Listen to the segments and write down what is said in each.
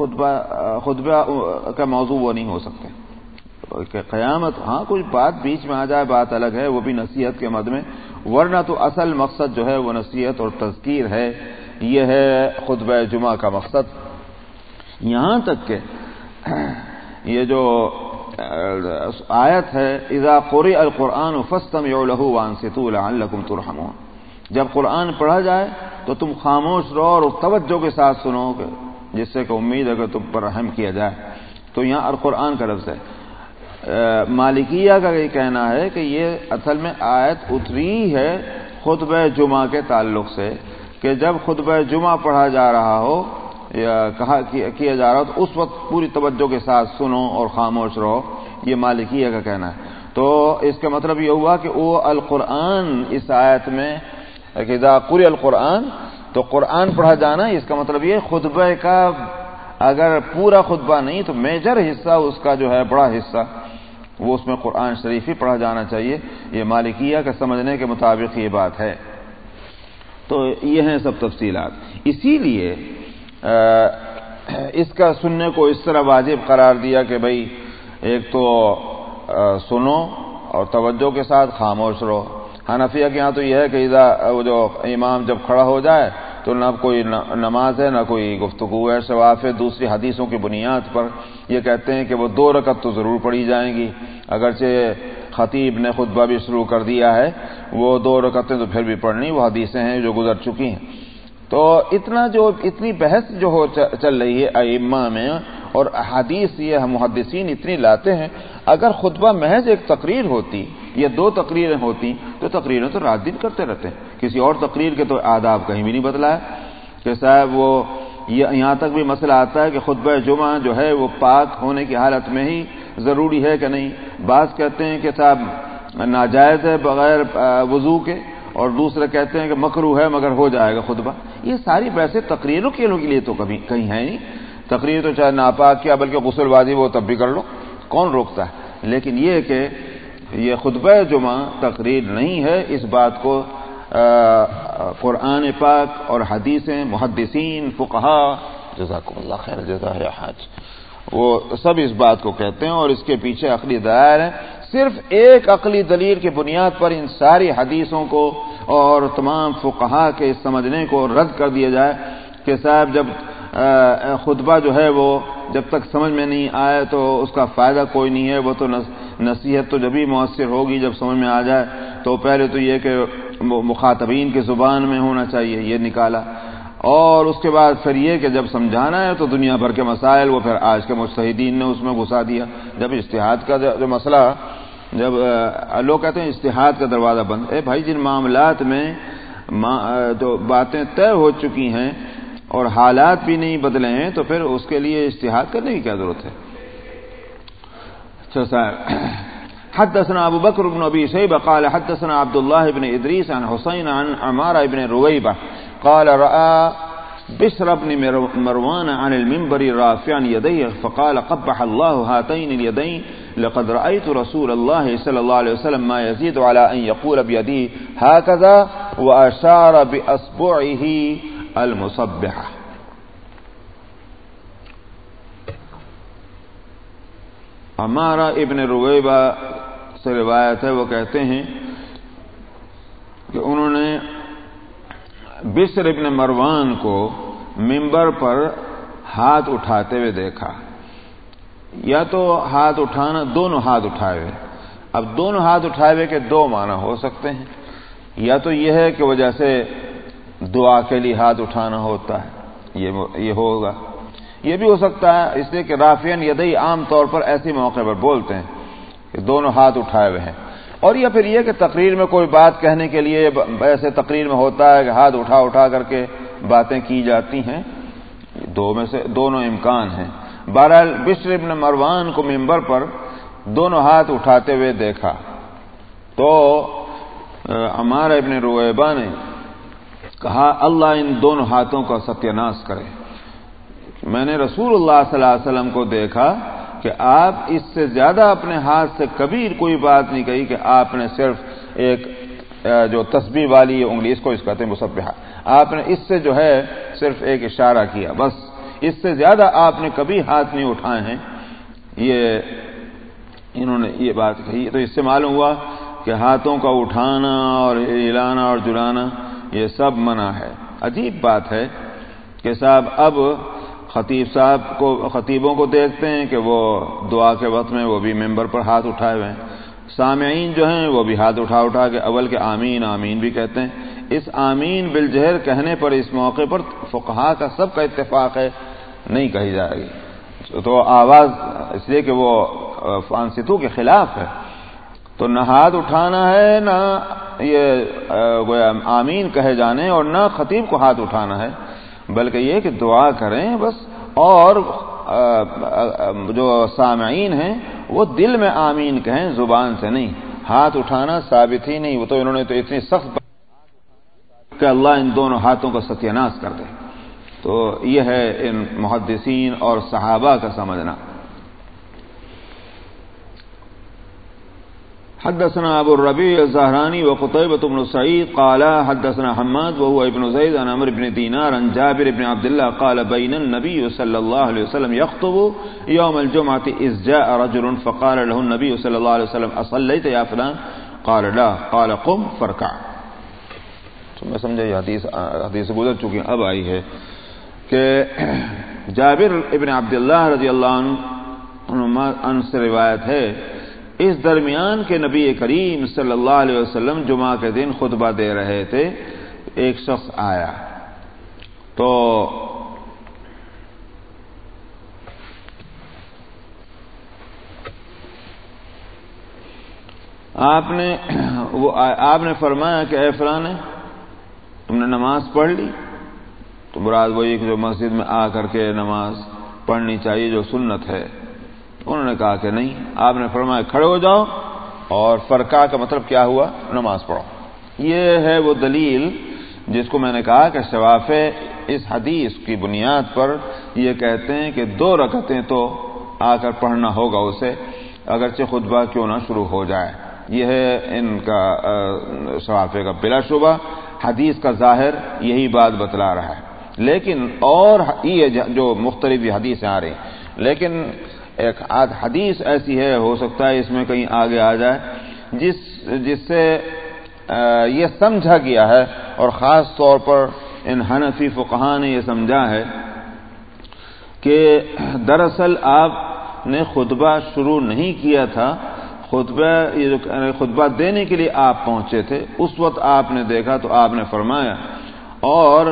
خطبہ خطبہ کا موضوع وہ نہیں ہو سکتے۔ قیامت ہاں کچھ بات بیچ میں آ جائے، بات الگ ہے، وہ بھی نصیحت کے مد میں۔ ورنہ تو اصل مقصد جو ہے، وہ نصیحت اور تذکیر ہے۔ یہ ہے خطبہ جمعہ کا مقصد۔ یہاں تک کہ یہ جو آیت ہے، اذا قری القرآن فستم یو وان ستول ترحمون۔ جب قرآن پڑھا جائے تو تم خاموش رہو اور توجہ کے ساتھ سنو گے جس سے کہ امید ہے کہ تم پر رحم کیا جائے۔ تو یہاں القرآن کا لفظ ہے۔ مالکیہ کا یہ کہنا ہے کہ یہ اصل میں آیت اتری ہے خطبہ جمعہ کے تعلق سے کہ جب خطبہ جمعہ پڑھا جا رہا ہو یا کہا کیا جا رہا ہو، تو اس وقت پوری توجہ کے ساتھ سنو اور خاموش رہو۔ یہ مالکیہ کا کہنا ہے۔ تو اس کا مطلب یہ ہوا کہ وہ القرآن اس آیت میں قری القرآن تو قرآن پڑھا جانا، اس کا مطلب یہ خطبہ کا اگر پورا خطبہ نہیں، تو میجر حصہ اس کا جو ہے، بڑا حصہ، وہ اس میں قرآن شریف ہی پڑھا جانا چاہیے۔ یہ مالکیہ کا سمجھنے کے مطابق یہ بات ہے۔ تو یہ ہیں سب تفصیلات۔ اسی لیے اس کا سننے کو اس طرح واجب قرار دیا کہ بھائی ایک تو سنو اور توجہ کے ساتھ خاموش رہو۔ حنفیہ کے یہاں تو یہ ہے کہ وہ جو امام جب کھڑا ہو جائے تو نہ کوئی نماز ہے، نہ کوئی گفتگو ہے شواف ہے دوسری حدیثوں کی بنیاد پر۔ یہ کہتے ہیں کہ وہ دو رکعت تو ضرور پڑھی جائیں گی۔ اگرچہ خطیب نے خطبہ بھی شروع کر دیا ہے، وہ دو رکعتیں تو پھر بھی پڑھنی، وہ حدیثیں ہیں جو گزر چکی ہیں۔ تو اتنا جو، اتنی بحث جو ہو چل رہی ہے ائمہ میں، اور حدیث یہ محدثین اتنی لاتے ہیں۔ اگر خطبہ محض ایک تقریر ہوتی یا دو تقریریں ہوتی تو تقریریں تو رات دن کرتے رہتے ہیں۔ کسی اور تقریر کے تو آداب کہیں بھی نہیں بدلا ہے کہ صاحب وہ یہاں تک بھی مسئلہ آتا ہے کہ خطبہ جمعہ جو ہے وہ پاک ہونے کی حالت میں ہی ضروری ہے کہ نہیں۔ بعض کہتے ہیں کہ صاحب ناجائز ہے بغیر وضو کے۔ اور دوسرے کہتے ہیں کہ مکرو ہے مگر ہو جائے گا خطبہ۔ یہ ساری ویسے تقریروں کے لیے تو کبھی کہیں ہے نہیں۔ تقریر تو چاہے ناپاک کیا بلکہ غسل بازی وہ تب بھی کر لو۔ کون روکتا ہے؟ لیکن یہ کہ یہ خطبہ جمعہ تقریر نہیں ہے، اس بات کو قرآن پاک اور حدیثیں، محدثین فقہا جزاکم اللہ خیر جزا حاج وہ سب اس بات کو کہتے ہیں اور اس کے پیچھے عقلی دائر ہے صرف ایک عقلی دلیل کی بنیاد پر ان ساری حدیثوں کو اور تمام فقہا کے سمجھنے کو رد کر دیا جائے کہ صاحب، جب خطبہ جو ہے وہ جب تک سمجھ میں نہیں آئے تو اس کا فائدہ کوئی نہیں ہے، وہ تو نصیحت تو جبھی مؤثر ہوگی جب سمجھ میں آ جائے۔ تو پہلے تو یہ کہ مخاطبین کی زبان میں ہونا چاہیے، یہ نکالا۔ اور اس کے بعد پھر یہ کہ جب سمجھانا ہے تو دنیا بھر کے مسائل، وہ پھر آج کے مشتحدین نے اس میں گھسا دیا۔ جب اشتہاد کا جو مسئلہ، جب لوگ کہتے ہیں اشتہاد کا دروازہ بند۔ اے بھائی، جن معاملات میں جو باتیں طے ہو چکی ہیں اور حالات بھی نہیں بدلے ہیں، تو پھر اس کے لیے اشتہاد کرنے کی کیا ضرورت ہے؟ اچھا حدثنا ابو بكر بن ابي شيبه قال حدثنا عبد الله بن ادريس عن حسين عن عمار بن رويبه قال راى بشر بن مروان عن المنبر رافعا يديه فقال قبح الله هاتين اليدين لقد رايت رسول الله صلى الله عليه وسلم ما يزيد على ان يقول بيديه هكذا واشار باصبعه المصبحه ہمارا ابن رویبہ سے روایت ہے، وہ کہتے ہیں کہ انہوں نے بشر ابن مروان کو ممبر پر ہاتھ اٹھاتے ہوئے دیکھا۔ یا تو ہاتھ اٹھانا، دونوں ہاتھ اٹھائے ہوئے۔ اب دونوں ہاتھ اٹھائے ہوئے کے دو معنی ہو سکتے ہیں۔ یا تو یہ ہے کہ وہ جیسے دعا کے لیے ہاتھ اٹھانا ہوتا ہے۔ یہ ہوگا۔ یہ بھی ہو سکتا ہے، اس لیے کہ رافین یدئی عام طور پر ایسے موقع پر بولتے ہیں کہ دونوں ہاتھ اٹھائے ہوئے ہیں۔ اور یا پھر یہ کہ تقریر میں کوئی بات کہنے کے لیے ایسے تقریر میں ہوتا ہے کہ ہاتھ اٹھا اٹھا کر کے باتیں کی جاتی ہیں۔ دو میں سے دونوں امکان ہیں۔ بہرحال بشر ابن مروان کو ممبر پر دونوں ہاتھ اٹھاتے ہوئے دیکھا۔ تو ہمارا ابن رویبا نے کہا، اللہ ان دونوں ہاتھوں کا ستیہ ناش کرے۔ میں نے رسول اللہ صلی اللہ علیہ وسلم کو دیکھا کہ آپ اس سے زیادہ اپنے ہاتھ سے کبھی کوئی بات نہیں کہی کہ آپ نے صرف ایک جو تسبیح والی انگلی، اس کو اس کہتے ہیں مصبحہ۔ آپ نے اس سے جو ہے صرف ایک اشارہ کیا، بس۔ اس سے زیادہ آپ نے کبھی ہاتھ نہیں اٹھائے ہیں۔ یہ انہوں نے یہ بات کہی۔ تو اس سے معلوم ہوا کہ ہاتھوں کا اٹھانا اور ہلانا اور جلانا یہ سب منع ہے۔ عجیب بات ہے کہ صاحب اب خطیب صاحب کو، خطیبوں کو دیکھتے ہیں کہ وہ دعا کے وقت میں وہ بھی ممبر پر ہاتھ اٹھائے ہوئے ہیں۔ سامعین جو ہیں وہ بھی ہاتھ اٹھا اٹھا کے اول کے آمین آمین بھی کہتے ہیں۔ اس آمین بالجہر کہنے پر، اس موقع پر فقہا کا سب کا اتفاق ہے، نہیں کہی جائے گی۔ تو آواز، اس لیے کہ وہ فانستو کے خلاف ہے۔ تو نہ ہاتھ اٹھانا ہے، نہ یہ آمین کہے جانے اور نہ خطیب کو ہاتھ اٹھانا ہے، بلکہ یہ کہ دعا کریں بس، اور جو سامعین ہیں، وہ دل میں آمین کہیں، زبان سے نہیں۔ ہاتھ اٹھانا ثابت ہی نہیں، وہ تو انہوں نے تو اتنی سخت کہ اللہ ان دونوں ہاتھوں کا ستیہ ناش کر دے۔ تو یہ ہے ان محدثین اور صحابہ کا سمجھنا۔ حدثنا ابو الربيع الزهراني وقتيبة بن سعيد قال حدثنا حماد وهو ابن زيد عن عمرو بن دينار عن جابر بن عبد الله قال بين النبي صلى الله عليه وسلم يخطب يوم الجمعة إذ جاء رجل فقال له النبي صلى الله عليه وسلم أصليت يا فلان؟ قال لا. قال قم فركع میں سمجھا یہ حدیث حدیث گزر چکی اب آئی ہے کہ جابر ابن عبداللہ رضی اللہ عنہ ان سے روایت ہے اس درمیان کے نبی کریم صلی اللہ علیہ وسلم جمعہ کے دن خطبہ دے رہے تھے، ایک شخص آیا۔ تو آپ نے وہ آپ نے فرمایا کہ اے فلاں تم نے نماز پڑھ لی؟ تو مراد وہی کہ جو مسجد میں آ کر کے نماز پڑھنی چاہیے، جو سنت ہے۔ انہوں نے کہا کہ نہیں، آپ نے فرمایا کھڑے ہو جاؤ اور فرقہ کا مطلب کیا ہوا؟ نماز پڑھو۔ یہ ہے وہ دلیل جس کو میں نے کہا کہ شواف اس حدیث کی بنیاد پر یہ کہتے ہیں کہ دو رکعتیں تو آ کر پڑھنا ہوگا اسے، اگرچہ خطبہ کیوں نہ شروع ہو جائے۔ یہ ہے ان کا شوافے کا بلا شبہ۔ حدیث کا ظاہر یہی بات بتلا رہا ہے۔ لیکن اور یہ جو مختلف حدیثیں آ رہی لیکن ایک آدھ حدیث ایسی ہے، ہو سکتا ہے اس میں کہیں آگے آ جائے، جس جس سے یہ سمجھا گیا ہے اور خاص طور پر ان حنفی فقہ نے یہ سمجھا ہے کہ دراصل آپ نے خطبہ شروع نہیں کیا تھا، خطبہ خطبہ دینے کے لیے آپ پہنچے تھے، اس وقت آپ نے دیکھا تو آپ نے فرمایا، اور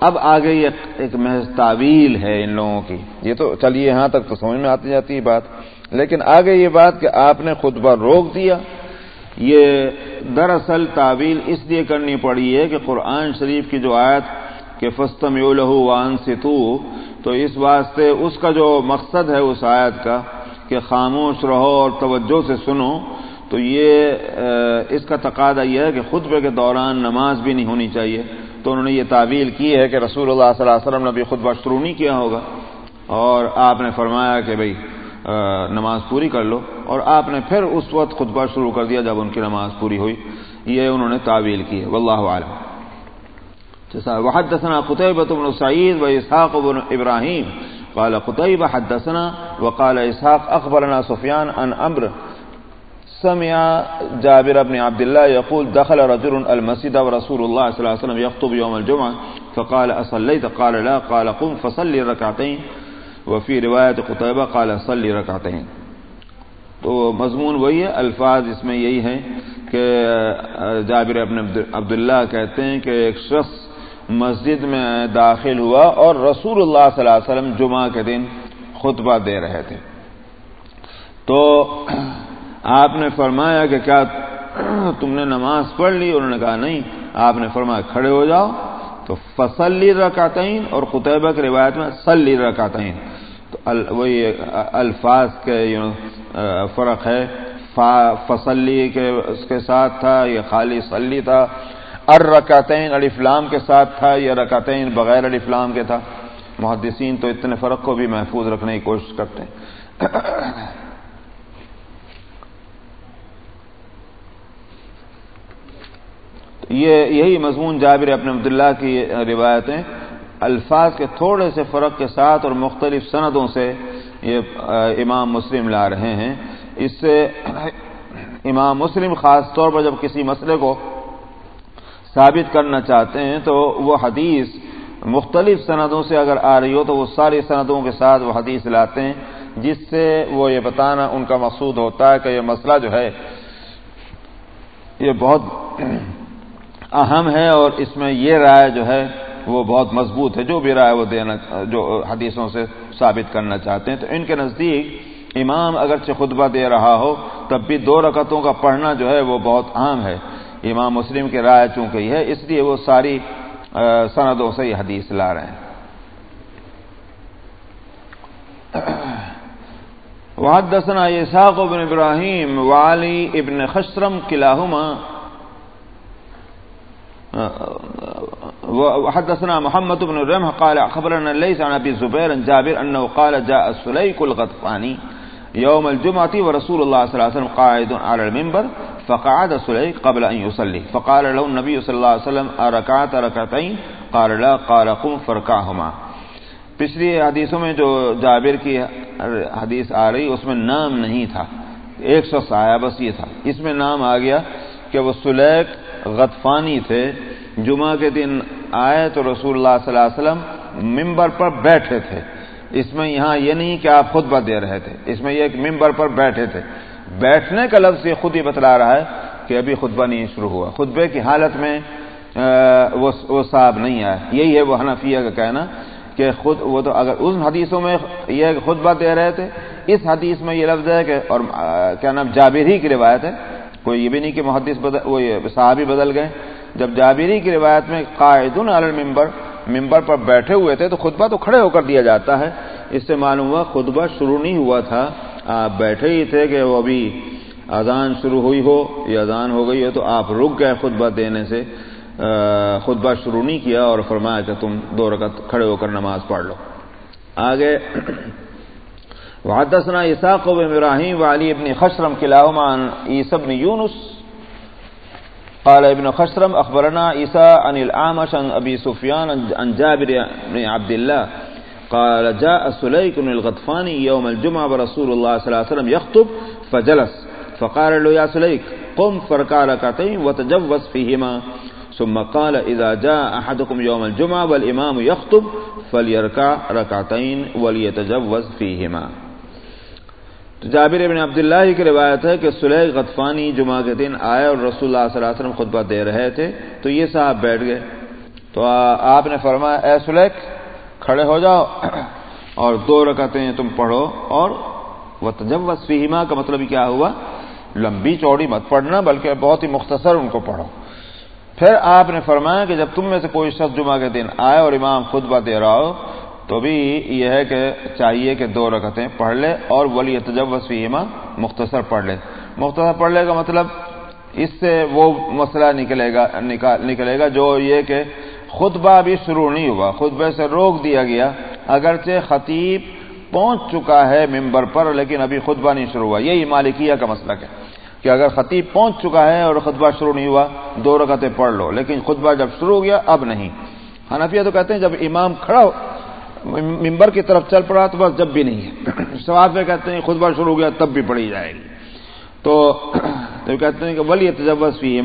اب آگے یہ ایک محض تعویل ہے ان لوگوں کی۔ یہ تو چلیے یہاں تک تو سمجھ میں آتی جاتی ہے بات۔ لیکن آگے یہ بات کہ آپ نے خطبہ روک دیا، یہ دراصل تعویل اس لیے کرنی پڑی ہے کہ قرآن شریف کی جو آیت کہ فستم لہو وان ستو تو اس واسطے اس کا جو مقصد ہے اس آیت کا کہ خاموش رہو اور توجہ سے سنو۔ تو یہ، اس کا تقاضا یہ ہے کہ خطبے کے دوران نماز بھی نہیں ہونی چاہیے۔ تو انہوں نے یہ تعویل کی ہے کہ رسول اللہ صلی اللہ علیہ وسلم نے ابھی خطبہ شروع نہیں کیا ہوگا۔ اور آپ نے فرمایا کہ بھائی نماز پوری کر لو۔ اور آپ نے پھر اس وقت خطبہ شروع کر دیا جب ان کی نماز پوری ہوئی۔ یہ انہوں نے تعویل کی ہے۔ واللہ عالم وحدثنا قطيبة بن سعيد وإسحاق بن إبراهيم قال قطيبة حدثنا وقال إسحاق أخبرنا سفيان عن أمر سمع جابر بن عبد الله يقول دخل رجل المسجد ورسول الله صلى الله عليه وسلم يخطب يوم الجمعة فقال أصليت قال لا. قال قم فصلي ركعتين وفي رواية قطيبة قال صلي ركعتين تو مضمون وہی ہے، الفاظ اس میں یہی ہیں کہ جابر ابن عبداللہ کہتے ہیں کہ ایک شخص مسجد میں داخل ہوا اور رسول اللہ صلی اللہ علیہ وسلم جمعہ کے دن خطبہ دے رہے تھے۔ تو آپ نے فرمایا کہ کیا تم نے نماز پڑھ لی؟ انہوں نے کہا نہیں۔ آپ نے فرمایا کھڑے ہو جاؤ۔ تو فصلی رکاتین اور قطبہ کی روایت میں سلی رکاتین تو وہی الفاظ کے فرق ہے۔ فصلی کے، اس کے ساتھ تھا، یہ خالی سلی تھا۔ ار رکاتین الفلام کے ساتھ تھا، یہ رکاتین بغیر الفلام کے تھا۔ محدثین تو اتنے فرق کو بھی محفوظ رکھنے کی کوشش کرتے ہیں۔ یہ یہی مضمون جابر اپنے عبداللہ کی روایتیں الفاظ کے تھوڑے سے فرق کے ساتھ اور مختلف سندوں سے یہ امام مسلم لا رہے ہیں۔ اس سے امام مسلم خاص طور پر جب کسی مسئلے کو ثابت کرنا چاہتے ہیں تو وہ حدیث مختلف سندوں سے اگر آ رہی ہو تو وہ ساری سندوں کے ساتھ وہ حدیث لاتے ہیں، جس سے وہ یہ بتانا ان کا مقصود ہوتا ہے کہ یہ مسئلہ جو ہے یہ بہت اہم ہے اور اس میں یہ رائے جو ہے وہ بہت مضبوط ہے، جو بھی رائے وہ دینا، جو حدیثوں سے ثابت کرنا چاہتے ہیں۔ تو ان کے نزدیک امام اگرچہ خطبہ دے رہا ہو، تب بھی دو رکعتوں کا پڑھنا جو ہے وہ بہت اہم ہے۔ امام مسلم کی رائے چونکہ یہ ہے، اس لیے وہ ساری سندوں سے یہ حدیث لا رہے ہیں۔ وحدثنا اسحاق بن ابراہیم وعلی ابن خشرم کلاہما وحدثنا محمد بن الرمح قال خبرنا ليس عن ابي زبير عن جابر انه قال جاء السليك الغطفاني يوم الجمعة ورسول الله صلى الله عليه وسلم قاعد على المنبر فقعد السليك قبل ان يصلي فقال له النبي صلى الله عليه وسلم اركعت ركعتين قال لا قال قم فركعهما پچھلی حدیثوں میں جو جابر کی حدیث آ رہی اس میں نام نہیں تھا ایک سو سایہ بس یہ تھا اس میں نام آ گیا کہ وہ سلیک غطفانی تھے، جمعہ کے دن آئے تو رسول اللہ صلی اللہ علیہ وسلم ممبر پر بیٹھے تھے۔ اس میں یہاں یہ نہیں کہ آپ خطبہ دے رہے تھے، اس میں یہ ممبر پر بیٹھے تھے۔ بیٹھنے کا لفظ یہ خود ہی بتلا رہا ہے کہ ابھی خطبہ نہیں شروع ہوا۔ خطبے کی حالت میں وہ صاحب نہیں آیا یہی ہے وہ حنفیہ کا کہنا کہ خود، وہ تو اگر ان حدیثوں میں یہ خطبہ دے رہے تھے، اس حدیث میں یہ لفظ ہے کہ، اور کیا نام جابری کی روایت ہے۔ کوئی یہ بھی نہیں کہ محدث بدل وہ صحابی بدل گئے۔ جب جابری کی روایت میں قائد ممبر ممبر پر بیٹھے ہوئے تھے تو خطبہ تو کھڑے ہو کر دیا جاتا ہے۔ اس سے معلوم ہوا خطبہ شروع نہیں ہوا تھا۔ آپ بیٹھے ہی تھے کہ وہ ابھی اذان شروع ہوئی ہو یا اذان ہو گئی ہو تو آپ رک گئے خطبہ دینے سے۔ خطبہ شروع نہیں کیا اور فرمایا کہ تم دو رکعت کھڑے ہو کر نماز پڑھ لو۔ آگے وحدثنا اساق بن ابراهيم وعلي بن خشرم كلاهما عن عيسى بن يونس. قال ابن خشرم اخبرنا عيسى عن الاعمش عن ابي سفيان عن جابر بن عبد الله. قال جاء سليك الغطفاني يوم الجمعة ورسول الله صلى الله عليه وسلم يخطب فجلس. فقال له يا سليك قم فركع ركعتين وتجوز فيهما. ثم قال اذا جاء احدكم يوم الجمعة والامام يخطب فليركع ركعتين وليتجوز فيهما. تو جابر ابن عبداللہ کی روایت ہے کہ سلیح غطفانی جمعہ کے دن آئے اور رسول اللہ صلی اللہ علیہ وسلم خطبہ دے رہے تھے، تو یہ صاحب بیٹھ گئے۔ تو آپ نے فرمایا، اے سلیخ کھڑے ہو جاؤ اور دو رکعتیں تم پڑھو اور وہ تجب وسفیما کا مطلب کیا ہوا؟ لمبی چوڑی مت پڑھنا، بلکہ بہت ہی مختصر ان کو پڑھو۔ پھر آپ نے فرمایا کہ جب تم میں سے کوئی شخص جمعہ کے دن آئے اور امام خطبہ دے رہا ہو تو بھی یہ ہے کہ چاہیے کہ دو رکعتیں پڑھ لے اور ولی تجوز فیما مختصر پڑھ لے۔ مختصر پڑھ لے کا مطلب اس سے وہ مسئلہ نکلے گا نکلے گا جو یہ کہ خطبہ بھی شروع نہیں ہوا، خطبے سے روک دیا گیا۔ اگرچہ خطیب پہنچ چکا ہے ممبر پر لیکن ابھی خطبہ نہیں شروع ہوا۔ یہی مالکیہ کا مسئلہ ہے کہ اگر خطیب پہنچ چکا ہے اور خطبہ شروع نہیں ہوا، دو رکعتیں پڑھ لو۔ لیکن خطبہ جب شروع ہو گیا، اب نہیں۔ حنفیہ تو کہتے ہیں جب امام کھڑا ممبر کی طرف چل پڑا تو بس جب بھی نہیں ہے۔ سواب میں کہتے ہیں خطبہ شروع ہو گیا تب بھی پڑھی جائے گی۔ تو کہتے ہیں کہ ولی تجوز فی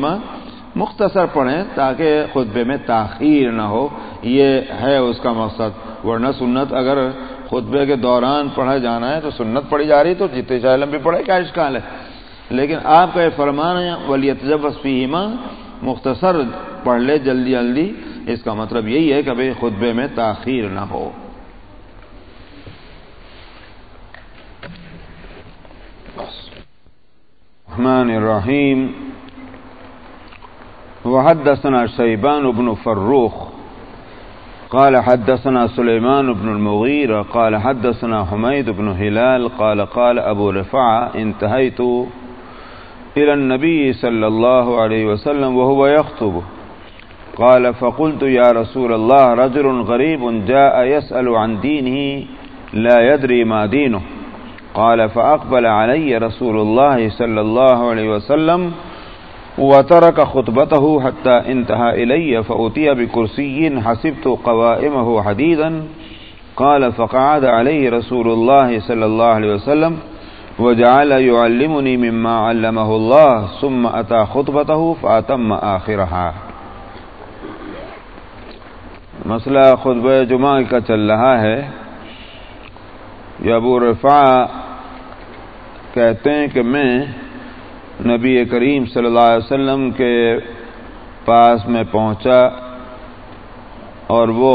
مختصر پڑھیں تاکہ خطبے میں تاخیر نہ ہو۔ یہ ہے اس کا مقصد۔ ورنہ سنت اگر خطبے کے دوران پڑھا جانا ہے تو سنت پڑھی جا رہی تو جتنے چاہے لمبی پڑھے، کیا اشکال ہے؟ لیکن آپ کا یہ فرمان ہے، ولی تجوز فی مختصر پڑھ لے جلدی جلدی۔ اس کا مطلب یہی ہے کہ بھائی خطبے میں تاخیر نہ ہو۔ الرحمن الرحيم. وحدثنا شيبان بن فروخ. قال حدثنا سليمان بن المغيرة قال حدثنا حميد بن هلال. قال قال أبو رفع انتهيت إلى النبي صلى الله عليه وسلم وهو يخطب. قال فقلت يا رسول الله، رجل غريب جاء يسأل عن دينه لا يدري ما دينه. قال، فأقبل علي رسول الله صلى الله عليه وسلم وترك خطبته حتى انتهى إلي، فأتي بكرسي حسبت قوائمه حديدا. قال، فقعد عليه رسول الله صلى الله عليه وسلم وجعل يعلمني مما علمه الله، ثم أتى خطبته فأتم آخرها. مسئلہ خطبہ جمعہ کا چل رہا ہے، یہ ابو رفا کہتے ہیں کہ میں نبی کریم صلی اللہ علیہ وسلم کے پاس میں پہنچا اور وہ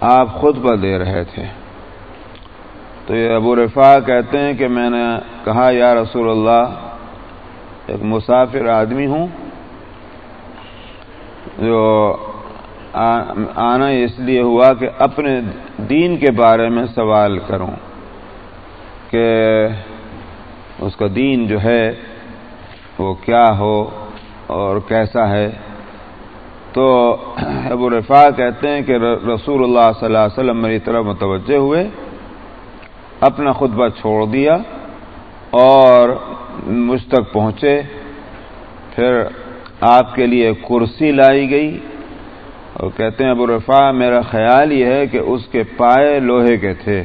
آپ خطبہ دے رہے تھے۔ تو یہ ابو رفا کہتے ہیں کہ میں نے کہا، یا رسول اللہ، ایک مسافر آدمی ہوں جو آنا اس لیے ہوا کہ اپنے دین کے بارے میں سوال کروں۔ کہ اس کا دین جو ہے وہ کیا ہو اور کیسا ہے۔ تو ابو رفا کہتے ہیں کہ رسول اللہ صلی اللہ علیہ وسلم میری طرف متوجہ ہوئے، اپنا خطبہ چھوڑ دیا اور مجھ تک پہنچے۔ پھر آپ کے لیے کرسی لائی گئی اور کہتے ہیں ابو رفا میرا خیال یہ ہے کہ اس کے پائے لوہے کے تھے۔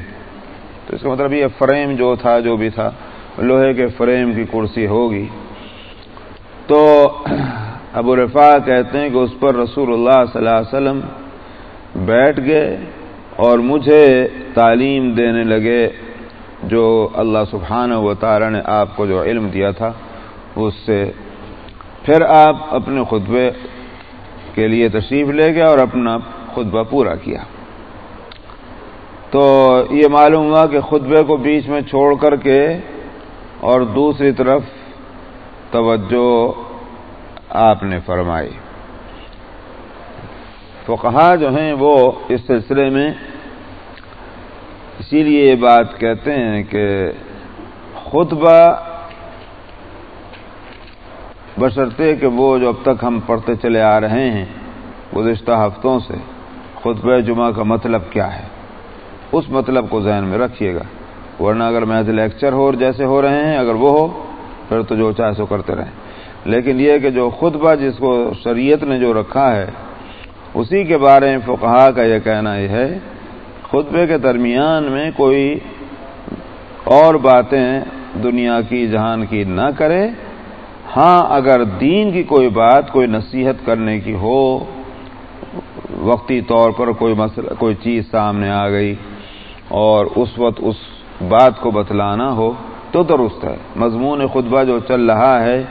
تو اس کا مطلب یہ فریم جو تھا، جو بھی تھا، لوہے کے فریم کی کرسی ہوگی۔ تو ابو رفا کہتے ہیں کہ اس پر رسول اللہ صلی اللہ علیہ وسلم بیٹھ گئے اور مجھے تعلیم دینے لگے، جو اللہ سبحانہ و تعالی نے آپ کو جو علم دیا تھا، اس سے۔ پھر آپ اپنے خطبے کے لیے تشریف لے گئے اور اپنا خطبہ پورا کیا۔ تو یہ معلوم ہوا کہ خطبے کو بیچ میں چھوڑ کر کے اور دوسری طرف توجہ آپ نے فرمائی۔ تو جو ہیں وہ اس سلسلے میں اسی لیے یہ بات کہتے ہیں کہ خطبہ بشرطے کہ وہ جو اب تک ہم پڑھتے چلے آ رہے ہیں گزشتہ ہفتوں سے خطبہ جمعہ کا مطلب کیا ہے؟ اس مطلب کو ذہن میں رکھیے گا۔ ورنہ اگر محض لیکچر ہو جیسے ہو رہے ہیں، اگر وہ ہو، پھر تو جو چاہے سو کرتے رہیں۔ لیکن یہ کہ جو خطبہ جس کو شریعت نے جو رکھا ہے، اسی کے بارے میں فقہا کا یہ کہنا یہ ہے، خطبے کے درمیان میں کوئی اور باتیں دنیا کی جہان کی نہ کرے۔ ہاں اگر دین کی کوئی بات، کوئی نصیحت کرنے کی ہو، وقتی طور پر کوئی مسئلہ، کوئی چیز سامنے آ گئی اور اس وقت اس بات کو بتلانا ہو تو درست ہے۔ مضمون خطبہ جو چل رہا ہے،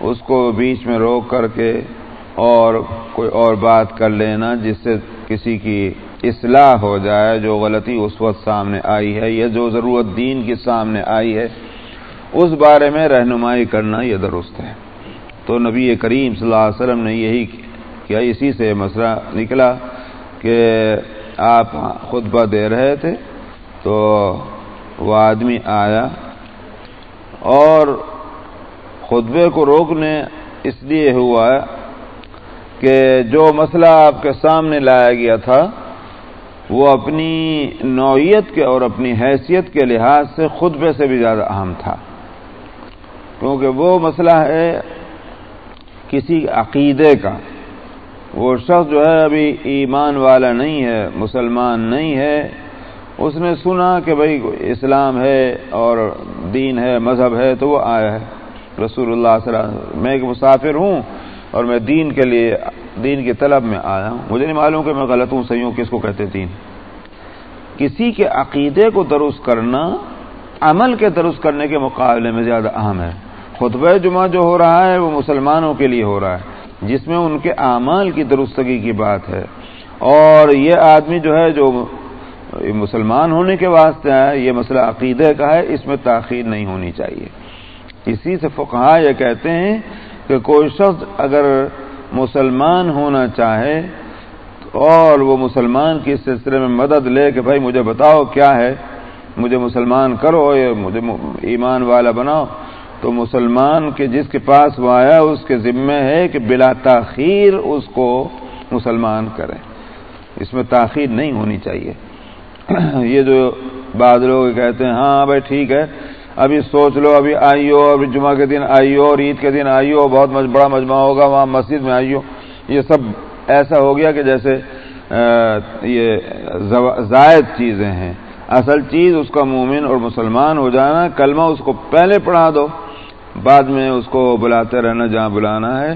اس کو بیچ میں روک کر کے اور کوئی اور بات کر لینا جس سے کسی کی اصلاح ہو جائے جو غلطی اس وقت سامنے آئی ہے یا جو ضرورت دین کی سامنے آئی ہے۔ اس بارے میں رہنمائی کرنا یہ درست ہے۔ تو نبی کریم صلی اللہ علیہ وسلم نے یہی کیا۔ اسی سے مسئلہ نکلا کہ آپ خطبہ دے رہے تھے۔ تو وہ آدمی آیا اور خطبے کو روکنے اس لیے ہوا کہ جو مسئلہ آپ کے سامنے لایا گیا تھا، وہ اپنی نوعیت کے اور اپنی حیثیت کے لحاظ سے خطبے سے بھی زیادہ اہم تھا۔ کیونکہ وہ مسئلہ ہے کسی عقیدے کا۔ وہ شخص جو ہے، ابھی ایمان والا نہیں ہے، مسلمان نہیں ہے۔ اس نے سنا کہ بھائی اسلام ہے اور دین ہے، مذہب ہے، تو وہ آیا ہے۔ رسول اللہ صلی اللہ علیہ وسلم، میں ایک مسافر ہوں اور میں دین کے لیے، دین کی طلب میں آیا ہوں۔ مجھے نہیں معلوم کہ میں غلط ہوں صحیح ہوں کس کو کہتے دین کسی کے عقیدے کو درست کرنا، عمل کے درست کرنے کے مقابلے میں زیادہ اہم ہے۔ خطبہ جمعہ جو ہو رہا ہے، وہ مسلمانوں کے لیے ہو رہا ہے، جس میں ان کے اعمال کی درستگی کی بات ہے۔ اور یہ آدمی جو ہے، جو مسلمان ہونے کے واسطے ہے، یہ مسئلہ عقیدے کا ہے، اس میں تاخیر نہیں ہونی چاہیے۔ اسی سے فقہ یہ کہتے ہیں کہ کوئی شخص اگر مسلمان ہونا چاہے اور وہ مسلمان کی سلسلے میں مدد لے کہ بھائی مجھے بتاؤ کیا ہے، مجھے مسلمان کرو، یا مجھے ایمان والا بناؤ، تو مسلمان کے جس کے پاس وہ آیا، اس کے ذمے ہے کہ بلا تاخیر اس کو مسلمان کرے۔ اس میں تاخیر نہیں ہونی چاہیے۔ یہ جو بعض لوگ کہتے ہیں ہاں بھائی ٹھیک ہے، ابھی سوچ لو، ابھی آئیو، ابھی جمعہ کے دن آئیو، اور عید کے دن آئیو بہت بڑا مجمع ہوگا، وہاں مسجد میں آئیو۔ یہ سب ایسا ہو گیا کہ جیسے یہ زائد چیزیں ہیں۔ اصل چیز اس کا مومن اور مسلمان ہو جانا، کلمہ اس کو پہلے پڑھا دو، بعد میں اس کو بلاتے رہنا، جہاں بلانا ہے۔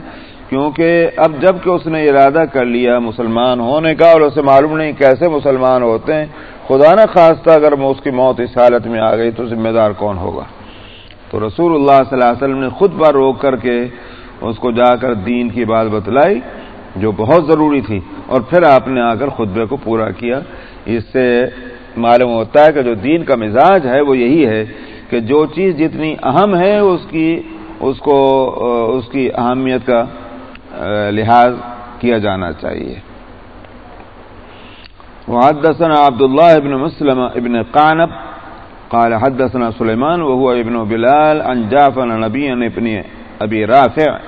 کیونکہ اب جبکہ اس نے ارادہ کر لیا مسلمان ہونے کا، اور اسے معلوم نہیں کیسے مسلمان ہوتے ہیں خدا نہ خواستہ اگر اس کی موت اس حالت میں آ گئی تو ذمہ دار کون ہوگا؟ تو رسول اللہ صلی اللہ علیہ وسلم نے خود بار روک کر کے اس کو جا کر دین کی بات بتلائی، جو بہت ضروری تھی، اور پھر آپ نے آ کر خطبے کو پورا کیا۔ اس سے معلوم ہوتا ہے کہ جو دین کا مزاج ہے، وہ یہی ہے کہ جو چیز جتنی اہم ہے، اس کی، اس کو، اس کی اہمیت کا لحاظ کیا جانا چاہیے۔ وحدثنا عبد الله بن مسلم ابن قانب قال حدثنا سليمان وهو ابن بلال عن جعفر نبي ابن أبي رافع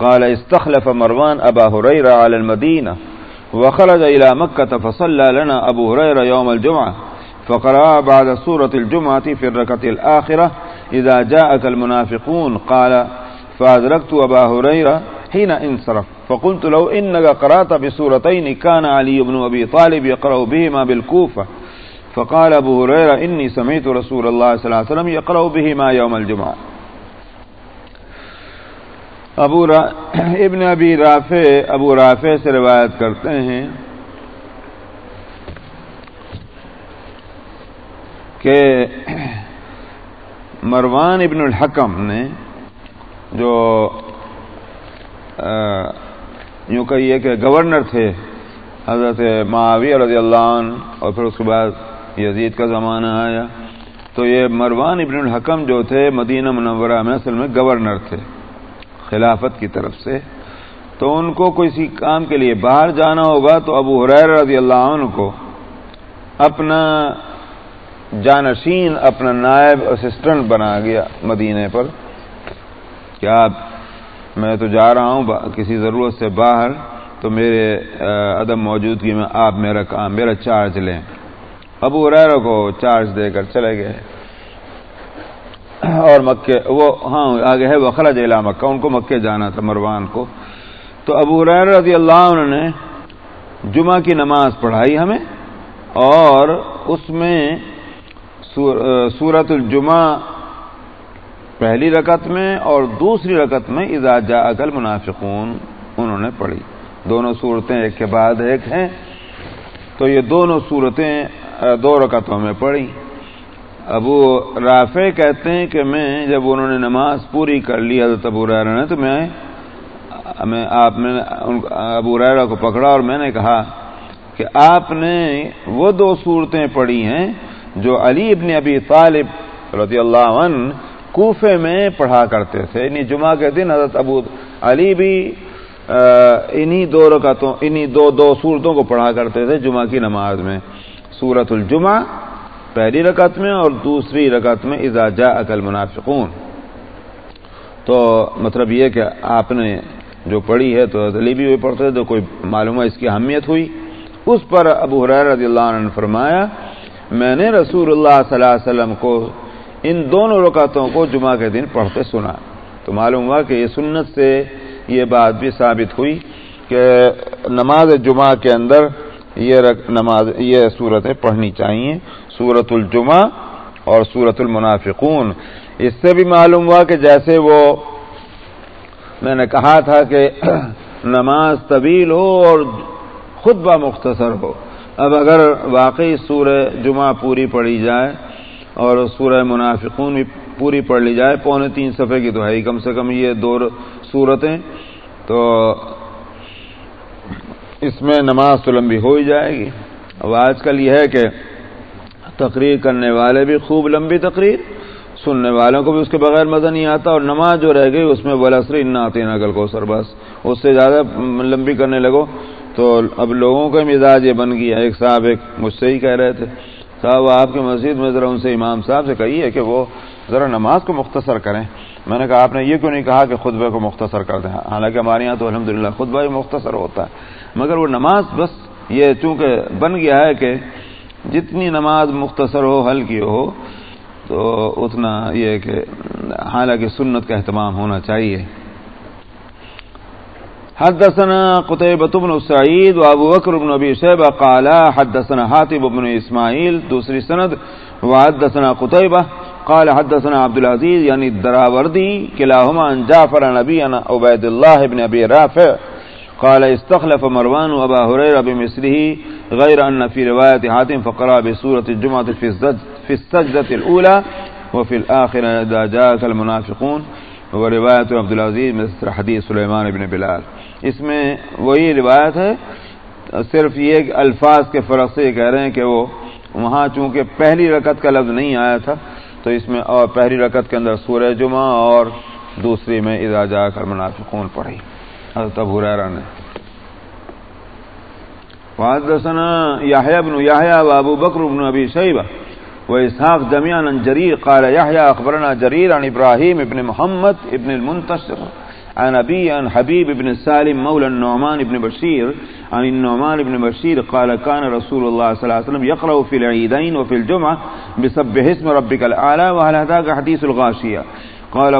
قال استخلف مروان أبا هريرة على المدينة وخرج إلى مكة فصلى لنا أبو هريرة يوم الجمعة فقرأ بعد سورة الجمعة في الركة الآخرة إذا جاءك المنافقون قال فأدركت أبا هريرة حين انصرف. فقلت لو إنك قرأت بسورتين كان علي بن أبي طالب يقرأ بهما بالكوفة. فقال أبو هريرة إني سمعت رسول الله صلى الله عليه وسلم يقرأ بهما يوم الجمعة. ابو را ابن ابی رافع ابو رافع سے روایت کرتے ہیں کہ مروان ابن الحکم نے جو یوں کہیے کہ گورنر تھے حضرت معاویہ رضی اللہ عنہ اور پھر اس کے بعد یزید کا زمانہ آیا۔ تو یہ مروان ابن الحکم جو تھے مدینہ منورہ میں اصل میں گورنر تھے خلافت کی طرف سے۔ تو ان کو کسی کام کے لیے باہر جانا ہوگا تو ابو حریر رضی اللہ عنہ کو اپنا جانشین، اپنا نائب اسسٹنٹ بنا گیا مدینے پر۔ کیا آپ میں تو جا رہا ہوں، کسی ضرورت سے باہر، تو میرے عدم موجودگی میں آپ میرا کام میرا چارج لیں۔ ابو ریرو کو چارج دے کر چلے گئے۔ اور مکے، وہ ہاں آگے ہے، وہ خرج علا مکہ، ان کو مکے جانا تھا، مروان کو۔ تو ابو ریر رضی اللہ عنہ نے جمعہ کی نماز پڑھائی ہمیں، اور اس میں سورت الجمعہ پہلی رکت میں اور دوسری رکت میں جا اکل منافقون انہوں نے پڑھی۔ دونوں صورتیں ایک کے بعد ایک ہیں۔ تو یہ دونوں صورتیں دو رکتوں میں پڑھی۔ ابو رافع کہتے ہیں کہ میں جب انہوں نے نماز پوری کر لی، حضرت ابو ریرا نے، تو میں میں آپ نے ابو ریرا کو پکڑا اور میں نے کہا کہ آپ نے وہ دو صورتیں پڑھی ہیں جو علی ابن ابی طالب رضی اللہ عنہ کوفے میں پڑھا کرتے تھے۔ انہیں جمعہ کے دن حضرت ابو علی بھی انہی دو رکعتوں، انہی دو دو صورتوں کو پڑھا کرتے تھے جمعہ کی نماز میں۔ سورت الجمعہ پہلی رکعت میں اور دوسری رکعت میں جا عقل منافقون تو مطلب یہ کہ آپ نے جو پڑھی ہے تو علی بھی پڑھتے تھے تو کوئی معلوم ہے اس کی اہمیت ہوئی۔ اس پر ابو حریر رضی اللہ عنہ نے فرمایا، میں نے رسول اللہ صلی اللہ علیہ وسلم کو ان دونوں رکعتوں کو جمعہ کے دن پڑھتے سنا۔ تو معلوم ہوا کہ یہ سنت سے یہ بات بھی ثابت ہوئی کہ نماز جمعہ کے اندر یہ نماز، یہ صورتیں پڑھنی چاہیے۔ سورت الجمعہ اور سورت المنافقون۔ اس سے بھی معلوم ہوا کہ جیسے وہ، میں نے کہا تھا کہ نماز طویل ہو اور خطبہ مختصر ہو۔ اب اگر واقعی سورہ جمعہ پوری پڑھی جائے اور سورہ منافقون بھی پوری پڑھ لی جائے، پونے تین صفحے کی تو ہے کم سے کم یہ دو صورتیں تو اس میں نماز تو لمبی ہو ہی جائے گی۔ اب آج کل یہ ہے کہ تقریر کرنے والے بھی خوب لمبی تقریر، سننے والوں کو بھی اس کے بغیر مزہ نہیں آتا اور نماز جو رہ گئی اس میں ولاسر ان آتے نقل کو سر بس اس سے زیادہ لمبی کرنے لگو تو اب لوگوں کا مزاج یہ بن گیا ایک صاحب ایک مجھ سے ہی کہہ رہے تھے۔ صاحب آپ کی مسجد میں ذرا ان سے امام صاحب سے کہیے کہ وہ ذرا نماز کو مختصر کریں۔ میں نے کہا، آپ نے یہ کیوں نہیں کہا کہ خطبے کو مختصر کر دیں؟ حالانکہ ہمارے یہاں تو الحمد للہ خطبہ ہی مختصر ہوتا ہے۔ مگر وہ نماز بس یہ چونکہ بن گیا ہے کہ جتنی نماز مختصر ہو، ہلکی ہو، تو اتنا یہ کہ حالانکہ سنت کا اہتمام ہونا چاہیے۔ حدثنا قطيبة بن سعيد وابو بكر بن ابي شيبه قال حدثنا حاتم بن اسماعيل دوسری سند، وحدثنا قطيبة قال حدثنا عبد العزيز، يعني الدراوردي كلاهما عن جعفر نبي عبيد الله بن ابي رافع قال استخلف مروان ابا هريره بمثله غير ان في روايه حاتم فقرا بسوره الجمعه في في السجده الاولى وفي الاخره اذا جاءك المنافقون. وروایت عبد العزیز مصر حدیث سلیمان ابن بلال. اس میں وہی روایت ہے، صرف یہ الفاظ کے فرق سے یہ کہہ رہے ہیں کہ وہ وہاں چونکہ پہلی رکت کا لفظ نہیں آیا تھا، تو اس میں اور پہلی رکت کے اندر سورہ جمعہ اور دوسری میں ادا جا کر منافقون پڑھی۔ حضرت ابو ریرا نے۔ وحدثنا يحيى بن يحيى وابو بكر بن ابي شيبه واسحاق جميعا عن جرير قال يحيى اخبرنا جرير عن ابراهيم بن محمد ابن المنتشر عن ابي عن حبيب بن سالم مولى النعمان بن بشير عن النعمان بن بشير قال كان رسول الله صلى الله عليه وسلم يقرأ في العيدين وفي الجمعة بسبح اسم ربك الأعلى وهل هذاك حديث الغاشية؟ قال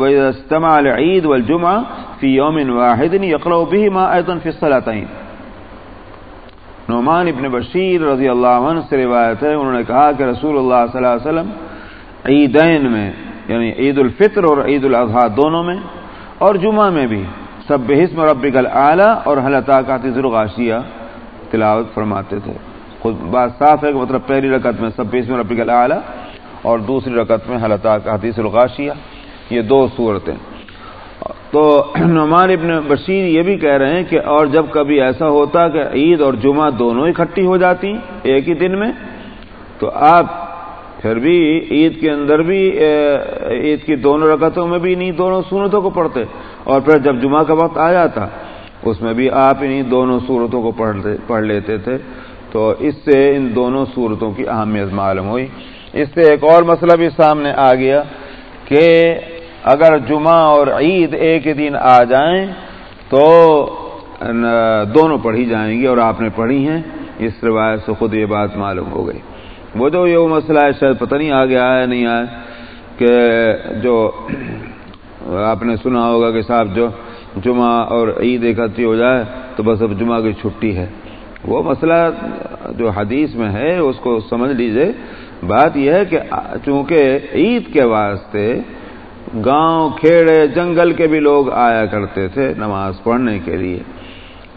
وإذا استمع العيد والجمعة في يوم واحد يقرأ بهما أيضا في الصلاتين. نعمان ابن بشیر رضی اللہ عنہ سے روایت ہے، انہوں نے کہا کہ رسول اللہ صلی اللہ علیہ وسلم عیدین میں یعنی عید الفطر اور عید الاضحیٰ دونوں میں اور جمعہ میں بھی سب حسم ربک العلیٰ اور حلطہ کا غاشیہ تلاوت فرماتے تھے۔ خود بات صاف ہے کہ مطلب پہلی رکعت میں سب حسم ربک العلیٰ اور دوسری رکعت میں حلطہ کا حدیث الغاشیہ یہ دو صورتیں۔ تو نعمان ابن بشیر یہ بھی کہہ رہے ہیں کہ اور جب کبھی ایسا ہوتا کہ عید اور جمعہ دونوں اکٹھی ہو جاتی ایک ہی دن میں، تو آپ پھر بھی عید کے اندر بھی عید کی دونوں رکعتوں میں بھی نہیں دونوں صورتوں کو پڑھتے۔ اور پھر جب جمعہ کا وقت آ جاتا، اس میں بھی آپ انہیں دونوں صورتوں کو پڑھ لیتے تھے۔ تو اس سے ان دونوں صورتوں کی اہمیت معلوم ہوئی۔ اس سے ایک اور مسئلہ بھی سامنے آ گیا کہ اگر جمعہ اور عید ایک ہی دن آ جائیں تو دونوں پڑھی جائیں گی اور آپ نے پڑھی ہیں۔ اس روایت سے خود یہ بات معلوم ہو گئی۔ وہ جو یہ مسئلہ ہے، شاید پتہ نہیں آگے آیا نہیں آیا۔ کہ جو آپ نے سنا ہوگا کہ صاحب جو جمعہ اور عید اکٹھی ہو جائے تو بس اب جمعہ کی چھٹی ہے۔ وہ مسئلہ جو حدیث میں ہے، اس کو سمجھ لیجیے۔ بات یہ ہے کہ چونکہ عید کے واسطے گاؤں، کھیڑے، جنگل کے بھی لوگ آیا کرتے تھے نماز پڑھنے کے لیے۔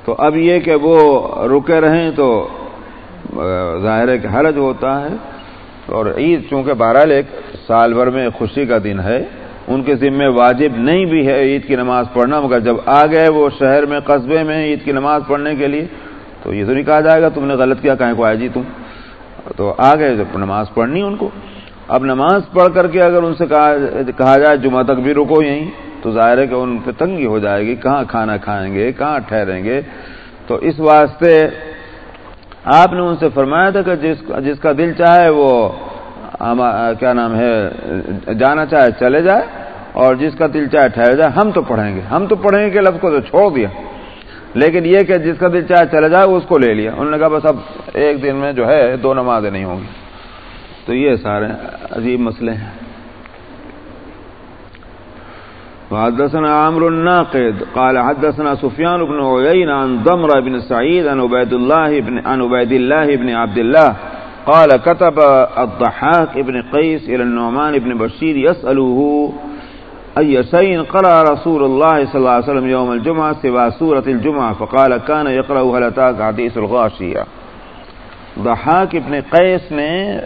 تو اب یہ کہ وہ رکے رہیں تو ظاہر کہ حرج ہوتا ہے اور عید چونکہ بہرحال ایک سال بھر میں خوشی کا دن ہے، ان کے ذمے واجب نہیں بھی ہے عید کی نماز پڑھنا، مگر جب آ گئے وہ شہر میں قصبے میں عید کی نماز پڑھنے کے لیے، تو یہ تو نہیں کہا جائے گا تم نے غلط کیا، کہیں کو آئے جی تم؟ تو آ گئے جب نماز پڑھنی ان کو۔ اب نماز پڑھ کر کے اگر ان سے کہا جائے جمعہ تک بھی رکو یہیں، تو ظاہر ہے کہ ان پہ تنگی ہو جائے گی، کہاں کھانا کھائیں گے، کہاں ٹھہریں گے۔ تو اس واسطے آپ نے ان سے فرمایا تھا کہ جس جس کا دل چاہے وہ کیا نام ہے، جانا چاہے، چلے جائے اور جس کا دل چاہے ٹھہر جائے، ہم تو پڑھیں گے۔ ہم تو پڑھیں گے کہ لفظ کو تو چھوڑ دیا۔ لیکن یہ کہ جس کا دل چاہے چلے جائے اس کو لے لیا۔ انہوں نے کہا بس اب ایک دن میں جو ہے دو نمازیں نہیں ہوں گی۔ تو یہ سارے عجیب مسئلے ہیں۔ وحدثنا عمرو الناقد قال حدثنا سفيان بن عيين عن ضمر بن سعيد عن عبيد الله بن عن عبيد الله بن عبد الله قال كتب الضحاك ابن قيس الى النعمان بن بشير يسأله أي شيء قرأ رسول الله صلى الله عليه وسلم يوم الجمعة سوى سورة الجمعة؟ فقال كان يقرأ هل أتاك حديث الغاشية. ضحاك ابن قيس نے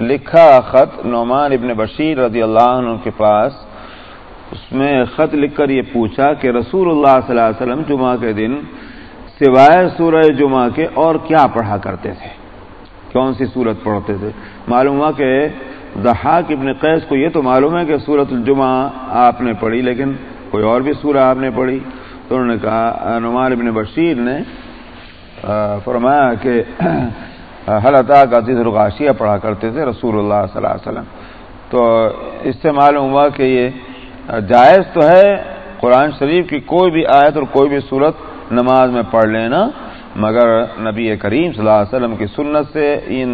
لکھا خط نعمان ابن بشیر رضی اللہ عنہ کے پاس اس میں خط لکھ کر یہ پوچھا کہ رسول اللہ صلی اللہ علیہ وسلم جمعہ کے دن سوائے سورہ جمعہ کے اور کیا پڑھا کرتے تھے؟ کون سی صورت پڑھتے تھے؟ معلوم ہوا کہ دہاق ابن قیس کو یہ تو معلوم ہے کہ سورت الجمعہ آپ نے پڑھی، لیکن کوئی اور بھی سورہ آپ نے پڑھی۔ تو انہوں نے کہا، نعمان ابن بشیر نے فرمایا کہ حلطا کا عزیز الغاشیہ پڑھا کرتے تھے رسول اللہ صلی اللہ علیہ وسلم؟ تو اس سے معلوم ہوا کہ یہ جائز تو ہے، قرآن شریف کی کوئی بھی آیت اور کوئی بھی صورت نماز میں پڑھ لینا، مگر نبی کریم صلی اللہ علیہ وسلم کی سنت سے ان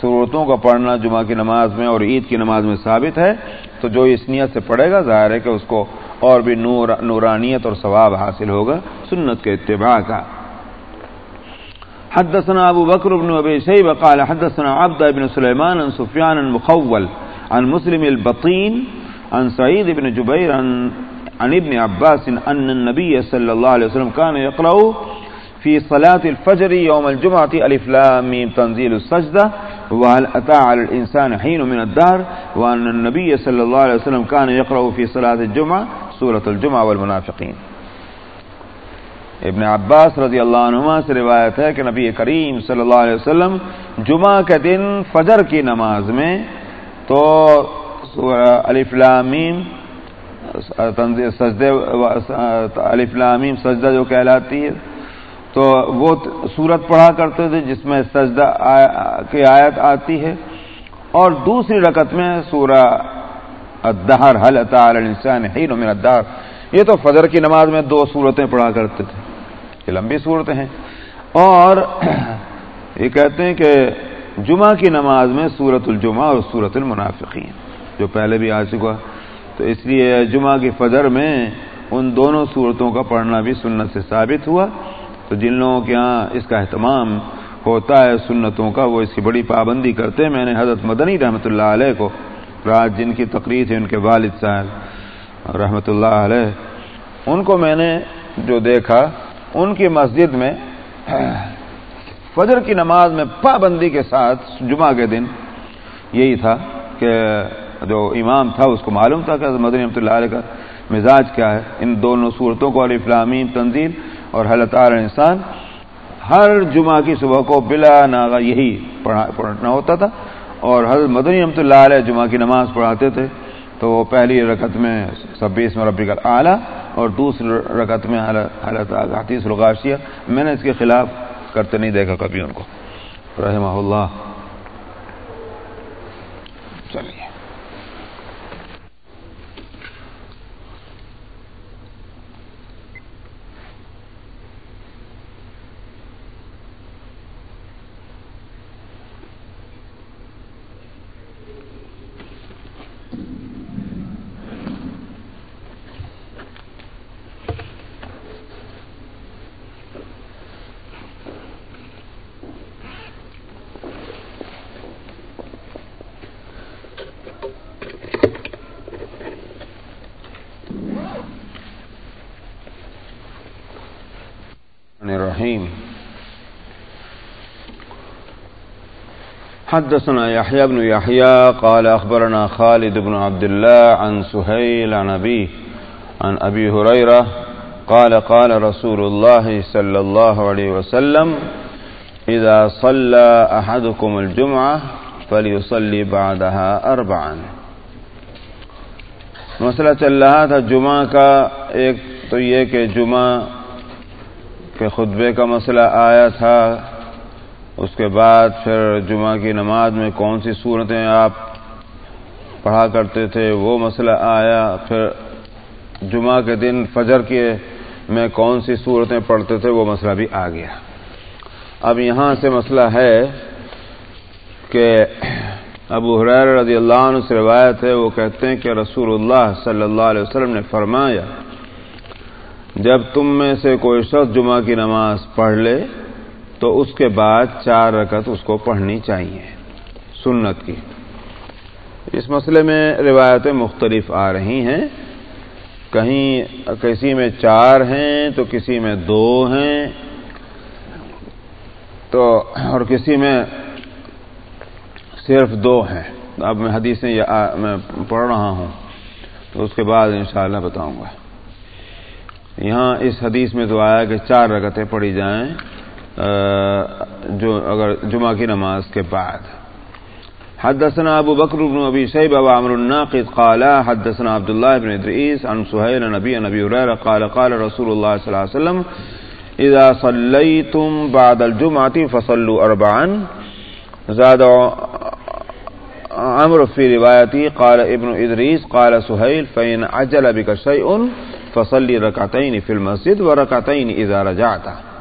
صورتوں کا پڑھنا جمعہ کی نماز میں اور عید کی نماز میں ثابت ہے۔ تو جو اس نیت سے پڑھے گا، ظاہر ہے کہ اس کو اور بھی نور، نورانیت اور ثواب حاصل ہوگا سنت کے اتباع کا۔ حدثنا ابو بکر بن ابی شیبہ قال حدثنا عبد بن سلیمان عن سفیان المخول عن مسلم البطین عن سعید بن جبیر عن, عن ابن عباس ان النبي صلی اللہ علیہ وسلم كان يقرأ في صلاة الفجر يوم الجمعة الف لام تنزيل السجدة وهل أتى على الإنسان حين من الدهر؟ وأن النبي صلى الله عليه وسلم كان يقرأ في صلاة الجمعة سورة الجمعة والمنافقين. ابن عباس رضی اللہ عنہ سے روایت ہے کہ نبی کریم صلی اللہ علیہ وسلم جمعہ کے دن فجر کی نماز میں تو الفلامیم سجدے الفلامیم سجدہ جو کہلاتی ہے۔ تو وہ صورت پڑھا کرتے تھے جس میں سجدہ کی آیت آتی ہے۔ اور دوسری رکت میں سورہ الدہر حل الانسان حین من الدہر۔ یہ تو فجر کی نماز میں دو صورتیں پڑھا کرتے تھے۔ یہ لمبی صورتیں ہیں۔ اور یہ کہتے ہیں کہ جمعہ کی نماز میں سورت الجمعہ اور سورت المنافقین۔ جو پہلے بھی آ چکا۔ تو اس لیے جمعہ کی فجر میں ان دونوں صورتوں کا پڑھنا بھی سنت سے ثابت ہوا۔ تو جن لوگوں کے یہاں اس کا اہتمام ہوتا ہے سنتوں کا، وہ اس کی بڑی پابندی کرتے ہیں۔ میں نے حضرت مدنی رحمۃ اللہ علیہ کو رات جن کی تقریر تھی، ان کے والد صاحب رحمۃ اللہ علیہ، ان کو میں نے جو دیکھا، ان کی مسجد میں فجر کی نماز میں پابندی کے ساتھ جمعہ کے دن یہی تھا کہ جو امام تھا، اس کو معلوم تھا کہ مدنی رحمۃ اللہ علیہ کا مزاج کیا ہے۔ ان دونوں صورتوں کو علی تنظیم اور حلط انسان ہر جمعہ کی صبح کو بلا ناغا یہی پڑھنا ہوتا تھا۔ اور حضرت مدنی رحمۃ اللہ علیہ جمعہ کی نماز پڑھاتے تھے۔ تو وہ پہلی رکعت میں چھبیس میں ربی کا اعلیٰ اور دوسری رکعت میں حالت حتیث الغاشیہ۔ میں نے اس کے خلاف کرتے نہیں دیکھا کبھی ان کو۔ رحمہ اللہ چلیے حدثنا يحيى بن يحيى قال أخبرنا خالد بن عبد الله عن سهيل عن أبيه عن أبي هريرة قال قال رسول الله صلى الله عليه وسلم إذا صلى أحدكم الجمعة فليصلي بعدها أربعا مسئلہ چل رہا تھا جمعہ کا، ایک تو یہ کہ جمعہ کے خطبے کا مسئلہ آیا تھا اس کے بعد پھر جمعہ کی نماز میں کون سی صورتیں آپ پڑھا کرتے تھے؟ وہ مسئلہ آیا۔ پھر جمعہ کے دن فجر کے میں کون سی صورتیں پڑھتے تھے؟ وہ مسئلہ بھی آ گیا۔ اب یہاں سے مسئلہ ہے کہ ابو حریر رضی اللہ عنہ سے روایت ہے، وہ کہتے ہیں کہ رسول اللہ صلی اللہ علیہ وسلم نے فرمایا، جب تم میں سے کوئی شخص جمعہ کی نماز پڑھ لے تو اس کے بعد چار رکعت اس کو پڑھنی چاہیے، سنت کی۔ اس مسئلے میں روایتیں مختلف آ رہی ہیں۔ کہیں کسی میں چار ہیں تو کسی میں دو ہیں۔ تو اور کسی میں صرف دو ہیں۔ اب میں حدیثیں میں پڑھ رہا ہوں، تو اس کے بعد انشاءاللہ بتاؤں گا۔ یہاں اس حدیث میں تو آیا کہ چار رکعتیں پڑھی جائیں۔ جو اگر جمعہ کی نماز کے بعد۔ حدثنا ابو بکر بن ابی شیبہ وعمر الناقد قال، حدثنا عبد الله بن ادریس عن سہیل نبی نبی هريره قال قال رسول الله صلی اللہ علیہ وسلم، اذا صليتم بعد الجمعه فصلوا اربعا. زاد عمر في روايتي قال، ابن ادریس قال، سہیل، فإن عجل بك شيء فصلي ركعتين في المسجد وركعتين اذا رجعت.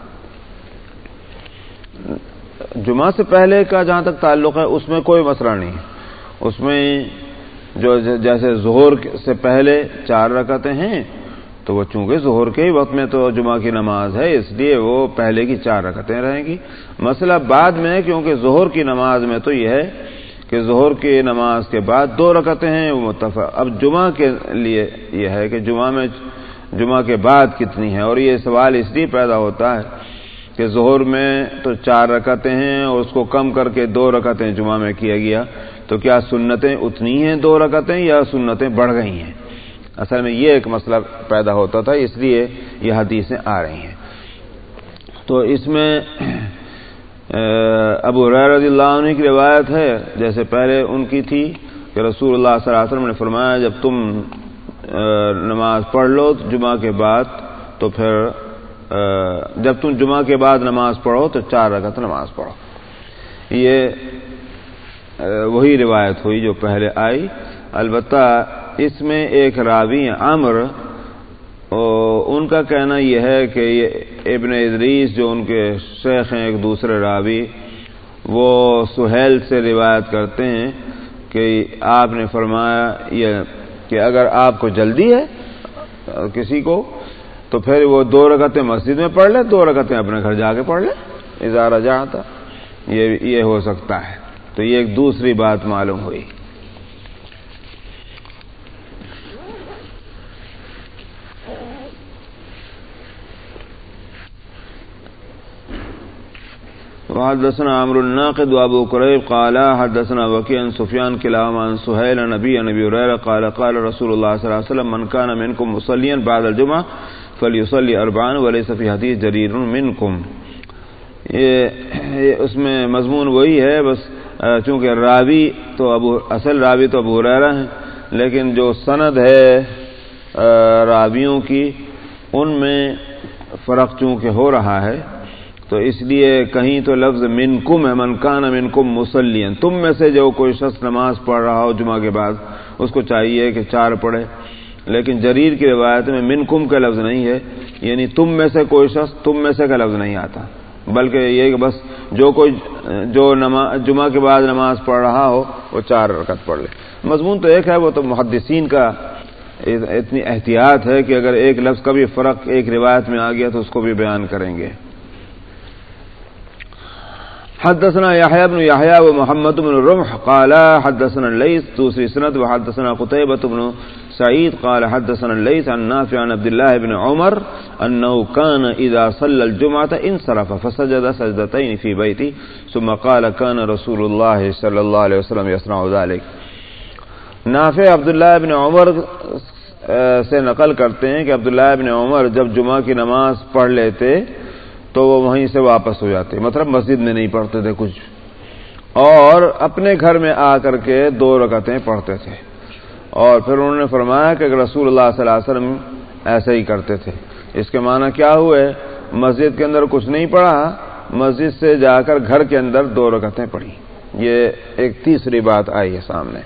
جمعہ سے پہلے کا جہاں تک تعلق ہے، اس میں کوئی مسئلہ نہیں۔ اس میں جو جیسے ظہر سے پہلے چار رکعتیں ہیں، تو وہ چونکہ ظہر کے ہی وقت میں تو جمعہ کی نماز ہے، اس لیے وہ پہلے کی چار رکعتیں رہیں گی۔ مسئلہ بعد میں، کیونکہ ظہر کی نماز میں تو یہ ہے کہ ظہر کی نماز کے بعد دو رکعتیں ہیں، وہ متفق۔ اب جمعہ کے لیے یہ ہے کہ جمعہ میں، جمعہ کے بعد کتنی ہے، اور یہ سوال اس لیے پیدا ہوتا ہے کہ ظہر میں تو چار رکعتیں ہیں اور اس کو کم کر کے دو رکعتیں جمعہ میں کیا گیا۔ تو کیا سنتیں اتنی ہیں دو رکعتیں یا سنتیں بڑھ گئی ہیں؟ اصل میں یہ ایک مسئلہ پیدا ہوتا تھا، اس لیے یہ حدیثیں آ رہی ہیں۔ تو اس میں ابو رضی اللہ عنہ کی روایت ہے۔ جیسے پہلے ان کی تھی کہ رسول اللہ صلی اللہ علیہ وسلم نے فرمایا، جب تم نماز پڑھ لو جمعہ کے بعد تو پھر جب تم جمعہ کے بعد نماز پڑھو تو چار رکعت نماز پڑھو۔ یہ وہی روایت ہوئی جو پہلے آئی۔ البتہ اس میں ایک راوی عمر ان کا کہنا یہ ہے کہ یہ ابن ادریس جو ان کے شیخ ہیں، ایک دوسرے راوی، وہ سہیل سے روایت کرتے ہیں کہ آپ نے فرمایا یہ کہ اگر آپ کو جلدی ہے کسی کو تو پھر وہ دو رکعتیں مسجد میں پڑھ لے، دو رکعتیں اپنے گھر جا کے پڑھ لے۔ اظہار جہاں یہ یہ ہو سکتا ہے۔ تو یہ ایک دوسری بات معلوم ہوئی۔ وحدثنا عمرو الناقد وابو قريب قال حدثنا وكيع عن سفيان كلاهما عن سهيل نبي نبي هريره قال قال رسول الله صلى الله عليه وسلم من كان منكم مصليا بعد الجمعه فليصلي اربعا وليس في حديث جرير منكم۔ یہ اس میں مضمون وہی ہے، بس چونکہ راوی تو ابو، اصل راوی تو ابو ریرا ہیں، لیکن جو سند ہے راویوں کی، ان میں فرق چونکہ ہو رہا ہے، تو اس لیے کہیں تو لفظ من کم ہے منکان من کم مسلین تم میں سے جو کوئی شخص نماز پڑھ رہا ہو جمعہ کے بعد، اس کو چاہیے کہ چار پڑھے۔ لیکن جریر کی روایت میں من کم کا لفظ نہیں ہے یعنی تم میں سے کوئی شخص تم میں سے کا لفظ نہیں آتا۔ بلکہ یہ کہ بس جو کوئی، جو نماز جمعہ کے بعد نماز پڑھ رہا ہو، وہ چار رکعت پڑھ لے۔ مضمون تو ایک ہے، وہ تو محدثین کا اتنی احتیاط ہے کہ اگر ایک لفظ کا بھی فرق ایک روایت میں آ گیا تو اس کو بھی بیان کریں گے۔ حدثنا يحيى بن يحيى ومحمد بن الرمح قال حدثنا الليث دوسری سند وحدثنا قتيبة بن سعيد قال حدثنا الليث عن نافع عن عبد الله بن عمر أنه كان إذا صلى الجمعة انصرف فسجد سجدتين في بيتي ثم قال كان رسول الله صلى الله عليه وسلم يصنع ذلك. نافع عبداللہ ابن عمر سے نقل کرتے ہیں کہ عبداللہ ابن عمر جب جمعہ کی نماز پڑھ لیتے تو وہ وہیں سے واپس ہو جاتے مطلب مسجد میں نہیں پڑھتے تھے کچھ۔ اور اپنے گھر میں آ کر کے دو رکعتیں پڑھتے تھے۔ اور پھر انہوں نے فرمایا کہ رسول اللہ صلی اللہ علیہ وسلم ایسے ہی کرتے تھے۔ اس کے معنی کیا ہوئے؟ مسجد کے اندر کچھ نہیں پڑھا، مسجد سے جا کر گھر کے اندر دو رکعتیں پڑھی۔ یہ ایک تیسری بات آئی ہے سامنے۔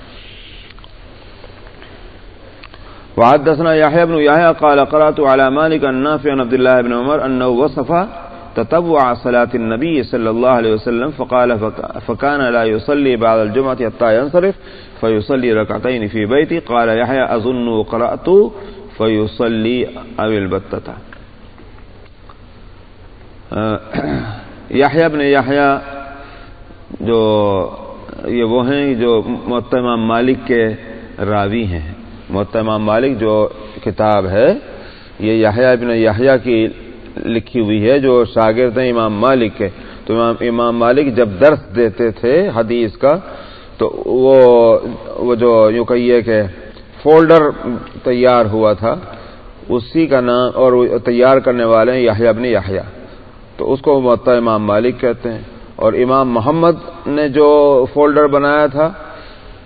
وحدثنا يحيى بن يحيى قال قرأت على مالك النافع عن عبد الله بن عمر أنه وصف تتبع صلاة النبي صلى الله عليه وسلم فقال فكان لا يصلي بعد الجمعة حتى ينصرف۔ فيصلي ركعتين في بيتي. قال يحيى، أظن قرأت فيصلي أو البتة. یحیٰ ابن یحیٰ جو یہ وہ ہیں جو محتمام مالک کے راوی ہیں. محتمام مالک جو کتاب ہے، یہ یحیٰ ابن یحیٰ کی لکھی ہوئی ہے، جو شاگرد ہیں امام مالک کے. تو امام امام مالک جب درس دیتے تھے حدیث کا تو وہ وہ جو یوں کہیے کہ فولڈر تیار ہوا تھا، اسی کا نام اور تیار کرنے والے ہیں یاہیا ابن یاہیا تو اس کو معطا امام مالک کہتے ہیں۔ اور امام محمد نے جو فولڈر بنایا تھا،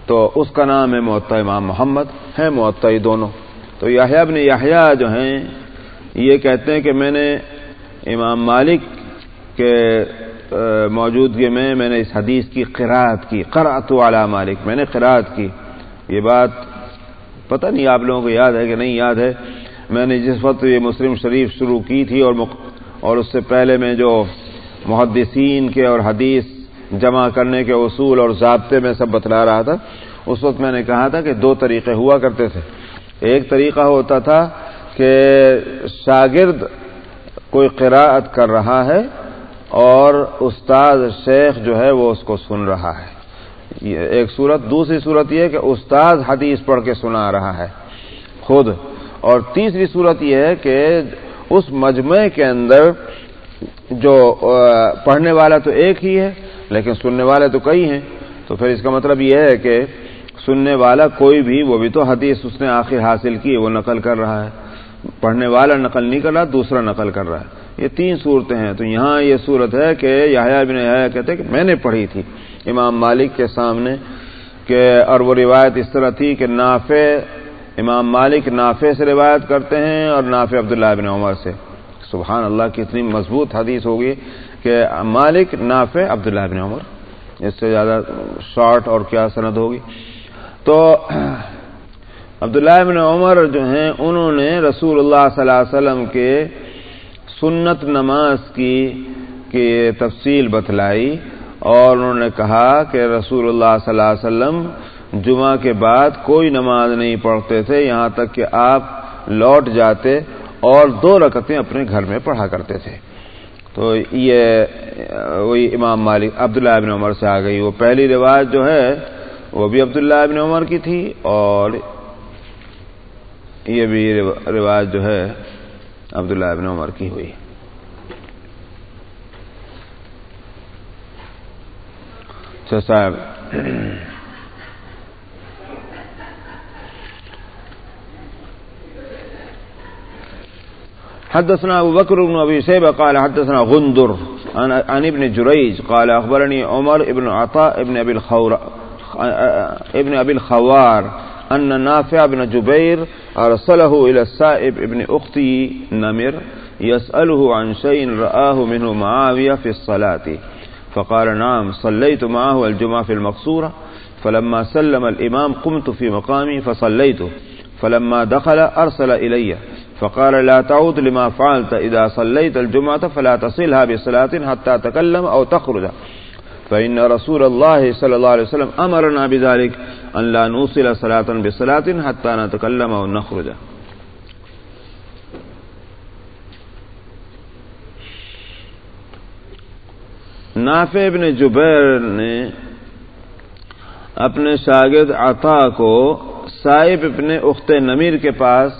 تو اس کا نام ہے معطا امام محمد ہے معطا دونوں۔ تو یاہیا ابن یاہیا جو ہیں، یہ کہتے ہیں کہ میں نے امام مالک کے موجودگی میں میں نے اس حدیث کی قرآت کی، قرأت والا مالک، میں نے قرآت کی۔ یہ بات پتہ نہیں آپ لوگوں کو یاد ہے کہ نہیں یاد ہے۔ میں نے جس وقت یہ مسلم شریف شروع کی تھی اور اور اس سے پہلے میں جو محدثین کے اور حدیث جمع کرنے کے اصول اور ضابطے میں سب بتلا رہا تھا، اس وقت میں نے کہا تھا کہ دو طریقے ہوا کرتے تھے۔ ایک طریقہ ہوتا تھا کہ شاگرد کوئی قراءت کر رہا ہے اور استاد شیخ جو ہے وہ اس کو سن رہا ہے۔ ایک صورت دوسری صورت یہ کہ استاد حدیث پڑھ کے سنا رہا ہے، خود۔ اور تیسری صورت یہ ہے کہ اس مجمع کے اندر جو پڑھنے والا تو ایک ہی ہے، لیکن سننے والے تو کئی ہیں۔ تو پھر اس کا مطلب یہ ہے کہ سننے والا کوئی بھی، وہ بھی تو حدیث اس نے آخر حاصل کی، وہ نقل کر رہا ہے۔ پڑھنے والا نقل نہیں کر رہا، دوسرا نقل کر رہا ہے۔ یہ تین صورتیں ہیں۔ تو یہاں یہ صورت ہے کہ یاہیا بن یحییٰ کہتے کہ میں نے پڑھی تھی۔ امام مالک کے سامنے کہ اور وہ روایت اس طرح تھی کہ نافع، امام مالک نافع سے روایت کرتے ہیں اور نافع عبداللہ بن عمر سے۔ سبحان اللہ کی اتنی مضبوط حدیث ہوگی کہ مالک نافع عبداللہ بن عمر۔ اس سے زیادہ شارٹ اور کیا سند ہوگی۔ تو عبداللہ بن عمر جو ہیں، انہوں نے رسول اللہ صلی اللہ علیہ وسلم کے سنت نماز کی کی تفصیل بتلائی اور انہوں نے کہا کہ رسول اللہ صلی اللہ علیہ وسلم جمعہ کے بعد کوئی نماز نہیں پڑھتے تھے، یہاں تک کہ آپ لوٹ جاتے اور دو رکتیں اپنے گھر میں پڑھا کرتے تھے۔ تو یہ، وہی امام مالک عبداللہ ابن عمر سے آ گئی وہ پہلی رواج جو ہے، وہ بھی عبداللہ ابن عمر کی تھی اور یہ بھی رواج جو ہے عبداللہ ابن عمر کی ہوئی۔ اچھا صاحب۔ حدثنا ابو بكر بن ابي شيبه قال حدثنا غندر عن ابن جريج قال اخبرني عمر ابن عطاء ابن ابي الخور ابن ابي الخوار ان نافع بن جبير ارسله الى السائب ابن اختي نمر يساله عن شيء رآه منه معاويه في الصلاه فقال نعم، صليت معه الجمعه في المقصوره فلما سلم الامام قمت في مقامي فصليته. فلما دخل ارسل الي فقال لا تعود لما فعلت، إذا صليت الجمعة فلا تصلها بصلاة حتى تكلم أو تخرج. فإن رسول الله صلى الله عليه وسلم أمرنا بذلك. أن لا نوصل صلاة بصلاة حتى نتكلم أو نافع ابن جبیر نے اپنے شاگرد عطا کو صاحب ابن اخت نمیر کے پاس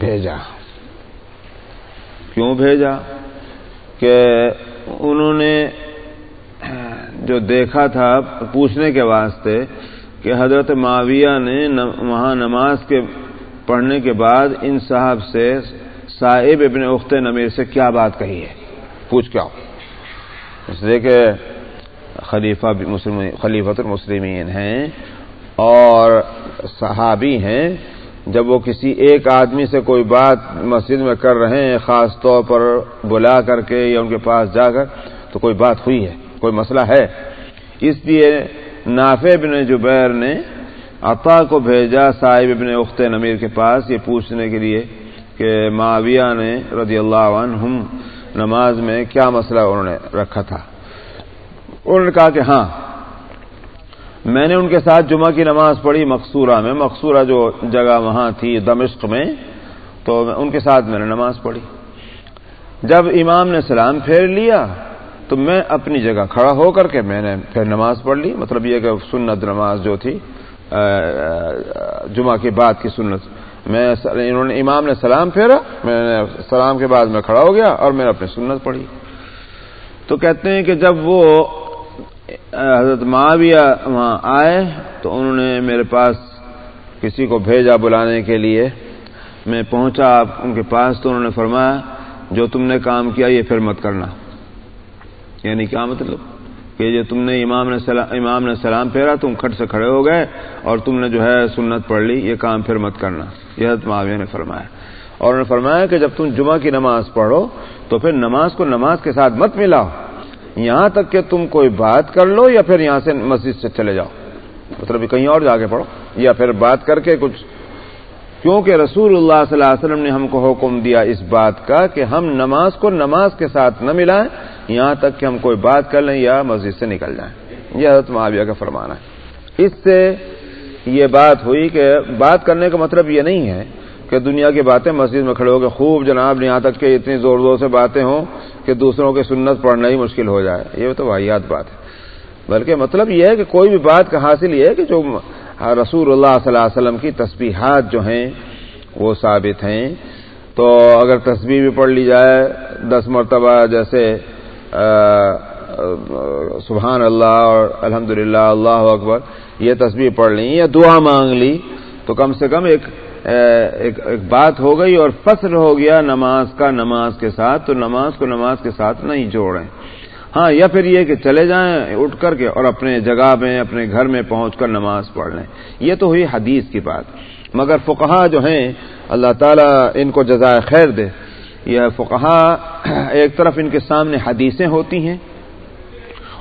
بھیجا. کیوں بھیجا؟ کہ انہوں نے جو دیکھا تھا پوچھنے کے واسطے کہ حضرت معاویہ نے وہاں نماز کے پڑھنے کے بعد ان صاحب سے صاحب ابن اخت نمیر سے کیا بات کہی ہے؟ پوچھ کیا اس لیے کہ خلیفہ خلیفت المسلمین ہیں اور صحابی ہیں۔ جب وہ کسی ایک آدمی سے کوئی بات مسجد میں کر رہے ہیں، خاص طور پر بلا کر کے یا ان کے پاس جا کر، تو کوئی بات ہوئی ہے؟ کوئی مسئلہ ہے؟ اس لیے نافع بن جبیر نے عطا کو بھیجا صاحب ابن اخت نمیر کے پاس یہ پوچھنے کے لیے کہ معاویہ نے رضی اللہ عنہم نماز میں کیا مسئلہ انہوں نے رکھا تھا۔ انہوں نے کہا کہ ہاں میں نے ان کے ساتھ جمعہ کی نماز پڑھی مقصورہ میں، مقصورہ جو جگہ وہاں تھی دمشق میں، تو ان کے ساتھ میں نے نماز پڑھی۔ جب امام نے سلام پھیر لیا تو میں اپنی جگہ کھڑا ہو کر کے میں نے پھر نماز پڑھ لی۔ مطلب یہ کہ سنت نماز جو تھی جمعہ کے بعد کی سنت۔ میں انہوں نے، امام نے سلام پھیرا۔ میں نے سلام کے بعد میں کھڑا ہو گیا اور میں نے اپنی سنت پڑھی۔ تو کہتے ہیں کہ جب وہ حضرت معاویہ وہاں آئے تو انہوں نے میرے پاس کسی کو بھیجا بلانے کے لیے۔ میں پہنچا، ان کے پاس تو انہوں نے فرمایا، جو تم نے کام کیا یہ پھر مت کرنا۔ یعنی کیا مطلب؟ کہ یہ تم نے امام نے سلام امام نے سلام پھیرا، تم کھٹ سے کھڑے ہو گئے اور تم نے جو ہے سنت پڑھ لی، یہ کام پھر مت کرنا۔ یہ حضرت معاویہ نے فرمایا۔ اور انہوں نے فرمایا کہ جب تم جمعہ کی نماز پڑھو تو پھر نماز کو نماز کے ساتھ مت ملاؤ۔ یہاں تک کہ تم کوئی بات کر لو یا پھر یہاں سے مسجد سے چلے جاؤ۔ مطلب کہیں اور جا کے پڑھو یا پھر بات کر کے کچھ۔ کیونکہ رسول اللہ صلی اللہ علیہ وسلم نے ہم کو حکم دیا اس بات کا کہ ہم نماز کو نماز کے ساتھ نہ ملائیں یہاں تک کہ ہم کوئی بات کر لیں یا مسجد سے نکل جائیں۔ یہ حضرت معاویہ کا فرمانا ہے۔ اس سے یہ بات ہوئی کہ بات کرنے کا مطلب یہ نہیں ہے کہ دنیا کی باتیں مسجد میں کھڑے ہو کے خوب جناب یہاں تک کہ اتنی زور زور سے باتیں ہوں کہ دوسروں کی سنت پڑھنا ہی مشکل ہو جائے۔ یہ تو واحد بات ہے۔ بلکہ مطلب یہ ہے کہ کوئی بھی بات کا حاصل یہ ہے کہ جو رسول اللہ صلی اللہ علیہ وسلم کی تسبیحات جو ہیں وہ ثابت ہیں۔ تو اگر تصویر بھی پڑھ لی جائے دس مرتبہ جیسے سبحان اللہ اور الحمد اللہ اکبر، یہ تصویر پڑھ لی یا دعا مانگ لی، تو کم سے کم ایک ایک بات ہو گئی اور فصل ہو گیا نماز کا نماز کے ساتھ، تو نماز کو نماز کے ساتھ نہیں جوڑیں۔ ہاں یا پھر یہ کہ چلے جائیں اٹھ کر کے اور اپنے جگہ میں اپنے گھر میں پہنچ کر نماز پڑھ لیں۔ یہ تو ہوئی حدیث کی بات۔ مگر فقہا جو ہیں، اللہ تعالیٰ ان کو جزائے خیر دے۔ یہ فقہا، ایک طرف ان کے سامنے حدیثیں ہوتی ہیں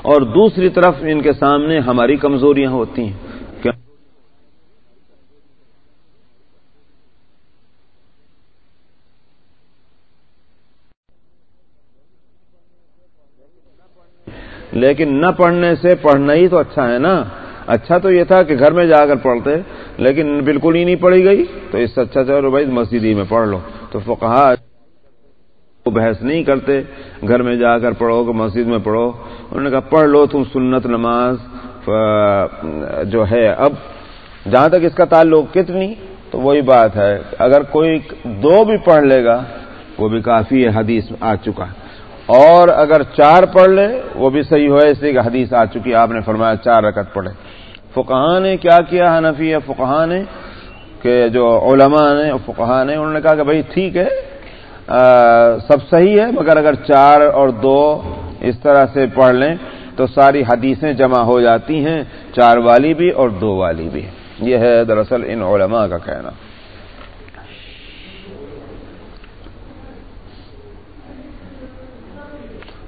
اور دوسری طرف ان کے سامنے ہماری کمزوریاں ہوتی ہیں۔ لیکن نہ پڑھنے سے پڑھنا ہی تو اچھا ہے نا۔ اچھا تو یہ تھا کہ گھر میں جا کر پڑھتے، لیکن بالکل ہی نہیں پڑھی گئی۔ تو اس سے اچھا چلو بھائی، مسجد ہی میں پڑھ لو۔ تو فقہا بحث نہیں کرتے، گھر میں جا کر پڑھو، کہ مسجد میں پڑھو۔ انہوں نے کہا، پڑھ لو تم سنت نماز جو ہے اب، جہاں تک اس کا تعلق کتنی، تو وہی بات ہے۔ اگر کوئی دو بھی پڑھ لے گا، وہ بھی کافی ہے حدیث آ چکا۔ اور اگر چار پڑھ لے، وہ بھی صحیح ہوئے اس لیے کہ حدیث آ چکی۔ آپ نے فرمایا چار رکعت پڑھے۔ فقہ نے کیا کیا؟ حنفی ہے فقہ نے، کہ جو علماء نے فقہ نے، انہوں نے کہا کہ بھائی ٹھیک ہے سب صحیح ہے، مگر اگر چار اور دو اس طرح سے پڑھ لیں تو ساری حدیثیں جمع ہو جاتی ہیں، چار والی بھی اور دو والی بھی۔ یہ ہے دراصل ان علماء کا کہنا۔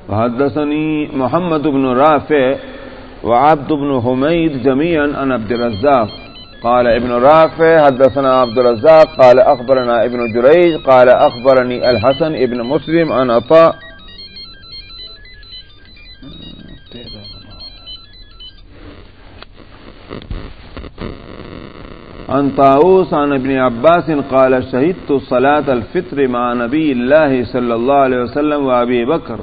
حدثني محمد بن رافع وعبد بن حميد جميعا عن عبد الرزاق قال ابن رافع، حدثنا عبد الرزاق، قال أخبرنا ابن جريج، قال أخبرني الحسن ابن مسلم عن أطاء عن طاووس، عن ابن عباس، قال شهدت صلاة الفطر مع نبي الله صلى الله عليه وسلم وأبي بكر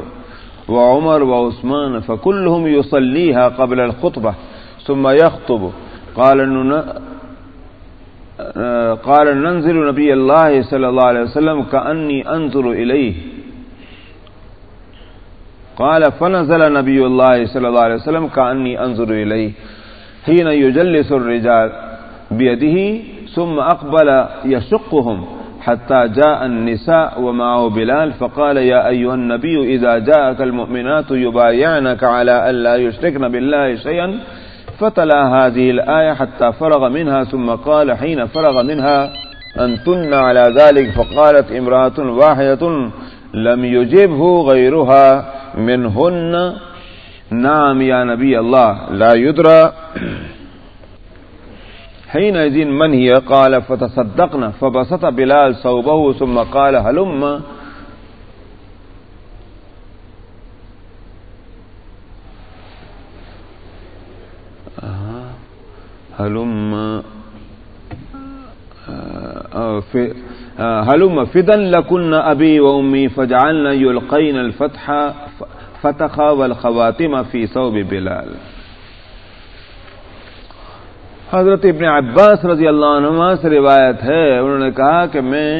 وعمر وعثمان، فكلهم يصليها قبل الخطبة، ثم يخطب. قال قال ننزل نبي الله صلى الله عليه وسلم كأني أنظر إليه قال فنزل نبي الله صلى الله عليه وسلم كأني أنظر إليه حين يجلس الرجال بيده ثم أقبل يشقهم حتى جاء النساء ومعه بلال فقال يا أيها النبي إذا جاءك المؤمنات يبايعنك على أن لا يشركن بالله شيئا فتلا هذه الآية حتى فرغ منها، ثم قال حين فرغ منها أنتن على ذلك، فقالت امرأة واحدة لم يجبه غيرها منهن. نعم يا نبي الله، لا يدرى. حينئذ من هي؟ قال، فتصدقنا، فبسط بلال صوبه، ثم قال، هلم؟ هلم هلم، فدا لكن أبي وأمي فجعلنا يلقين الفتح فتخ والخواتم في صوب بلال. حضرت ابن عباس رضی اللہ عنہ سے روایت ہے، انہوں نے کہا کہ میں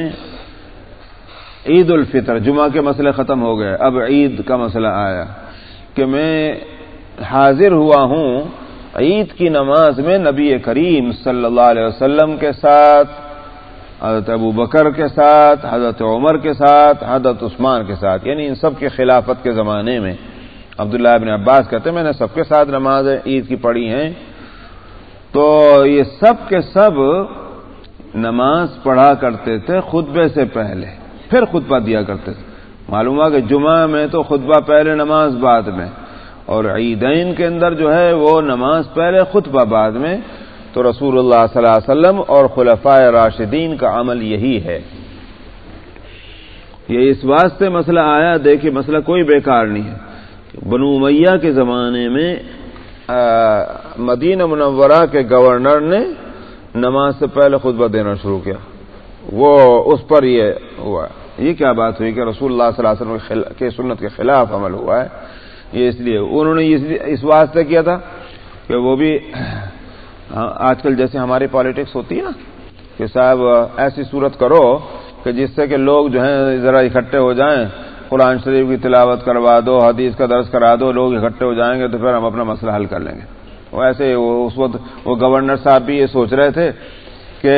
عید الفطر، جمعہ کے مسئلے ختم ہو گئے، اب عید کا مسئلہ آیا، کہ میں حاضر ہوا ہوں عید کی نماز میں نبی کریم صلی اللہ علیہ وسلم کے ساتھ، حضرت ابو بکر کے ساتھ، حضرت عمر کے ساتھ، حضرت عثمان کے ساتھ یعنی ان سب کے خلافت کے زمانے میں۔ عبداللہ ابن عباس کہتے ہیں، میں نے سب کے ساتھ نماز عید کی پڑھی ہیں۔ تو یہ سب کے سب نماز پڑھا کرتے تھے خطبے سے پہلے، پھر خطبہ دیا کرتے تھے۔ معلوم ہوا کہ جمعہ میں تو خطبہ پہلے نماز بعد میں۔ اور عیدین کے اندر جو ہے وہ نماز پہلے خطبہ بعد میں، تو رسول اللہ صلی اللہ علیہ وسلم اور خلفۂ راشدین کا عمل یہی ہے۔ یہ اس واسطے مسئلہ آیا، دیکھیے مسئلہ کوئی بیکار نہیں ہے۔ بنو میاں کے زمانے میں مدینہ منورہ کے گورنر نے نماز سے پہلے خطبہ دینا شروع کیا۔ وہ اس پر یہ ہوا۔ یہ کیا بات ہوئی کہ رسول اللہ صلی اللہ علیہ وسلم کے سنت کے خلاف عمل ہوا ہے؟ یہ اس لیے انہوں نے اس واسطے کیا تھا کہ وہ بھی آج کل جیسے ہماری پالیٹکس ہوتی ہے نا کہ صاحب ایسی صورت کرو کہ جس سے کہ لوگ جو ہیں ذرا اکٹھے ہو جائیں، قرآن شریف کی تلاوت کروا دو، حدیث کا درس کرا دو، لوگ اکٹھے ہو جائیں گے تو پھر ہم اپنا مسئلہ حل کر لیں گے۔ وہ ایسے اس وقت وہ گورنر صاحب بھی یہ سوچ رہے تھے کہ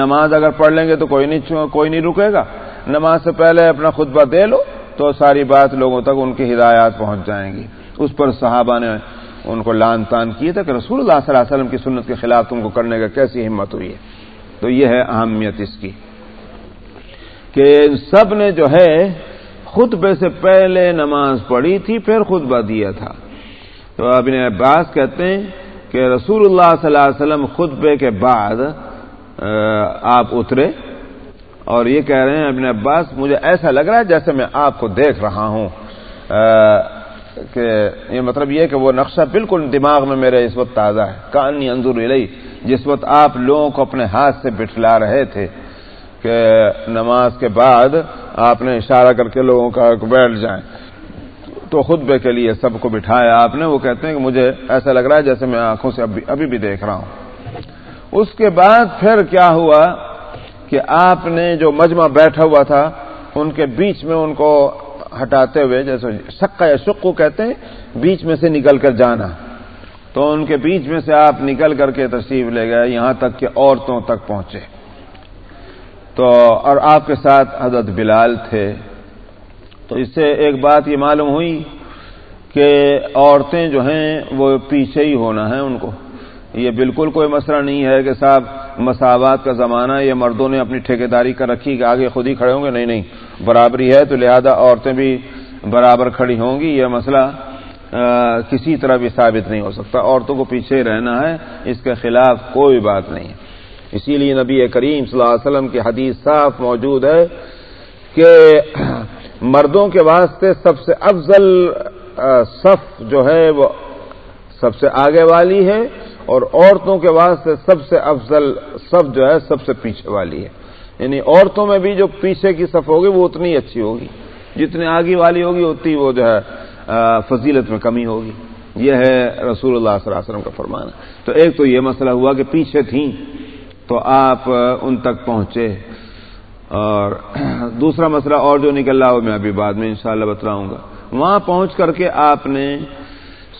نماز اگر پڑھ لیں گے تو کوئی نہیں کوئی نہیں رکے گا۔ نماز سے پہلے اپنا خطبہ دے لو۔ تو ساری بات لوگوں تک ان کی ہدایات پہنچ جائیں گی۔ اس پر صحابہ نے ان کو لان تان کیے تھا کہ رسول اللہ صلی اللہ علیہ وسلم کی سنت کے خلاف تم کو کرنے کا کیسی ہمت ہوئی ہے۔ تو یہ ہے اہمیت اس کی کہ سب نے جو ہے خطبے سے پہلے نماز پڑھی تھی، پھر خطبہ دیا تھا۔ تو ابن عباس کہتے ہیں کہ رسول اللہ صلی اللہ علیہ وسلم خطبے کے بعد آپ اترے۔ اور یہ کہہ رہے ہیں ابن عباس، مجھے ایسا لگ رہا ہے جیسے میں آپ کو دیکھ رہا ہوں۔ کہ یہ مطلب یہ کہ وہ نقشہ بالکل دماغ میں میرے اس وقت تازہ ہے۔ کہانی انضور علیہ جس وقت آپ لوگوں کو اپنے ہاتھ سے بٹھلا رہے تھے کہ نماز کے بعد آپ نے اشارہ کر کے لوگوں کا بیٹھ جائیں۔ تو خطبے کے لیے سب کو بٹھایا آپ نے، وہ کہتے ہیں کہ مجھے ایسا لگ رہا ہے جیسے میں آنکھوں سے ابھی بھی دیکھ رہا ہوں۔ اس کے بعد پھر کیا ہوا؟ کہ آپ نے جو مجمع بیٹھا ہوا تھا، ان کے بیچ میں ان کو ہٹاتے ہوئے، جیسے سکا یا شکو کہتے ہیں، بیچ میں سے نکل کر جانا۔ تو ان کے بیچ میں سے آپ نکل کر کے تشریف لے گئے، یہاں تک کہ عورتوں تک پہنچے۔ تو، اور آپ کے ساتھ حضرت بلال تھے۔ تو اس سے ایک بات یہ معلوم ہوئی کہ عورتیں جو ہیں، وہ پیچھے ہی ہونا ہے ان کو۔ یہ بالکل کوئی مسئلہ نہیں ہے کہ صاحب مساوات کا زمانہ یہ مردوں نے اپنی ٹھیکیداری کر رکھی کہ آگے خود ہی کھڑے ہوں گے؟ نہیں نہیں، برابری ہے تو لہذا عورتیں بھی برابر کھڑی ہوں گی، یہ مسئلہ کسی طرح بھی ثابت نہیں ہو سکتا۔ عورتوں کو پیچھے رہنا ہے، اس کے خلاف کوئی بات نہیں۔ ہے اسی لیے نبی کریم صلی اللہ علیہ وسلم کی حدیث صاف موجود ہے کہ مردوں کے واسطے سب سے افضل صف جو ہے وہ سب سے آگے والی ہے اور عورتوں کے واسطے سب سے افضل صف جو ہے، سب سے پیچھے والی ہے۔ یعنی عورتوں میں بھی جو پیچھے کی صف ہوگی، وہ اتنی اچھی ہوگی۔ جتنی آگے والی ہوگی، اتنی وہ جو ہے فضیلت میں کمی ہوگی۔ یہ ہے رسول اللہ صلی اللہ علیہ وسلم کا فرمان تو ایک تو یہ مسئلہ ہوا کہ پیچھے تھیں تو آپ ان تک پہنچے۔ اور دوسرا مسئلہ اور جو نکل رہا ہو میں ابھی بعد میں انشاءاللہ بتلاؤں گا۔ وہاں پہنچ کر کے آپ نے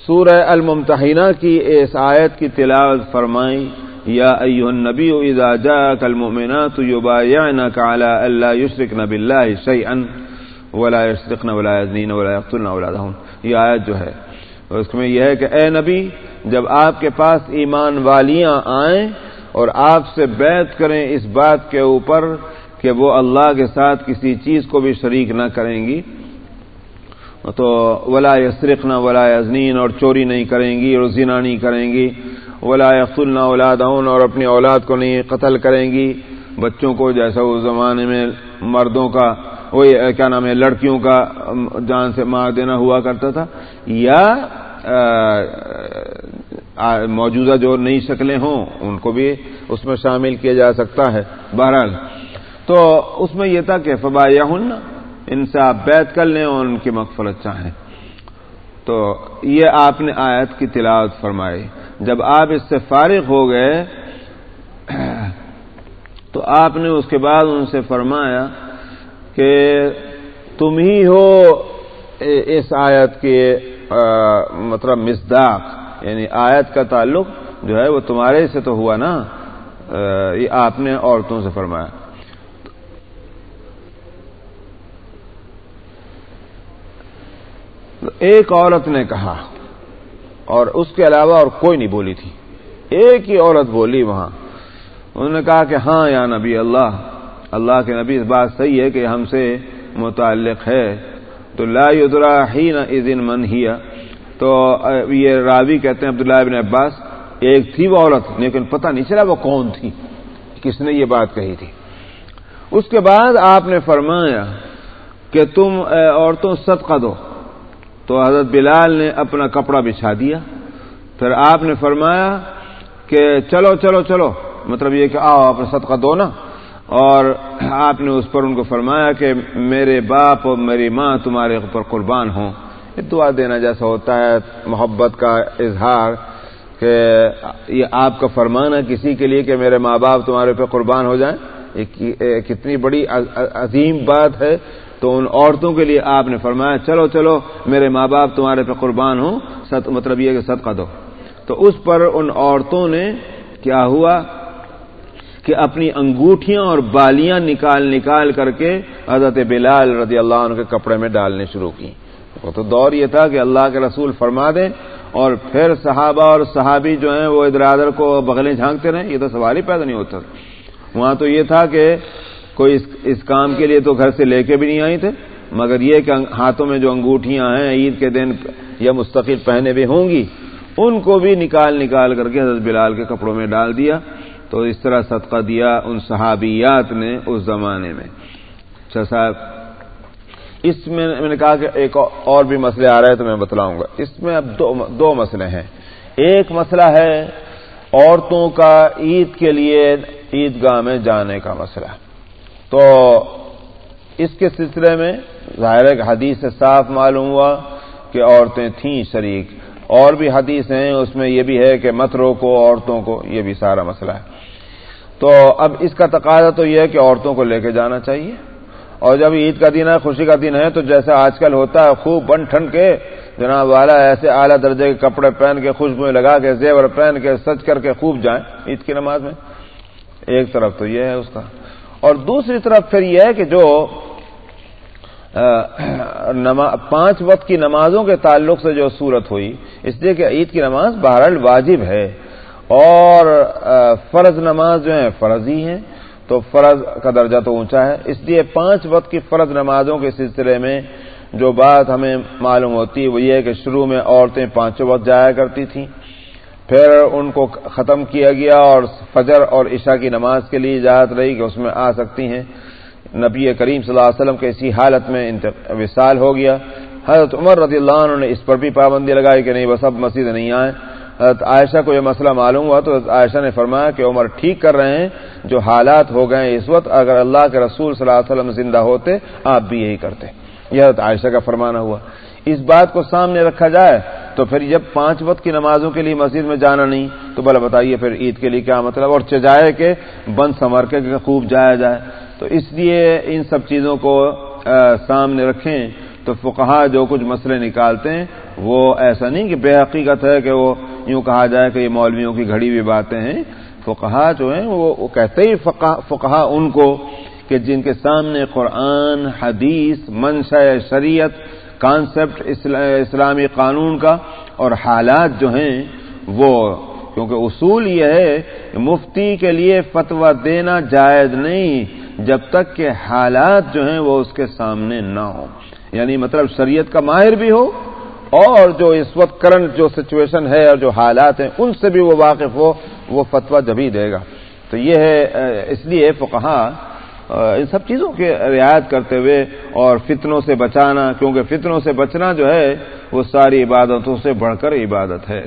سورہ الممتحینہ کی اس آیت کی تلاوت فرمائی یا ایو النبی اذا جاءك المؤمنات يبايعنك على الا يشركن بالله شيئا ولا يسرقن ولا يزنين ولا يقتلن اولادهن یہ آیت جو ہے، اس میں یہ ہے کہ اے نبی، جب آپ کے پاس ایمان والیاں آئیں اور آپ سے بیت کریں اس بات کے اوپر کہ وہ اللہ کے ساتھ کسی چیز کو بھی شریک نہ کریں گی تو ولا یسرقنا ولا ازنین اور چوری نہیں کریں گی اور زنا نہیں کریں گی۔ ولا یقتلنا اولاد اور اپنی اولاد کو نہیں قتل کریں گی۔ بچوں کو جیسا اس زمانے میں مردوں کا وہی کیا نام ہے، لڑکیوں کا جان سے مار دینا ہوا کرتا تھا۔ یا موجودہ جو نئی شکلیں ہوں، ان کو بھی اس میں شامل کیا جا سکتا ہے۔ بہرحال، تو اس میں یہ تھا کہ فبا ہن ان سے آپ بیت کر لیں اور ان کی مغفرت چاہیں۔ تو یہ آپ نے آیت کی تلاوت فرمائی۔ جب آپ اس سے فارغ ہو گئے، تو آپ نے اس کے بعد ان سے فرمایا کہ تم ہی ہو اس آیت کے مطلب مزداق یعنی آیت کا تعلق جو ہے وہ تمہارے سے تو ہوا نا۔ یہ آپ نے عورتوں سے فرمایا۔ ایک عورت نے کہا اور اس کے علاوہ اور کوئی نہیں بولی تھی۔ ایک ہی عورت بولی وہاں۔ انہوں نے کہا کہ ہاں یا نبی اللہ اللہ کے نبی، اس بات صحیح ہے کہ ہم سے متعلق ہے۔ تو لا یدرا ہی نہ دن من ہیا تو یہ راوی کہتے ہیں عبداللہ ابن عباس، ایک تھی وہ عورت، لیکن پتہ نہیں چلا وہ کون تھی، کس نے یہ بات کہی تھی۔ اس کے بعد آپ نے فرمایا کہ تم عورتوں، صدقہ دو۔ تو حضرت بلال نے اپنا کپڑا بچھا دیا۔ پھر آپ نے فرمایا کہ چلو چلو چلو۔ مطلب یہ کہ آؤ، آپ صدقہ دو نا۔ اور آپ نے اس پر ان کو فرمایا کہ میرے باپ اور میری ماں تمہارے اوپر قربان ہوں۔ دعا دینا جیسا ہوتا ہے، محبت کا اظہار کہ یہ آپ کا فرمانا کسی کے لیے کہ میرے ماں باپ تمہارے پہ قربان ہو جائیں۔ کتنی بڑی عظیم بات ہے۔ تو ان عورتوں کے لیے آپ نے فرمایا، چلو چلو، میرے ماں باپ تمہارے پہ قربان ہوں مطلب یہ کہ صدقہ دو۔ تو اس پر ان عورتوں نے کیا ہوا کہ اپنی انگوٹھیاں اور بالیاں نکال نکال کر کے حضرت بلال رضی اللہ عنہ کے کپڑے میں ڈالنے شروع کی۔ وہ تو دور یہ تھا کہ اللہ کے رسول فرما دیں اور پھر صحابہ اور صحابی جو ہیں وہ ادھر ادھر کو بغلیں جھانکتے رہیں، یہ تو سوال ہی پیدا نہیں ہوتا۔ وہاں تو یہ تھا کہ کوئی اس اس کام کے لیے تو گھر سے لے کے بھی نہیں آئی تھے، مگر یہ کہ ہاتھوں میں جو انگوٹھیاں ہیں، عید کے دن یا مستقل پہنے بھی ہوں گی، ان کو بھی نکال نکال کر کے حضرت بلال کے کپڑوں میں ڈال دیا۔ تو اس طرح صدقہ دیا ان صحابیات نے اس زمانے میں۔ اچھا صاحب، اس میں میں نے کہا کہ ایک اور بھی مسئلے آ رہے ہیں تو میں بتلاؤں گا۔ اس میں اب دو دو مسئلے ہیں۔ ایک مسئلہ ہے عورتوں کا عید کے لیے عیدگاہ میں جانے کا مسئلہ۔ تو اس کے سلسلے میں ظاہر حدیث سے صاف معلوم ہوا کہ عورتیں تھیں شریک۔ اور بھی حدیث ہیں، اس میں یہ بھی ہے کہ مت روکو عورتوں کو، یہ بھی سارا مسئلہ ہے۔ تو اب اس کا تقاضا تو یہ ہے کہ عورتوں کو لے کے جانا چاہیے۔ اور جب عید کا دن ہے، خوشی کا دن ہے، تو جیسا آج کل ہوتا ہے، خوب بن ٹھنڈ کے جناب والا ایسے اعلیٰ درجے کے کپڑے پہن کے خوشبو لگا کے، زیور پہن کے سچ کر کے خوب جائیں۔ عید کی نماز میں ایک طرف تو یہ ہے اس کا۔ اور دوسری طرف پھر یہ ہے کہ جو پانچ وقت کی نمازوں کے تعلق سے جو صورت ہوئی، اس لیے کہ عید کی نماز بہرحال واجب ہے۔ اور فرض نماز جو ہے فرض ہی ہیں، تو فرض کا درجہ تو اونچا ہے۔ اس لیے پانچ وقت کی فرض نمازوں کے سلسلے میں جو بات ہمیں معلوم ہوتی ہے، وہ یہ ہے کہ شروع میں عورتیں پانچوں وقت جایا کرتی تھیں پھر ان کو ختم کیا گیا اور فجر اور عشاء کی نماز کے لیے اجازت رہی کہ اس میں آ سکتی ہیں۔ نبی کریم صلی اللہ علیہ وسلم کے اسی حالت میں وصال ہو گیا۔ حضرت عمر رضی اللہ عنہ نے اس پر بھی پابندی لگائی کہ نہیں بس اب مسجد نہیں آئے حضرت عائشہ کو یہ مسئلہ معلوم ہوا تو عائشہ نے فرمایا کہ عمر ٹھیک کر رہے ہیں، جو حالات ہو گئے اس وقت، اگر اللہ کے رسول صلی اللہ علیہ وسلم زندہ ہوتے، آپ بھی یہی کرتے۔ یہ حضرت عائشہ کا فرمانا ہوا۔ اس بات کو سامنے رکھا جائے تو پھر جب پانچ وقت کی نمازوں کے لیے مسجد میں جانا نہیں۔ تو بھلا بتائیے پھر عید کے لیے کیا مطلب؟ اور چجائے کہ بند سمر کے خوب جایا جائے۔ تو اس لیے ان سب چیزوں کو سامنے رکھیں۔ تو فقہا جو کچھ مسئلے نکالتے ہیں، وہ ایسا نہیں کہ بے حقیقت ہے کہ وہ یوں کہا جائے کہ یہ مولویوں کی گھڑی ہوئی باتیں ہیں۔ فقہا جو ہیں، وہ کہتے ہی فقہا ان کو کہ جن کے سامنے قرآن، حدیث منشا شریعت کانسیپٹ اسلامی قانون کا اور حالات جو ہیں وہ، کیونکہ اصول یہ ہے کہ مفتی کے لیے فتویٰ دینا جائز نہیں جب تک کہ حالات جو ہیں وہ اس کے سامنے نہ ہوں۔ یعنی مطلب شریعت کا ماہر بھی ہو اور جو اس وقت کرنٹ جو سچویشن ہے اور جو حالات ہیں ان سے بھی وہ واقف ہو، وہ فتویٰ جبھی دے گا۔ تو یہ ہے، اس لیے فقہا ان سب چیزوں کی رعایت کرتے ہوئے اور فتنوں سے بچانا، کیونکہ فتنوں سے بچنا جو ہے، وہ ساری عبادتوں سے بڑھ کر عبادت ہے۔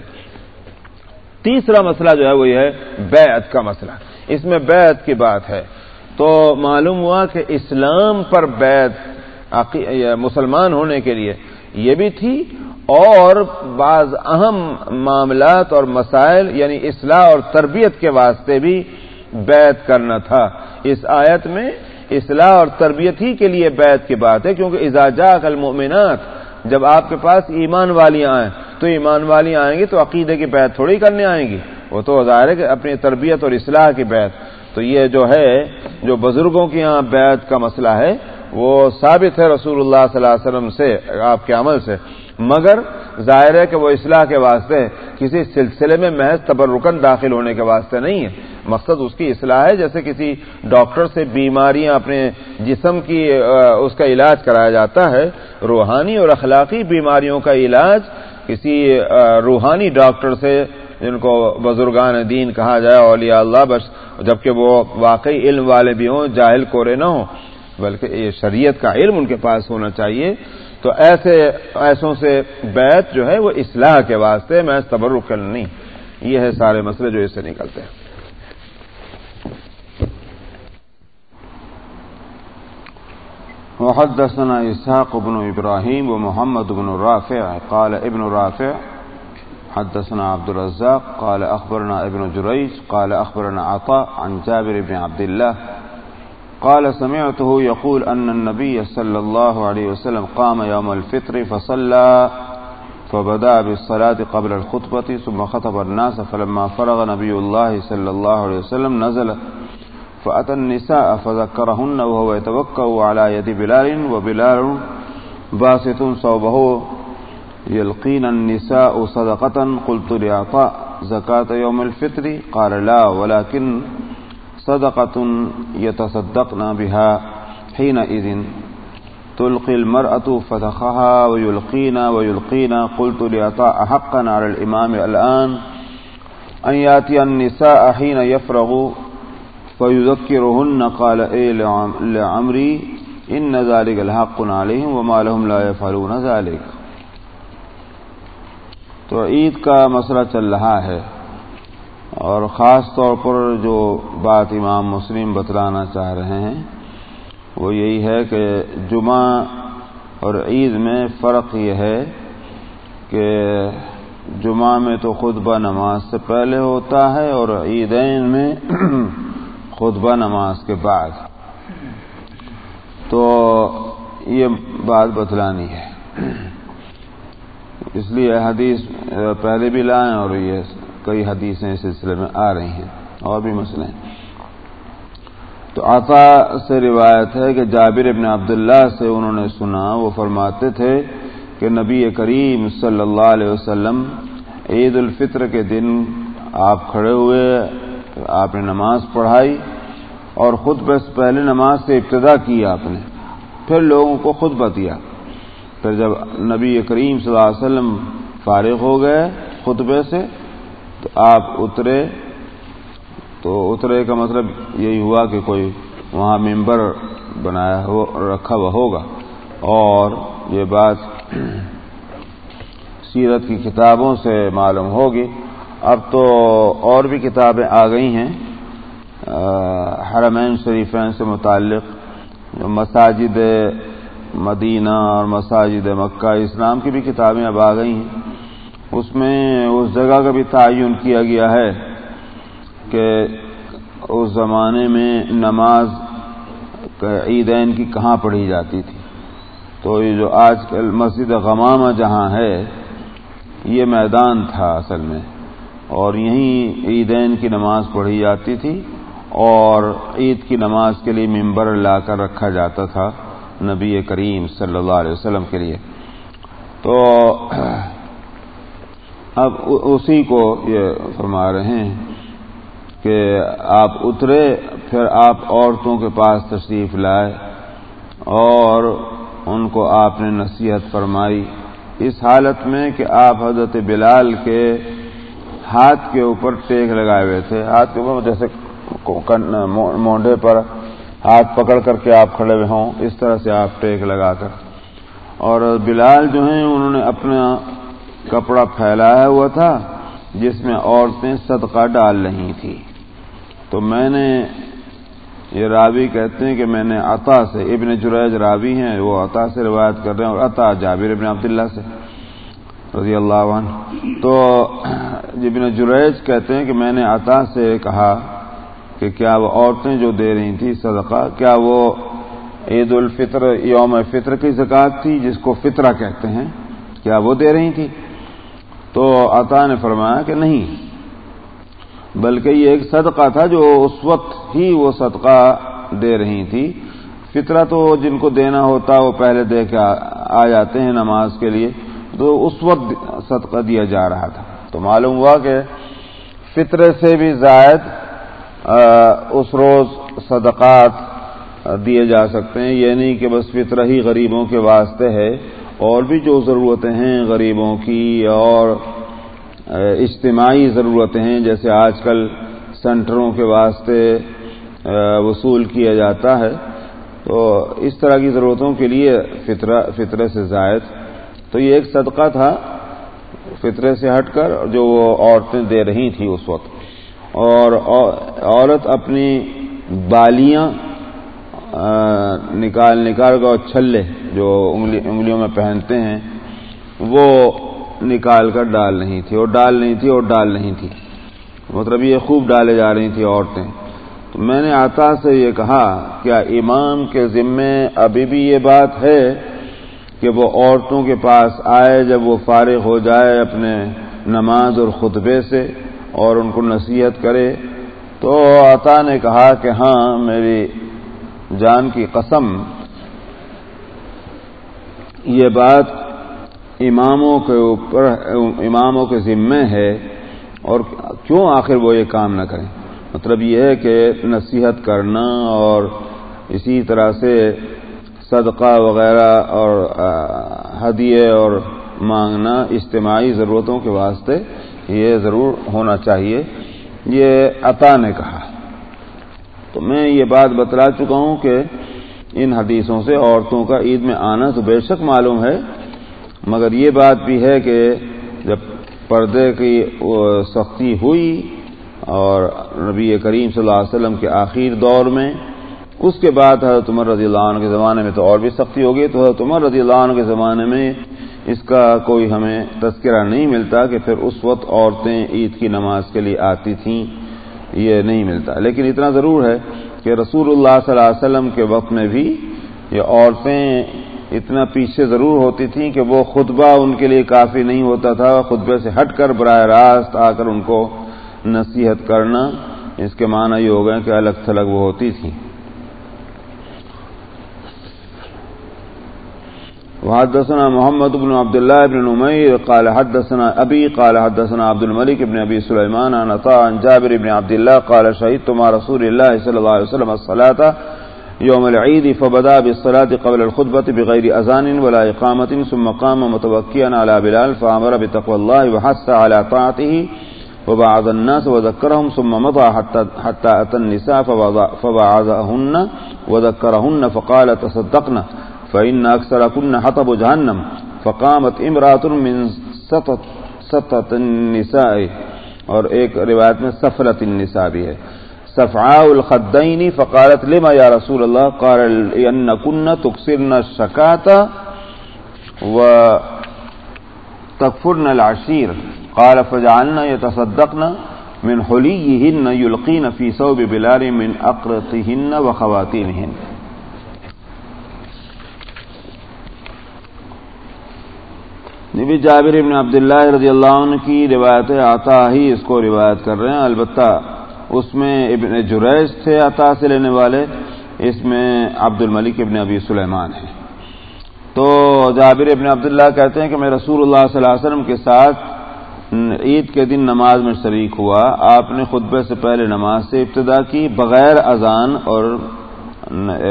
تیسرا مسئلہ جو ہے، وہ یہ ہے، بیعت کا مسئلہ۔ اس میں بیعت کی بات ہے۔ تو معلوم ہوا کہ اسلام پر بیعت مسلمان ہونے کے لیے یہ بھی تھی اور بعض اہم معاملات اور مسائل یعنی اصلاح اور تربیت کے واسطے بھی بیعت کرنا تھا۔ اس آیت میں اصلاح اور تربیت ہی کے لیے بیعت کی بات ہے، کیونکہ اجاجا المؤمنات، جب آپ کے پاس ایمان والی آئیں، تو ایمان والی آئیں گی تو عقیدے کی بیعت تھوڑی کرنے آئیں گی۔ وہ تو ظاہر ہے کہ اپنی تربیت اور اصلاح کی بیعت۔ تو یہ جو ہے، جو بزرگوں کے یہاں بیعت کا مسئلہ ہے، وہ ثابت ہے رسول اللہ صلی اللہ علیہ وسلم سے، آپ کے عمل سے۔ مگر ظاہر ہے کہ وہ اصلاح کے واسطے کسی سلسلے میں محض تبرکن داخل ہونے کے واسطے نہیں ہے۔ مقصد اس کی اصلاح ہے، جیسے کسی ڈاکٹر سے بیماریاں اپنے جسم کی اس کا علاج کرایا جاتا ہے، روحانی اور اخلاقی بیماریوں کا علاج کسی روحانی ڈاکٹر سے، جن کو بزرگان دین کہا جائے، اولیاء اللہ، بس جبکہ وہ واقعی علم والے بھی ہوں، جاہل کورے نہ ہوں، بلکہ یہ شریعت کا علم ان کے پاس ہونا چاہیے۔ تو ایسے، ایسوں سے بیت جو ہے، وہ اصلاح کے واسطے میں تبرک نہیں۔ یہ ہے سارے مسئلے جو اس سے نکلتے ہیں۔ وحدثنا إسحاق بن إبراهيم ومحمد بن رافع، قال ابن رافع، حدثنا عبد الرزاق، قال أخبرنا ابن جريج، قال أخبرنا عطاء عن جابر بن عبد الله، قال سمعته يقول أن النبي صلى الله عليه وسلم قام يوم الفطر فصلى، فبدأ بالصلاة قبل الخطبة، ثم خطب الناس، فلما فرغ نبي الله صلى الله عليه وسلم نزل فأتى النساء فذكرهن وهو يتوكأ على يد بلال وبلال باسط صوبه يلقين النساء صدقة قلت لعطاء زكاة يوم الفطر قال لا ولكن صدقة يتصدقنا بها حينئذ تلقي المرأة فتخها ويلقينا ويلقينا قلت لعطاء حقا على الإمام الآن أن يأتي النساء حين يفرغ فيذكرهن قال اے لعمری ان ذلك الحق عليهم وما لهم لا يفعلون ذلك۔ تو عید کا مسئلہ چل رہا ہے اور خاص طور پر جو بات امام مسلم بتلانا چاہ رہے ہیں، وہ یہی ہے کہ جمعہ اور عید میں فرق یہ ہے کہ جمعہ میں تو خطبہ نماز سے پہلے ہوتا ہے اور عیدین میں خطبہ نماز کے بعد۔ تو یہ بات بتلانی ہے۔ اس لیے حدیث پہلے بھی لائیں اور یہ کئی حدیثیں اس سلسلے میں آ رہی ہیں، اور بھی مسئلے ہیں۔ تو آتا سے روایت ہے کہ جابر ابن عبداللہ سے انہوں نے سنا، وہ فرماتے تھے کہ نبی کریم صلی اللہ علیہ وسلم عید الفطر کے دن آپ کھڑے ہوئے آپ نے نماز پڑھائی اور خود بس پہلے نماز سے ابتدا کی آپ نے، پھر لوگوں کو خود بتیا پھر جب نبی کریم صلی اللہ علیہ وسلم فارغ ہو گئے خطبے سے، تو آپ اترے۔ تو اترے کا مطلب یہی ہوا کہ کوئی وہاں ممبر بنایا ہو، رکھا ہوا ہوگا۔ اور یہ بات سیرت کی کتابوں سے معلوم ہوگی۔ اب تو اور بھی کتابیں آ گئی ہیں حرمین شریفین سے متعلق جو مساجد مدینہ اور مساجد مکہ اسلام کی بھی کتابیں اب آ گئی ہیں۔ اس میں اس جگہ کا بھی تعین کیا گیا ہے کہ اس زمانے میں نماز عیدین کی کہاں پڑھی جاتی تھی۔ تو یہ جو آج کل مسجد غمامہ جہاں ہے، یہ میدان تھا اصل میں۔ اور یہیں عیدین کی نماز پڑھی جاتی تھی اور عید کی نماز کے لیے ممبر لا کر رکھا جاتا تھا نبی کریم صلی اللہ علیہ وسلم کے لیے۔ تو اب اسی کو یہ فرما رہے ہیں کہ آپ اترے، پھر آپ عورتوں کے پاس تشریف لائے اور ان کو آپ نے نصیحت فرمائی۔ اس حالت میں کہ آپ حضرت بلال کے ہاتھ کے اوپر ٹیک لگائے ہوئے تھے۔ ہاتھ کے اوپر جیسے مونڈے پر ہاتھ پکڑ کر کے آپ کھڑے ہوئے ہوں، اس طرح سے آپ ٹیک لگا کر۔ اور بلال جو ہیں، انہوں نے اپنا کپڑا پھیلایا ہوا تھا، جس میں عورتیں صدقہ ڈال رہی تھی تو میں نے یہ راوی کہتے ہیں کہ میں نے عطا سے، ابن جریج راوی ہیں، وہ عطا سے روایت کر رہے ہیں اور عطا جابر ابن عبداللہ سے۔ رضی اللہ عنہ۔ تو ابن جریج کہتے ہیں کہ میں نے عطا سے کہا کہ کیا وہ عورتیں جو دے رہی تھیں صدقہ، کیا وہ عید الفطر، یوم فطر کی زکوٰۃ تھی جس کو فطرہ کہتے ہیں؟ کیا وہ دے رہی تھی تو عطا نے فرمایا کہ نہیں، بلکہ یہ ایک صدقہ تھا جو اس وقت ہی وہ صدقہ دے رہی تھی۔ فطرہ تو جن کو دینا ہوتا وہ پہلے دے کے آ جاتے ہیں نماز کے لیے۔ تو اس وقت صدقہ دیا جا رہا تھا۔ تو معلوم ہوا کہ فطرے سے بھی زائد اس روز صدقات دیے جا سکتے ہیں۔ یہ نہیں کہ بس فطر ہی غریبوں کے واسطے ہے، اور بھی جو ضرورتیں ہیں غریبوں کی اور اجتماعی ضرورتیں ہیں، جیسے آج کل سینٹروں کے واسطے وصول کیا جاتا ہے۔ تو اس طرح کی ضرورتوں کے لیے فطرے سے زائد تو یہ ایک صدقہ تھا، فطرے سے ہٹ کر جو وہ عورتیں دے رہی تھیں اس وقت۔ اور عورت اپنی بالیاں نکال نکال کر چھلے جو انگلیوں میں پہنتے ہیں، وہ نکال کر ڈال نہیں تھی۔ اور ڈال نہیں تھی اور ڈال نہیں تھی۔ مطلب یہ خوب ڈالے جا رہی تھی عورتیں۔ تو میں نے آتا سے یہ کہا، کیا امام کے ذمے ابھی بھی یہ بات ہے کہ وہ عورتوں کے پاس آئے جب وہ فارغ ہو جائے اپنے نماز اور خطبے سے اور ان کو نصیحت کرے، تو عطا نے کہا کہ ہاں میری جان کی قسم، یہ بات اماموں کے اوپر، اماموں کے ذمے ہے اور کیوں آخر وہ یہ کام نہ کریں؟ مطلب یہ ہے کہ نصیحت کرنا اور اسی طرح سے صدقہ وغیرہ اور ہدیے اور مانگنا اجتماعی ضرورتوں کے واسطے یہ ضرور ہونا چاہیے۔ یہ عطا نے کہا۔ تو میں یہ بات بتلا چکا ہوں کہ ان حدیثوں سے عورتوں کا عید میں آنا تو بے شک معلوم ہے، مگر یہ بات بھی ہے کہ جب پردے کی سختی ہوئی اور نبی کریم صلی اللہ علیہ وسلم کے آخر دور میں اس کے بعد حضرت عمر رضی اللہ عنہ کے زمانے میں تو اور بھی سختی ہوگی، تو حضرت عمر رضی اللہ عنہ کے زمانے میں اس کا کوئی ہمیں تذکرہ نہیں ملتا کہ پھر اس وقت عورتیں عید کی نماز کے لیے آتی تھیں، یہ نہیں ملتا۔ لیکن اتنا ضرور ہے کہ رسول اللہ صلی اللہ علیہ وسلم کے وقت میں بھی یہ عورتیں اتنا پیچھے ضرور ہوتی تھیں کہ وہ خطبہ ان کے لیے کافی نہیں ہوتا تھا، خطبے سے ہٹ کر براہ راست آ کر ان کو نصیحت کرنا، اس کے معنی یہ ہو گئے کہ الگ تھلگ وہ ہوتی تھیں۔ وحدثنا محمد بن عبد الله بن نمير قال حدثنا أبي قال حدثنا عبد الملك بن أبي سليمان عن عطاء عن جابر بن عبد الله قال شهدت مع رسول الله صلى الله عليه وسلم الصلاة يوم العيد فبدأ بالصلاة قبل الخطبة بغير أذان ولا إقامة ثم قام متوكيا على بلال فأمر بتقوى الله وحث على طاعته وبعض الناس وذكرهم ثم مضى حتى, حتى أتى النساء فبعضهن وذكرهن فقال تصدقنا. فإن أكثر كن حطب جهنم فقامت امرأة من سطط, سطط النساء۔ اور ایک روایت میں سفرت النساء بھی ہے۔ صفعاء الخدین فقالت لما یا رسول اللہ؟ قال ان كن تكسرن الشكاة و تكفرن العشير قال فجعلنا يتصدقن من حليهن يلقين في ثوب بلال من أقرطهن وخواتيمهن نبی جابر ابن عبداللہ رضی اللہ عنہ کی روایت آتا ہی اس کو روایت کر رہے ہیں۔ البتہ اس میں ابن جریج تھے عطا سے لینے والے اس میں عبد الملک ابن ابی سلیمان ہیں۔ تو جابر ابن عبداللہ کہتے ہیں کہ میں رسول اللہ صلی اللہ علیہ وسلم کے ساتھ عید کے دن نماز میں شریک ہوا۔ آپ نے خطبے سے پہلے نماز سے ابتدا کی بغیر اذان اور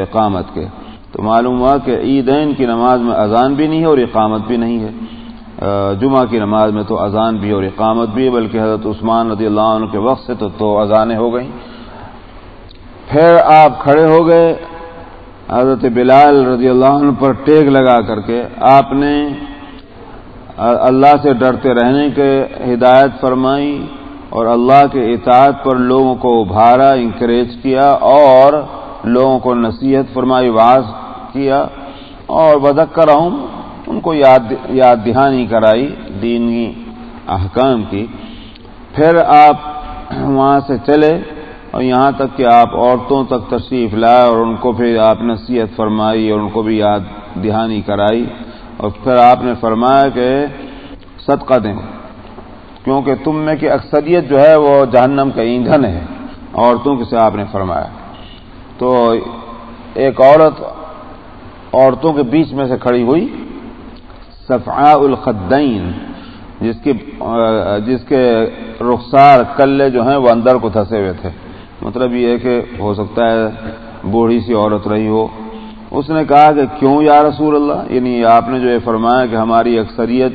اقامت کے۔ تو معلوم ہوا کہ عیدین کی نماز میں اذان بھی نہیں ہے اور اقامت بھی نہیں ہے۔ جمعہ کی نماز میں تو اذان بھی اور اقامت بھی، بلکہ حضرت عثمان رضی اللہ عنہ کے وقت سے تو تو اذانیں ہو گئیں۔ پھر آپ کھڑے ہو گئے، حضرت بلال رضی اللہ عنہ پر ٹیک لگا کر کے آپ نے اللہ سے ڈرتے رہنے کے ہدایت فرمائی اور اللہ کے اطاعت پر لوگوں کو ابھارا انکریج کیا اور لوگوں کو نصیحت فرمائی واز کیا۔ اور بدک کر ہوں ان کو یاد یاد دہانی کرائی، دینی احکام کی۔ پھر آپ وہاں سے چلے اور یہاں تک کہ آپ عورتوں تک تشریف لائے اور ان کو پھر آپ نصیحت فرمائی اور ان کو بھی یاد دہانی کرائی۔ اور پھر آپ نے فرمایا کہ صدقہ دیں۔ کیونکہ تم میں کی اکثریت جو ہے وہ جہنم کا ایندھن ہے، عورتوں کے سے آپ نے فرمایا۔ تو ایک عورت عورتوں کے بیچ میں سے کھڑی ہوئی صفعاء الخدین، جس کی، جس کے رخسار کلے جو ہیں وہ اندر کو دھسے ہوئے تھے۔ مطلب یہ ہے کہ ہو سکتا ہے بوڑھی سی عورت رہی ہو۔ اس نے کہا کہ کیوں یا رسول اللہ؟ یعنی آپ نے جو یہ فرمایا کہ ہماری اکثریت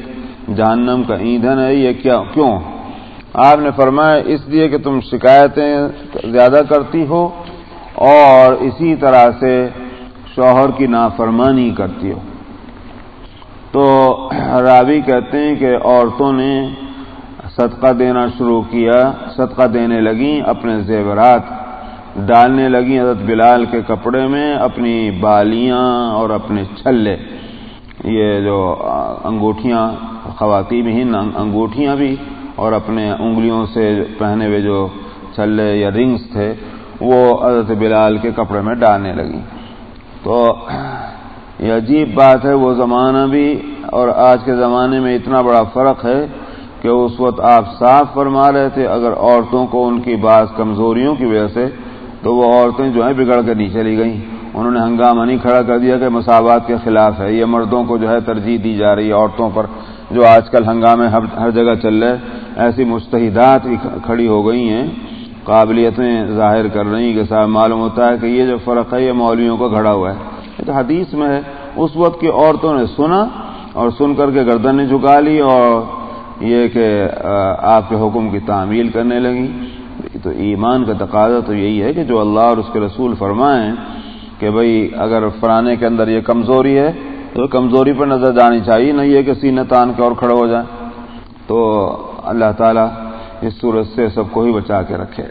جہنم کا ایندھن ہے، یہ کیا، کیوں؟ آپ نے فرمایا اس لیے کہ تم شکایتیں زیادہ کرتی ہو اور اسی طرح سے شوہر کی نافرمانی کرتی ہو۔ راوی کہتے ہیں کہ عورتوں نے صدقہ دینا شروع کیا، صدقہ دینے لگیں اپنے زیورات ڈالنے لگیں حضرت بلال کے کپڑے میں، اپنی بالیاں اور اپنے چھلے، یہ جو انگوٹھیاں خواتین ہی انگوٹھیاں بھی، اور اپنے انگلیوں سے پہنے ہوئے جو چھلے یا رنگس تھے، وہ حضرت بلال کے کپڑے میں ڈالنے لگی تو یہ عجیب بات ہے، وہ زمانہ بھی اور آج کے زمانے میں اتنا بڑا فرق ہے کہ اس وقت آپ صاف فرما رہے تھے، اگر عورتوں کو ان کی بعض کمزوریوں کی وجہ سے، تو وہ عورتیں جو ہیں بگڑ کے نہیں چلی گئیں۔ انہوں نے ہنگامہ نہیں کھڑا کر دیا کہ مساوات کے خلاف ہے، یہ مردوں کو جو ہے ترجیح دی جا رہی ہے عورتوں پر، جو آج کل ہنگامے ہر جگہ چل رہے ایسی مستحدات کھڑی ہو گئی ہیں، قابلیتیں ظاہر کر رہی ہیں کہ صاحب معلوم ہوتا ہے کہ یہ جو فرق ہے، یہ مولویوں کا گھڑا ہوا ہے۔ یہ تو حدیث میں ہے۔ اس وقت کی عورتوں نے سنا اور سن کر کے گردن نے جھکا لی اور یہ کہ آپ کے حکم کی تعمیل کرنے لگی۔ تو ایمان کا تقاضا تو یہی ہے کہ جو اللہ اور اس کے رسول فرمائیں کہ بھئی اگر فرانے کے اندر یہ کمزوری ہے، تو کمزوری پر نظر جانی چاہیے نہ یہ کہ سینہ تان کے اور کھڑے ہو جائیں۔ تو اللہ تعالیٰ اس صورت سے سب کو ہی بچا کے رکھے۔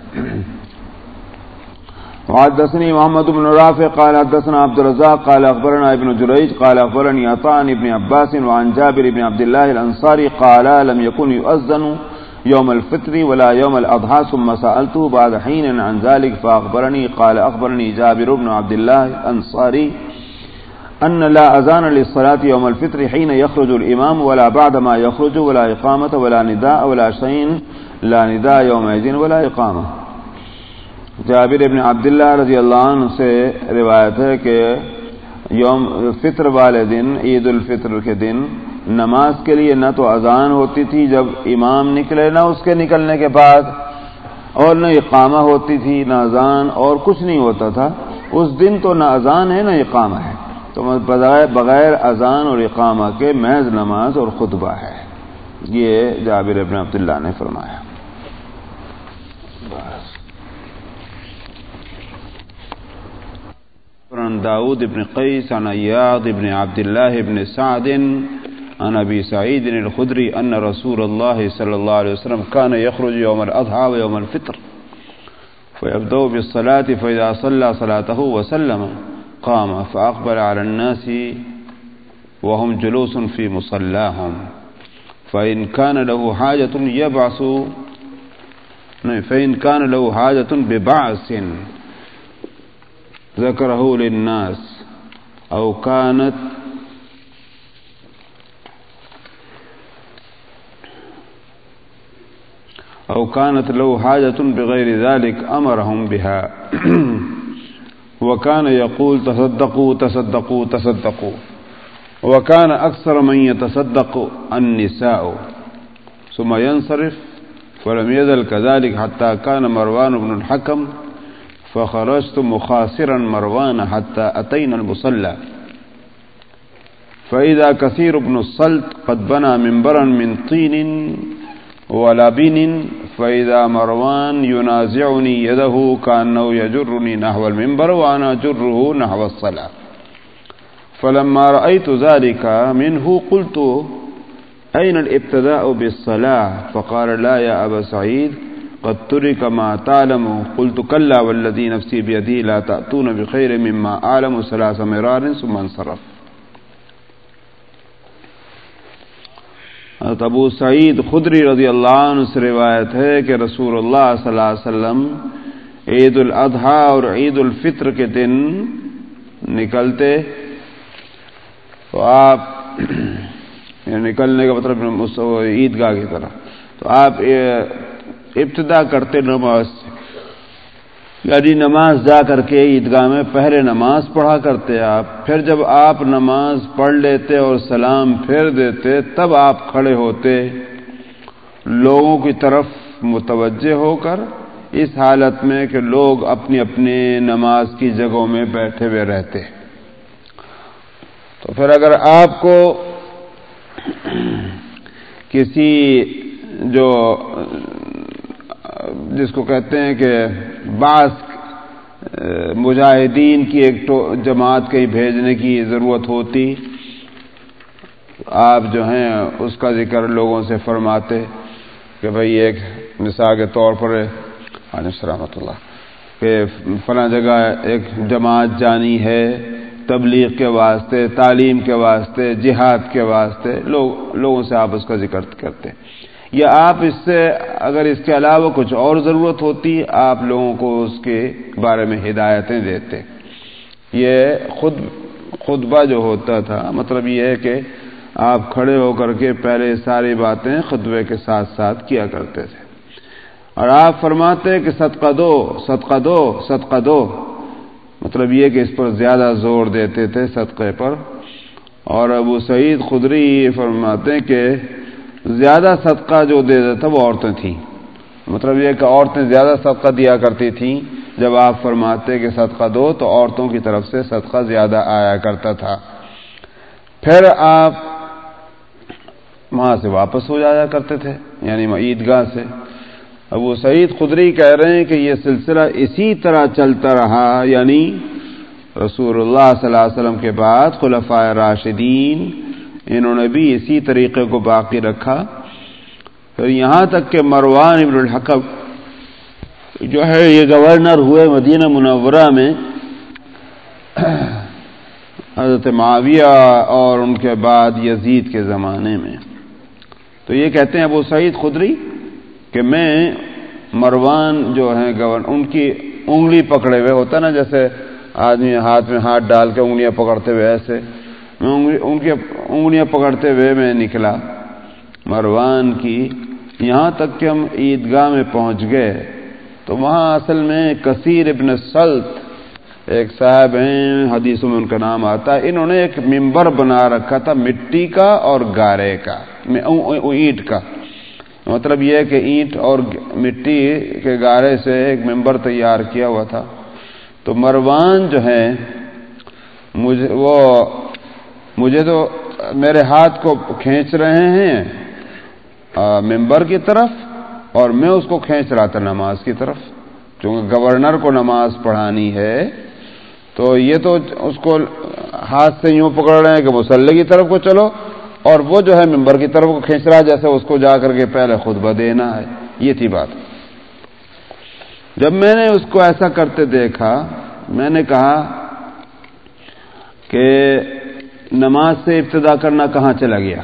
وحدثني محمد بن رافع، قال حدثنا عبد الرزاق، قال اخبرنا ابن جريج، قال اخبرني عطاء ابن عباس وعن جابر بن عبد الله الانصاري قال لم يكن يؤذن يوم الفطر ولا يوم الاضحى ثم سالته بعد حين عن ذلك فاخبرني قال اخبرني جابر بن عبد الله الانصاري ان لا اذان للصلاه يوم الفطر حين يخرج الامام ولا بعد ما يخرج، ولا اقامه ولا نداء، ولا شيء، لا نداء يومئذ، ولا اقامه جابر ابن عبداللہ رضی اللہ عنہ سے روایت ہے کہ یوم فطر والے دن، عید الفطر کے دن نماز کے لیے نہ تو اذان ہوتی تھی جب امام نکلے، نہ اس کے نکلنے کے بعد، اور نہ اقامہ ہوتی تھی، نہ اذان، اور کچھ نہیں ہوتا تھا۔ اس دن تو نہ اذان ہے، نہ اقامہ ہے۔ تو بغیر اذان اور اقامہ کے محض نماز اور خطبہ ہے۔ یہ جابر ابن عبداللہ نے فرمایا۔ عن داود بن قيس عن اياض بن عبد الله بن سعد، عن ابي سعيد الخدري ان رسول الله صلى الله عليه وسلم كان يخرج يوم الاضحى ويوم الفطر فيبدأ بالصلاة فإذا صلى صلاته وسلم، قام فأقبل على الناس وهم جلوس في مصلاهم، فإن كان له حاجة يبعث، فإن كان له حاجة ببعث. ذكره للناس أو كانت أو كانت له حاجة بغير ذلك أمرهم بها وكان يقول تصدقوا تصدقوا تصدقوا وكان أكثر من يتصدق النساء ثم ينصرف ولم يزل كذلك حتى كان مروان بن الحكم فخرجت مخاسرا مروان حتى أتينا المصلى. فإذا كثير بن الصلت قد بنى منبرا من طين ولبن، فإذا مروان ينازعني يده كأنه يجرني نحو المنبر وأنا جره نحو الصلاة. فلما رأيت ذلك منه قلت، أين الابتداء بالصلاة؟ فقال، لا يا أبا سعيد قد ترك ما تعلم قلت كلا والذي نفسي بيدي لا تأتون بخير مما أعلم. ثلاث مرار ثم انصرف. حضرت ابو سعید خدری رضی اللہ عنہ سے روایت ہے کہ رسول اللہ صلی اللہ علیہ وسلم عید الاضحیٰ اور عید الفطر کے دن نکلتے تو آپ یعنی نکلنے کا مطلب عیدگاہ کی طرح تو آپ ابتدا کرتے نماز سے۔ یعنی نماز جا کر کے عیدگاہ میں پہلے نماز پڑھا کرتے آپ، پھر جب آپ نماز پڑھ لیتے اور سلام پھیر دیتے، تب آپ کھڑے ہوتے۔ لوگوں کی طرف متوجہ ہو کر اس حالت میں کہ لوگ اپنی اپنی نماز کی جگہوں میں بیٹھے ہوئے رہتے۔ تو پھر اگر آپ کو کسی جو جس کو کہتے ہیں کہ بعض مجاہدین کی ایک جماعت کہیں بھیجنے کی ضرورت ہوتی، آپ جو ہیں اس کا ذکر لوگوں سے فرماتے کہ بھئی ایک مثال کے طور پر سلامت اللہ، کہ فلاں جگہ ایک جماعت جانی ہے تبلیغ کے واسطے، تعلیم کے واسطے، جہاد کے واسطے، لوگ، لوگوں سے آپ اس کا ذکر کرتے۔ یا آپ اس سے اگر اس کے علاوہ کچھ اور ضرورت ہوتی، آپ لوگوں کو اس کے بارے میں ہدایتیں دیتے۔ یہ خود، خطبہ جو ہوتا تھا مطلب یہ ہے کہ آپ کھڑے ہو کر کے پہلے ساری باتیں خطبے کے ساتھ ساتھ کیا کرتے تھے۔ اور آپ فرماتے کہ صدقہ دو صدقہ دو صدقہ دو۔ مطلب یہ کہ اس پر زیادہ زور دیتے تھے صدقے پر۔ اور ابو سعید خدری فرماتے کہ زیادہ صدقہ جو دے دیتا وہ عورتیں تھیں۔ مطلب یہ کہ عورتیں زیادہ صدقہ دیا کرتی تھیں۔ جب آپ فرماتے کہ صدقہ دو تو عورتوں کی طرف سے صدقہ زیادہ آیا کرتا تھا۔ پھر آپ وہاں سے واپس ہو جایا کرتے تھے یعنی عیدگاہ سے۔ ابو سعید خدری کہہ رہے ہیں کہ یہ سلسلہ اسی طرح چلتا رہا یعنی رسول اللہ صلی اللہ علیہ وسلم کے بعد خلفۂ راشدین انہوں نے بھی اسی طریقے کو باقی رکھا۔ پھر یہاں تک کہ مروان ابن الحکم جو ہے یہ گورنر ہوئے مدینہ منورہ میں، حضرت معاویہ اور ان کے بعد یزید کے زمانے میں۔ تو یہ کہتے ہیں ابو سعید خدری کہ میں مروان جو ہیں گورنر ان کی انگلی پکڑے ہوئے ہوتا نا، جیسے آدمی ہاتھ میں ہاتھ ڈال کے انگلیاں پکڑتے ہوئے ایسے۔ ان کی انگلیاں پکڑتے ہوئے میں نکلا۔ مروان کی، یہاں تک کہ ہم عیدگاہ میں پہنچ گئے۔ تو وہاں اصل میں کثیر ابن سلط، ایک صاحب ہیں، حدیثوں میں ان کا نام آتا ہے۔ انہوں نے ایک ممبر بنا رکھا تھا، مٹی کا اور گارے کا اینٹ کا۔ مطلب یہ کہ اینٹ اور مٹی کے گارے سے ایک ممبر تیار کیا ہوا تھا۔ تو مروان جو ہے مجھے وہ مجھے تو میرے ہاتھ کو کھینچ رہے ہیں ممبر کی طرف، اور میں اس کو کھینچ رہا تھا نماز کی طرف۔ چونکہ گورنر کو نماز پڑھانی ہے، تو یہ تو اس کو ہاتھ سے یوں پکڑ رہے ہیں کہ مسلح کی طرف کو چلو، اور وہ جو ہے ممبر کی طرف کو کھینچ رہا ہے، جیسے اس کو جا کر کے پہلے خطبہ دینا ہے۔ یہ تھی بات۔ جب میں نے اس کو ایسا کرتے دیکھا، میں نے کہا کہ نماز سے ابتدا کرنا کہاں چلا گیا؟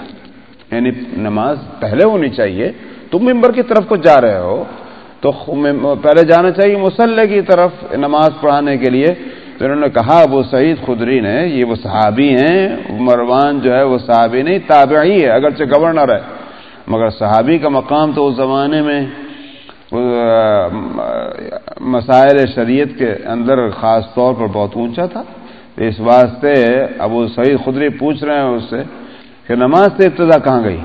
یعنی نماز پہلے ہونی چاہیے۔ تم ممبر کی طرف کو جا رہے ہو۔ تو پہلے جانا چاہیے مسلح کی طرف نماز پڑھانے کے لیے۔ تو انہوں نے کہا وہ سعید خدری نے، یہ وہ صحابی ہیں۔ مروان جو ہے وہ صحابی نہیں، تابعی ہے، اگرچہ گورنر ہے۔ مگر صحابی کا مقام تو اس زمانے میں مسائل شریعت کے اندر خاص طور پر بہت اونچا تھا۔ اس واسطے ابو سعید خدری پوچھ رہے ہیں اس سے کہ نماز سے ابتدا کہاں گئی؟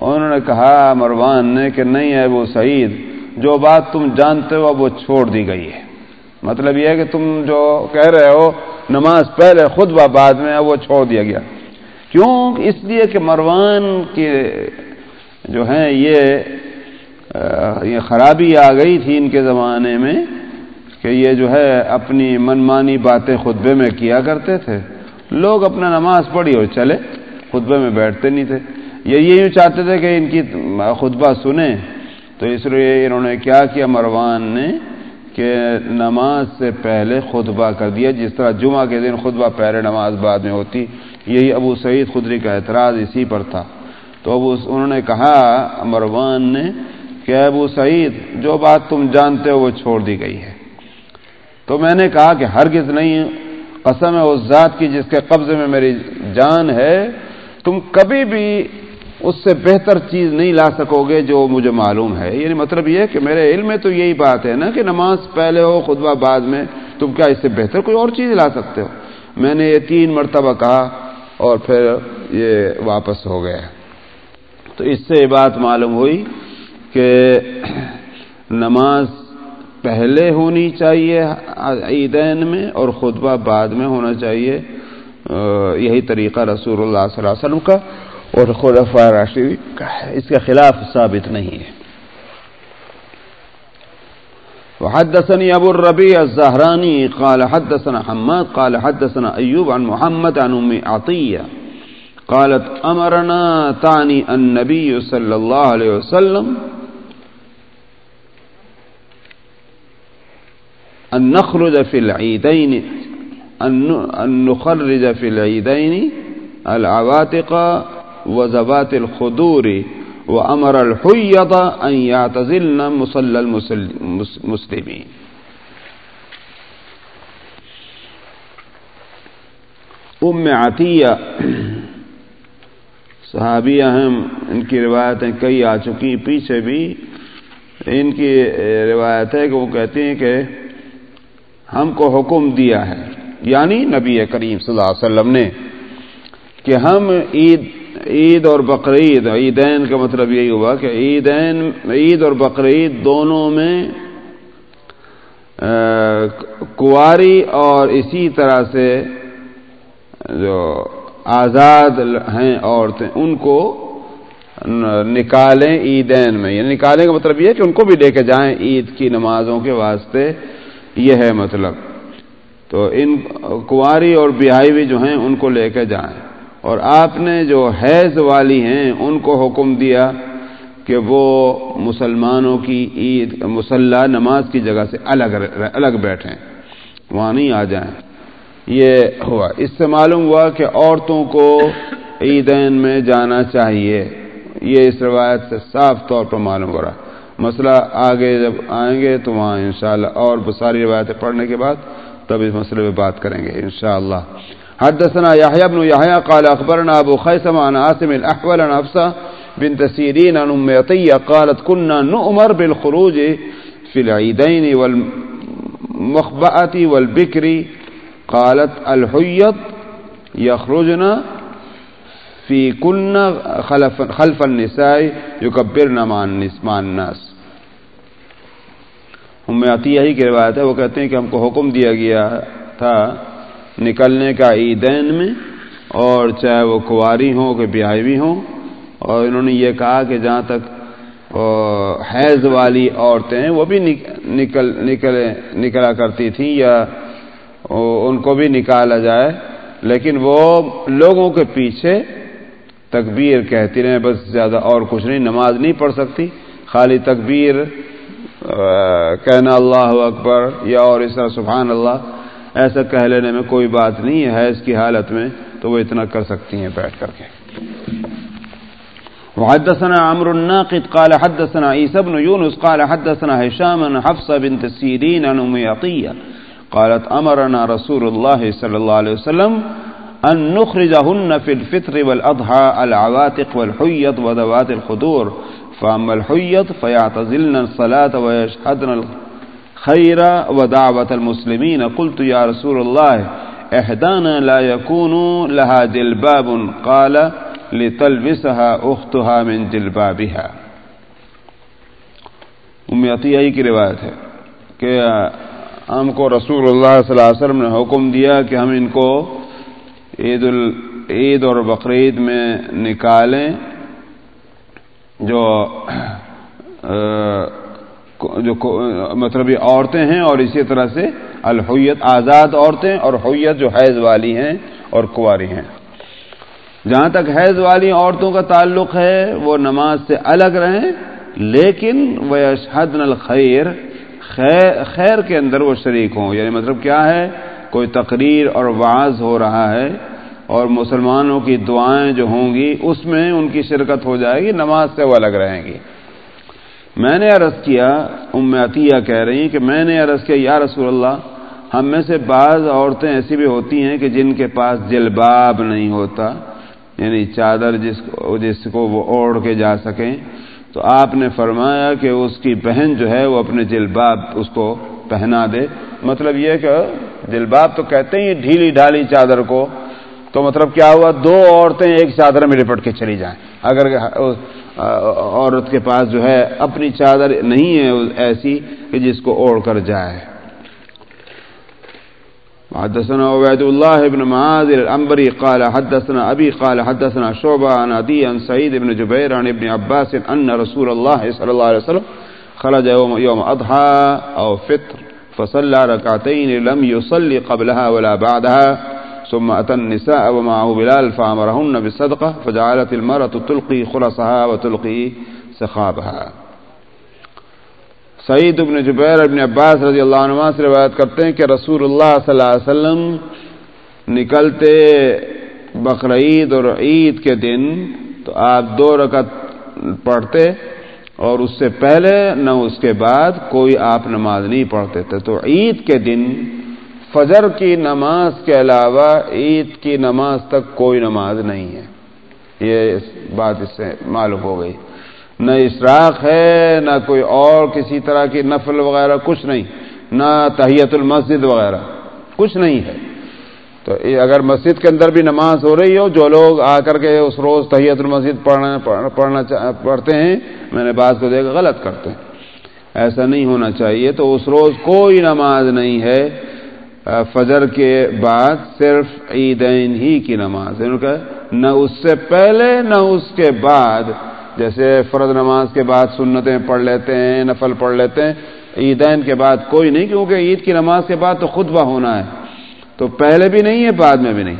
انہوں نے کہا مروان نے کہ نہیں ہے وہ سعید، جو بات تم جانتے ہو وہ چھوڑ دی گئی ہے۔ مطلب یہ ہے کہ تم جو کہہ رہے ہو نماز پہلے خود بعد میں وہ چھوڑ دیا گیا۔ کیوں؟ اس لیے کہ مروان کے جو ہیں یہ یہ خرابی آ گئی تھی ان کے زمانے میں۔ کہ یہ جو ہے اپنی منمانی باتیں خطبے میں کیا کرتے تھے۔ لوگ اپنا نماز پڑھی اور چلے، خطبے میں بیٹھتے نہیں تھے۔ یہ یوں چاہتے تھے کہ ان کی خطبہ سنیں۔ تو اس لیے انہوں نے کیا کیا، مروان نے کہ نماز سے پہلے خطبہ کر دیا۔ جس طرح جمعہ کے دن خطبہ پہلے نماز بعد میں ہوتی، یہی ابو سعید خدری کا اعتراض اسی پر تھا۔ تو ابو انہوں نے کہا، مروان نے کہ ابو سعید، جو بات تم جانتے ہو وہ چھوڑ دی گئی ہے۔ تو میں نے کہا کہ ہرگز نہیں، قسم ہے اس ذات کی جس کے قبضے میں میری جان ہے۔ تم کبھی بھی اس سے بہتر چیز نہیں لا سکو گے جو مجھے معلوم ہے۔ یعنی مطلب یہ کہ میرے علم میں تو یہی بات ہے نا کہ نماز پہلے ہو، خطبہ بعد میں۔ تم کیا اس سے بہتر کوئی اور چیز لا سکتے ہو؟ میں نے یہ تین مرتبہ کہا اور پھر یہ واپس ہو گیا۔ تو اس سے یہ بات معلوم ہوئی کہ نماز پہلے ہونی چاہیے عیدین میں اور خطبہ بعد میں ہونا چاہیے۔ یہی طریقہ رسول اللہ صلی اللہ علیہ وسلم کا اور خلفاء راشد کا ہے۔ اس کے خلاف ثابت نہیں ہے۔ وحدثني أبو الربيع الزهراني قال حدثنا حماد قال حدثنا أيوب عن محمد عن أم عطية قالت أمرنا تعني النبي صلى الله عليه وسلم أن نخرج في العيدين، أن نخرج في العيدين العواتق وزبات الخدور، وأمر الحيض أن يعتزلن مصلى المسلمين. ام عطیہ صحابیہ ہیں ان کی روایتیں کئی آ چکی پیچھے بھی ان کی روایت ہے کہ وہ کہتے ہیں کہ ہم کو حکم دیا ہے۔ یعنی نبی کریم صلی اللہ علیہ وسلم نے کہ ہم عید عید اور بقرعید، عیدین کا مطلب یہی ہوا کہ عیدین، عید اور بقرعید دونوں میں کواری اور اسی طرح سے جو آزاد ہیں عورتیں، ان کو نکالیں عیدین میں۔ یعنی نکالیں کا مطلب یہ کہ ان کو بھی لے کے جائیں عید کی نمازوں کے واسطے۔ یہ ہے مطلب۔ تو ان کنواری اور بیاہی بھی جو ہیں، ان کو لے کے جائیں۔ اور آپ نے جو حیض والی ہیں، ان کو حکم دیا کہ وہ مسلمانوں کی عید مسلح نماز کی جگہ سے الگ الگ بیٹھیں، وہاں نہیں آ جائیں۔ یہ ہوا۔ اس سے معلوم ہوا کہ عورتوں کو عیدین میں جانا چاہیے۔ یہ اس روایت سے صاف طور پر معلوم ہو رہا۔ مسئلہ آگے جب آئیں گے تو وہاں انشاءاللہ اور ساری روایتیں پڑھنے کے بعد تب اس مسئلے پہ بات کریں گے انشاءاللہ۔ حدثنا يحيى بن يحيى قال اخبرنا ابو خيثم عن عاصم الاحول عن افسا بنت سيرين عن ام عطيه قالت كنا نؤمر بالخروج في العيدين والمخبأة والبكر قالت الحيض يخرجنا في كنا خلف, النساء يكبرنا مع الناس۔ ہم میں یہی کی روایت ہے وہ کہتے ہیں کہ ہم کو حکم دیا گیا تھا نکلنے کا عیدین میں اور چاہے وہ کواری ہوں کہ بیاہوی ہوں اور انہوں نے یہ کہا کہ جہاں تک حیض والی عورتیں وہ بھی نکل نکلے نکلا کرتی تھیں یا ان کو بھی نکالا جائے لیکن وہ لوگوں کے پیچھے تکبیر کہتی رہیں بس زیادہ اور کچھ نہیں، نماز نہیں پڑھ سکتی۔ خالی تکبیر کہنا اللہ اکبر یا اور اس طرح سبحان اللہ، ایسا کہہ لینے میں کوئی بات نہیں ہے حیض کی حالت میں، تو وہ اتنا کر سکتی ہیں بیٹھ کر کے۔ وحدثنا عمرو الناقد قال حدثنا عيسى بن يونس قال حدثنا هشام بن حفصة بنت سيرين عن أم عطية قالت أمرنا رسول الله صلى الله عليه وسلم أن نخرجهن في الفطر والأضحى العواتق والحيض وذوات الخدور. فأما الحيض فيعتزلن الصلاة ويشهدن الخير ودعوة المسلمين. قلت يا رسول الله، إحدانا لا يكون لها جلباب. قال، لتلبسها أختها من جلبابها. ام عطیہ کی روایت ہے کہ ہم کو رسول اللہ صلی اللہ علیہ وسلم نے حکم دیا کہ ہم ان کو عید ال، عید اور بقرعید میں نکالیں جو جو مطلب عورتیں ہیں اور اسی طرح سے الحیت آزاد عورتیں اور حیت جو حیض والی ہیں اور کنواری ہیں۔ جہاں تک حیض والی عورتوں کا تعلق ہے، وہ نماز سے الگ رہیں، لیکن وہ اشحد الخیر خیر کے اندر وہ شریک ہوں۔ یعنی مطلب کیا ہے؟ کوئی تقریر اور وعض ہو رہا ہے۔ اور مسلمانوں کی دعائیں جو ہوں گی، اس میں ان کی شرکت ہو جائے گی، نماز سے وہ الگ رہیں گی۔ میں نے عرض کیا، ام عطیہ کہہ رہی ہیں کہ میں نے عرض کیا، یا رسول اللہ، ہم میں سے بعض عورتیں ایسی بھی ہوتی ہیں کہ جن کے پاس جلباب نہیں ہوتا یعنی چادر جس کو جس کو وہ اوڑھ کے جا سکیں۔ تو آپ نے فرمایا کہ اس کی بہن جو ہے، وہ اپنے جلباب اس کو پہنا دے۔ مطلب یہ کہ جلباب تو کہتے ہیں ڈھیلی ڈھالی چادر کو تو مطلب کیا ہوا؟ دو عورتیں ایک چادر میں لپٹ کے چلی جائیں۔ اگر عورت کے پاس جو ہے اپنی چادر نہیں ہے ایسی کہ جس کو اوڑھ کر جائے۔ حدثنا عبید اللہ ابن معاذ الانبری قال حدثنا ابی قال حدثنا شعبہ عن عدی عن سعید ابن جبیر عن ابن عباس ان رسول اللہ صلی اللہ علیہ وسلم خرج يوم, يوم أضحى أو فطر فصلى ركعتين لم يصلي قبلها ولا بعدها۔ ثم أتى النساء ومعه بلال فأمرهن بالصدقة فجعلت المرأة تلقي خلصها وتلقي سخابها. سعید ابن جبیر ابن عباس رضی اللہ عنہ سے روایت کرتے ہیں کہ رسول اللہ صلی اللہ علیہ وسلم نکلتے بقرعید اور عید کے دن تو آپ دو رکعت پڑھتے اور اس سے پہلے نہ اس کے بعد کوئی آپ نماز نہیں پڑھتے تھے۔ تو عید کے دن فجر کی نماز کے علاوہ عید کی نماز تک کوئی نماز نہیں ہے۔ یہ بات اس سے معلوم ہو گئی۔ نہ اشراق ہے، نہ کوئی اور کسی طرح کی نفل وغیرہ، کچھ نہیں۔ نہ تحیت المسجد وغیرہ، کچھ نہیں ہے۔ تو اگر مسجد کے اندر بھی نماز ہو رہی ہو، جو لوگ آ کر کے اس روز تحیت المسجد پڑھنا پڑھنا پڑھتے ہیں، میں نے بات کو دیکھ غلط کرتے ہیں۔ ایسا نہیں ہونا چاہیے۔ تو اس روز کوئی نماز نہیں ہے۔ فجر کے بعد صرف عیدین ہی کی نماز ہے۔ یعنی نہ اس سے پہلے نہ اس کے بعد۔ جیسے فرض نماز کے بعد سنتیں پڑھ لیتے ہیں، نفل پڑھ لیتے ہیں، عیدین کے بعد کوئی نہیں، کیونکہ عید کی نماز کے بعد تو خطبہ ہونا ہے۔ تو پہلے بھی نہیں ہے، بعد میں بھی نہیں۔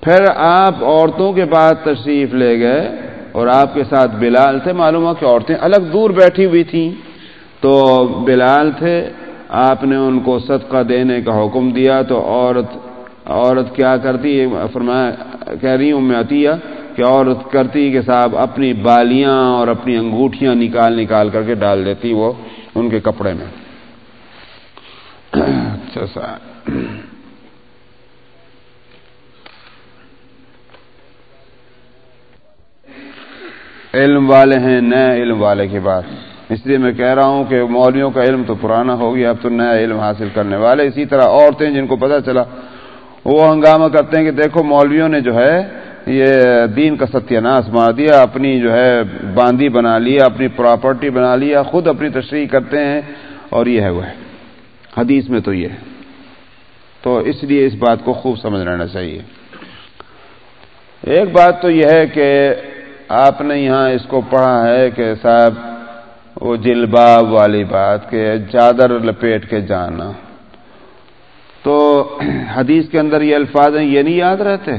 پھر آپ عورتوں کے بعد تشریف لے گئے اور آپ کے ساتھ بلال تھے۔ معلوم ہو کہ عورتیں الگ دور بیٹھی ہوئی تھیں۔ تو بلال تھے آپ نے ان کو صدقہ دینے کا حکم دیا تو عورت عورت کیا کرتی فرمایا، کہہ رہی ہوں میں عطیہ، کہ عورت کرتی کہ صاحب اپنی بالیاں اور اپنی انگوٹھیاں نکال نکال کر کے ڈال دیتی وہ ان کے کپڑے میں۔ اچھا سا۔ علم والے ہیں، نئے علم والے کی بات۔ اس لیے میں کہہ رہا ہوں کہ مولویوں کا علم تو پرانا ہو گیا، اب تو نیا علم حاصل کرنے والے۔ اسی طرح عورتیں جن کو پتہ چلا، وہ ہنگامہ کرتے ہیں کہ دیکھو مولویوں نے جو ہے یہ دین کا ستیہ ناس مار دیا، اپنی جو ہے باندی بنا لیا، اپنی پراپرٹی بنا لیا، خود اپنی تشریح کرتے ہیں اور یہ ہے وہ ہے۔ حدیث میں تو یہ ہے۔ تو اس لیے اس بات کو خوب سمجھ لینا چاہیے۔ ایک بات تو یہ ہے کہ آپ نے یہاں اس کو پڑھا ہے کہ صاحب وہ جلباب والی بات کہ چادر لپیٹ کے جانا۔ تو حدیث کے اندر یہ الفاظ ہیں، یہ نہیں یاد رہتے؟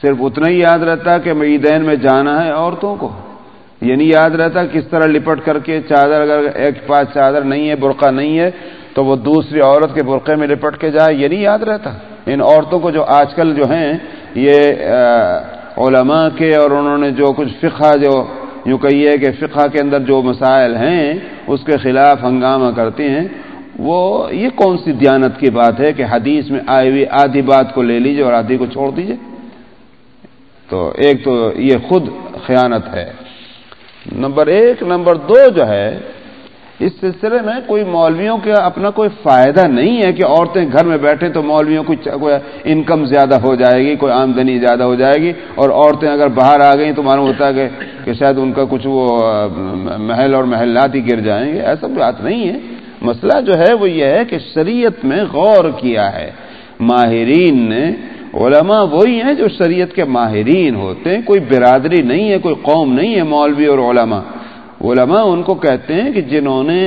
صرف اتنا ہی یاد رہتا کہ عیدین میں جانا ہے عورتوں کو۔ یہ نہیں یاد رہتا کس طرح لپٹ کر کے چادر، اگر ایک پاس چادر نہیں ہے، برقع نہیں ہے، تو وہ دوسری عورت کے برقعے میں لپٹ کے جائے، یہ نہیں یاد رہتا۔ ان عورتوں کو جو آج کل جو ہیں، یہ علماء کے اور انہوں نے جو کچھ فقہ، جو یوں کہیے کہ فقہ کے اندر جو مسائل ہیں، اس کے خلاف ہنگامہ کرتے ہیں۔ وہ، یہ کون سی دیانت کی بات ہے کہ حدیث میں آئی ہوئی آدھی بات کو لے لیجیے اور آدھی کو چھوڑ دیجیے تو ایک تو یہ خود خیانت ہے۔ نمبر ایک، نمبر دو جو ہے اس سلسلے میں کوئی مولویوں کا اپنا کوئی فائدہ نہیں ہے کہ عورتیں گھر میں بیٹھیں تو مولویوں کو کوئی انکم زیادہ ہو جائے گی، کوئی آمدنی زیادہ ہو جائے گی، اور عورتیں اگر باہر آ گئیں تو معلوم ہوتا ہے کہ شاید ان کا کچھ وہ محل اور محلات ہی گر جائیں گے۔ ایسا بات نہیں ہے۔ مسئلہ جو ہے وہ یہ ہے کہ شریعت میں غور کیا ہے۔ ماہرین نے، علماء وہی ہیں جو شریعت کے ماہرین ہوتے ہیں۔ کوئی برادری نہیں ہے، کوئی قوم نہیں ہے مولوی اور علماء۔ علماء ان کو کہتے ہیں کہ جنہوں نے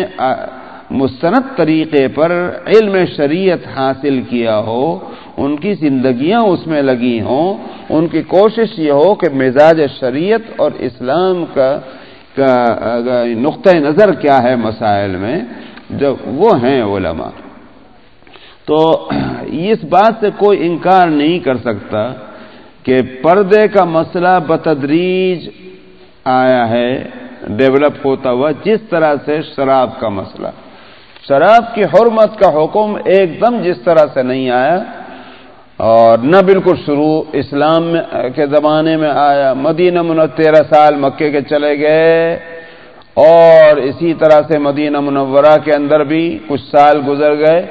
مستند طریقے پر علم شریعت حاصل کیا ہو، ان کی زندگیاں اس میں لگی ہوں، ان کی کوشش یہ ہو کہ مزاج شریعت اور اسلام کا نقطۂ نظر کیا ہے مسائل میں، جب وہ ہیں علماء۔ تو اس بات سے کوئی انکار نہیں کر سکتا کہ پردے کا مسئلہ بتدریج آیا ہے۔ ڈیولپ ہوتا ہوا جس طرح سے شراب کا مسئلہ۔ شراب کی حرمت کا حکم ایک دم جس طرح سے نہیں آیا اور نہ بالکل شروع اسلام کے زمانے میں آیا۔ مدینہ من تیرہ سال مکے کے چلے گئے اور اسی طرح سے مدینہ منورہ کے اندر بھی کچھ سال گزر گئے۔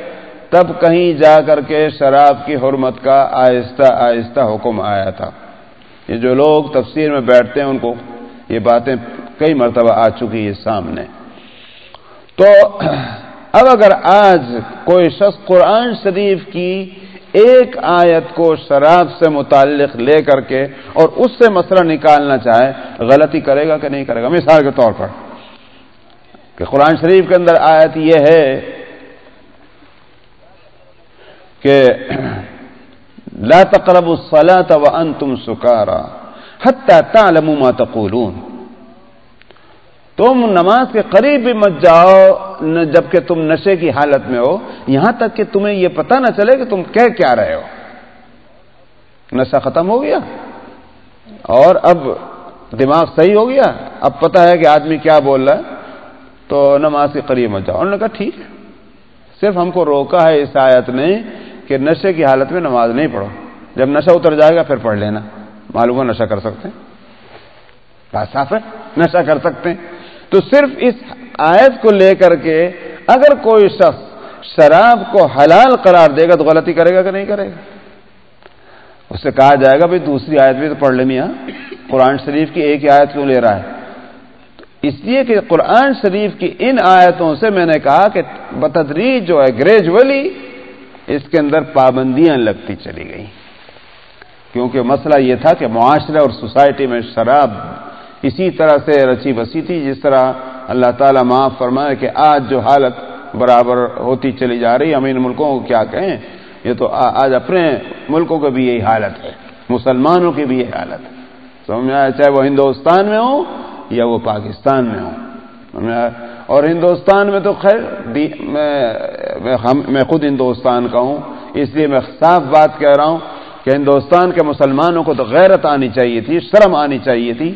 تب کہیں جا کر کے شراب کی حرمت کا آہستہ آہستہ حکم آیا تھا۔ یہ جو لوگ تفسیر میں بیٹھتے ہیں، ان کو یہ باتیں کئی مرتبہ آ چکی ہے سامنے۔ تو اب اگر آج کوئی شخص قرآن شریف کی ایک آیت کو شراب سے متعلق لے کر کے اور اس سے مسئلہ نکالنا چاہے، غلطی کرے گا کہ نہیں کرے گا؟ مثال کے طور پر کہ قرآن شریف کے اندر آیت یہ ہے کہ لا تقربوا الصلاة وانتم سکارا حتى تعلموا ما تقولون۔ تم نماز کے قریب بھی مت جاؤ جبکہ تم نشے کی حالت میں ہو۔ یہاں تک کہ تمہیں یہ پتہ نہ چلے کہ تم کہہ کیا رہے ہو۔ نشہ ختم ہو گیا۔ اور اب دماغ صحیح ہو گیا۔ اب پتہ ہے کہ آدمی کیا بول رہا ہے۔ تو نماز کے قریب مت جاؤ۔ انہوں نے کہا ٹھیک ہے۔ صرف ہم کو روکا ہے اس آیت نے کہ نشے کی حالت میں نماز نہیں پڑھو۔ جب نشہ اتر جائے گا پھر پڑھ لینا۔ معلوم ہے نشہ کر سکتے ہیں۔ بات صاف ہے۔ نشہ کر سکتے ہیں۔ تو صرف اس آیت کو لے کر کے اگر کوئی شخص شراب کو حلال قرار دے گا تو غلطی کرے گا کہ نہیں کرے گا؟ اس سے کہا جائے گا، بھائی دوسری آیت بھی تو پڑھ لینی ہاں قرآن شریف کی ایک ہی آیت کیوں لے رہا ہے؟ اس لیے کہ قرآن شریف کی ان آیتوں سے میں نے کہا کہ بتدریج جو ہے، گریجولی اس کے اندر پابندیاں لگتی چلی گئی۔ کیونکہ مسئلہ یہ تھا کہ معاشرے اور سوسائٹی میں شراب اسی طرح سے رچی بسی تھی، جس طرح اللہ تعالیٰ معاف فرمائے کہ آج جو حالت برابر ہوتی چلی جا رہی، ہم ان ملکوں کو کیا کہیں؟ یہ تو آج اپنے ملکوں کی بھی یہی حالت ہے، مسلمانوں کی بھی یہی حالت ہے۔ سمجھ میں آیا چاہے وہ ہندوستان میں ہوں یا وہ پاکستان میں ہوں اور ہندوستان میں تو خیر میں خود ہندوستان کا ہوں، اس لیے میں صاف بات کہہ رہا ہوں کہ ہندوستان کے مسلمانوں کو تو غیرت آنی چاہیے تھی، شرم آنی چاہیے تھی۔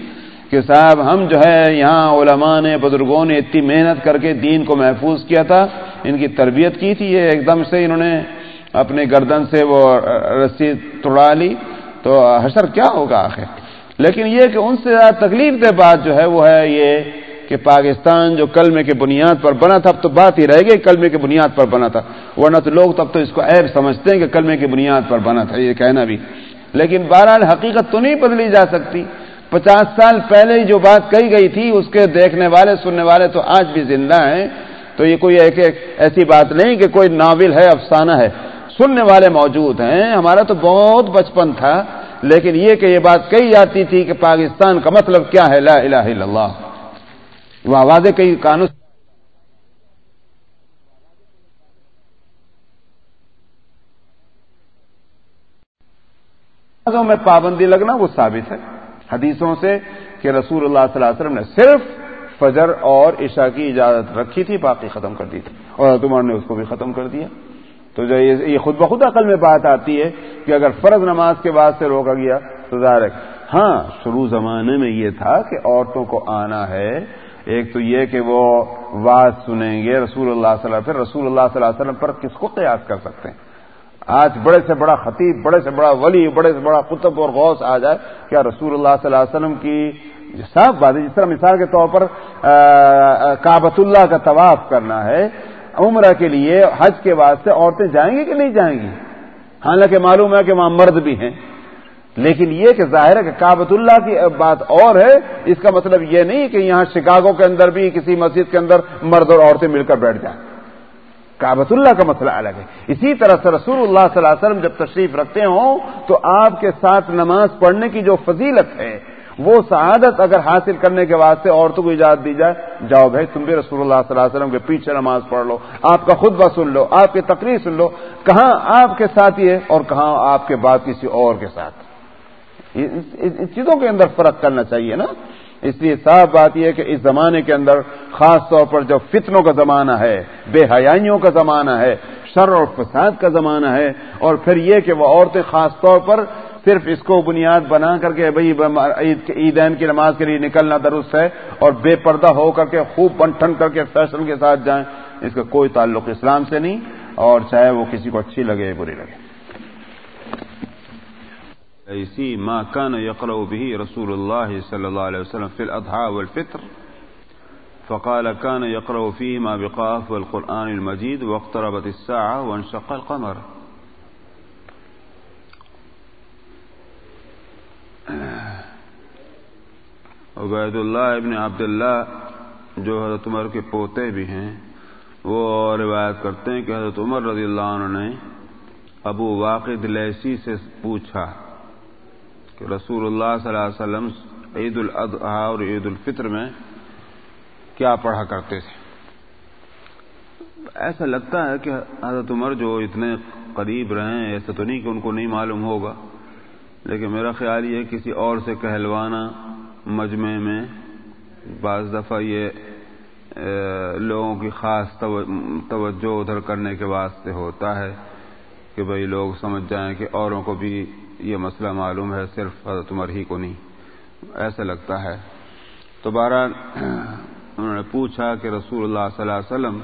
کہ صاحب، ہم جو ہے یہاں علماء نے، بزرگوں نے اتنی محنت کر کے دین کو محفوظ کیا تھا، ان کی تربیت کی تھی، یہ ایک دم سے انہوں نے اپنے گردن سے وہ رسی توڑا لی۔ تو حشر کیا ہوگا آخر؟ لیکن یہ کہ ان سے زیادہ تکلیف دہ بات جو ہے، وہ ہے یہ کہ پاکستان جو کلمے کے بنیاد پر بنا تھا، اب تو بات ہی رہ گئی، کلمے کے بنیاد پر بنا تھا۔ ورنہ تو لوگ تب تو اس کو عیب سمجھتے ہیں کہ کلمے کی بنیاد پر بنا تھا، یہ کہنا بھی۔ لیکن بہرحال حقیقت تو نہیں بدلی جا سکتی۔ پچاس سال پہلے جو بات کہی گئی تھی، اس کے دیکھنے والے، سننے والے تو آج بھی زندہ ہیں۔ تو یہ کوئی ایک ایسی بات نہیں کہ کوئی ناول ہے، افسانہ ہے۔ سننے والے موجود ہیں۔ ہمارا تو بہت بچپن تھا، لیکن یہ کہ یہ بات کہی جاتی تھی کہ پاکستان کا مطلب کیا ہے؟ لا الہ الا اللہ۔ وہ آوازیں کئی قانون میں پابندی لگنا وہ ثابت ہے۔ حدیثوں سے کہ رسول اللہ صلی اللہ علیہ وسلم نے صرف فجر اور عشاء کی اجازت رکھی تھی، باقی ختم کر دی تھی۔ اور عمر نے اس کو بھی ختم کر دیا۔ تو جو یہ خود بخود عقل میں بات آتی ہے کہ اگر فرض نماز کے بعد سے روکا گیا تو ظاہر ہاں شروع زمانے میں یہ تھا کہ عورتوں کو آنا ہے۔ ایک تو یہ کہ وہ واز سنیں گے۔ رسول اللہ صلی اللہ علیہ وسلم رسول اللہ صلی اللہ علیہ وسلم پر کس کو قیاس کر سکتے ہیں؟ آج بڑے سے بڑا خطیب، بڑے سے بڑا ولی، بڑے سے بڑا قطب اور غوث آ جائے، کیا رسول اللہ صلی اللہ علیہ وسلم کی صاف بات ہے جس طرح مثال کے طور پر کابت اللہ کا طواف کرنا ہے، عمرہ کے لیے حج کے واسطے عورتیں جائیں گی کہ نہیں جائیں گی؟ حالانکہ معلوم ہے کہ وہاں مرد بھی ہیں۔ لیکن یہ کہ ظاہر ہے کہ کابت اللہ کی بات اور ہے، اس کا مطلب یہ نہیں کہ یہاں شکاگو کے اندر بھی، کسی مسجد کے اندر مرد اور عورتیں مل کر بیٹھ جائیں۔ کابت اللہ کا مسئلہ الگ ہے۔ اسی طرح سے رسول اللہ صلی اللہ علیہ وسلم جب تشریف رکھتے ہوں تو آپ کے ساتھ نماز پڑھنے کی جو فضیلت ہے، وہ سعادت اگر حاصل کرنے کے واسطے عورتوں کو اجازت دی جائے، جاؤ بھائی تم بھی رسول اللہ صلی اللہ علیہ وسلم کے پیچھے نماز پڑھ لو، آپ کا خطبہ سن لو، آپ کی تقریر سن لو، کہاں آپ کے ساتھ یہ اور کہاں آپ کے بعد کسی اور کے ساتھ۔ ان چیزوں کے اندر فرق کرنا چاہیے نا۔ اس لیے صاف بات یہ ہے کہ اس زمانے کے اندر خاص طور پر جو فتنوں کا زمانہ ہے، بے حیائیوں کا زمانہ ہے، شر اور فساد کا زمانہ ہے، اور پھر یہ کہ وہ عورتیں خاص طور پر صرف اس کو بنیاد بنا کر کے بھائی عیدین کی نماز کے لیے نکلنا درست ہے اور بے پردہ ہو کر کے خوب بنٹن کر کے فیشن کے ساتھ جائیں، اس کا کوئی تعلق اسلام سے نہیں اور چاہے وہ کسی کو اچھی لگے بری لگے۔ ایسی ما كان يقرأ به رسول الله صلى الله عليه وسلم في الأضحى والفطر. فقال كان يقرأ فيهما بقاف والقرآن المجيد واقتربت الساعة وانشق القمر. عبید اللہ ابن عبداللہ جو حضرت عمر کے پوتے بھی ہیں، وہ روایت کرتے ہیں کہ حضرت عمر رضی اللہ عنہ نے ابو واقد لیسی سے پوچھا کہ رسول اللہ صلی اللہ علیہ وسلم عید الاضحیٰ اور عید الفطر میں کیا پڑھا کرتے تھے؟ ایسا لگتا ہے کہ حضرت عمر جو اتنے قریب رہے ہیں ایسا تو نہیں کہ ان کو نہیں معلوم ہوگا، لیکن میرا خیال یہ کسی اور سے کہلوانا مجمع میں بعض دفعہ یہ لوگوں کی خاص توجہ ادھر کرنے کے واسطے ہوتا ہے کہ بھئی لوگ سمجھ جائیں کہ اوروں کو بھی یہ مسئلہ معلوم ہے، صرف حضرت عمر ہی کو نہیں۔ ایسا لگتا ہے۔ تو بہرحال انہوں نے پوچھا کہ رسول اللہ صلی اللہ علیہ وسلم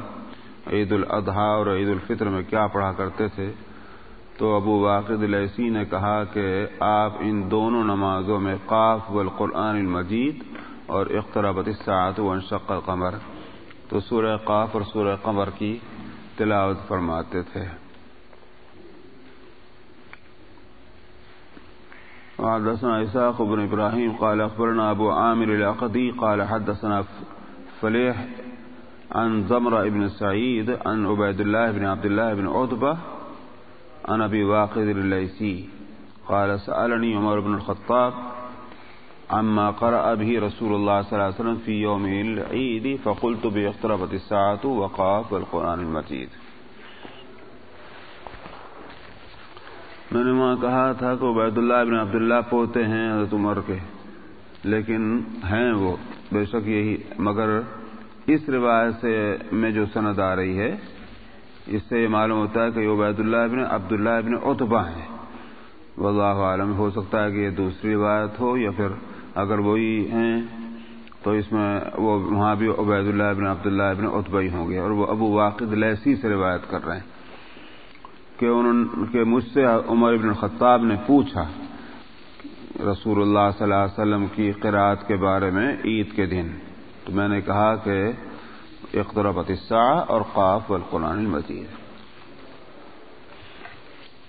عید الاضحیٰ اور عید الفطر میں کیا پڑھا کرتے تھے؟ تو ابو واقد السی نے کہا کہ آپ ان دونوں نمازوں میں قاف والقرآن المجید اور اخترابت الساعت وانشق القمر۔ تو سورہ قاف اور سورہ قمر کی تلاوت فرماتے تھے۔ حدثنا إساق بن إبراهيم قال أخبرنا أبو عامر العقدي قال حدثنا فليح عن زمر بن سعيد عن عبيد الله بن عبد الله بن عتبة عن أبي واقد الليسي قال سألني عمر بن الخطاب عما قرأ به رسول الله صلى الله عليه وسلم في يوم العيد فقلت باقتربت الساعة وقاف والقرآن المجيد. میں نے وہاں کہا تھا کہ عبید اللہ بن عبداللہ پوتے ہیں، حضرت عمر کے۔ لیکن ہیں وہ، بے شک یہی۔ مگر اس روایت سے میں جو سند آ رہی ہے، اس سے یہ معلوم ہوتا ہے کہ عبید اللہ ابن عبداللہ ابن اتبا ہیں۔ واللہ عالم، ہو سکتا ہے کہ یہ دوسری روایت ہو یا پھر اگر وہی ہیں، تو اس میں وہ، وہاں بھی عبید اللہ ابن عبداللہ ابن اتبا ہی ہوں گے اور وہ ابو واقد لیسی سے روایت کر رہے ہیں۔ کہ انہوں کہ مجھ سے عمر ابن الخطاب نے پوچھا رسول اللہ صلی اللہ علیہ وسلم کی قرآت کے بارے میں عید کے دن۔ تو میں نے کہا کہ اختربت الساعة اور قاف والقرآن المجید۔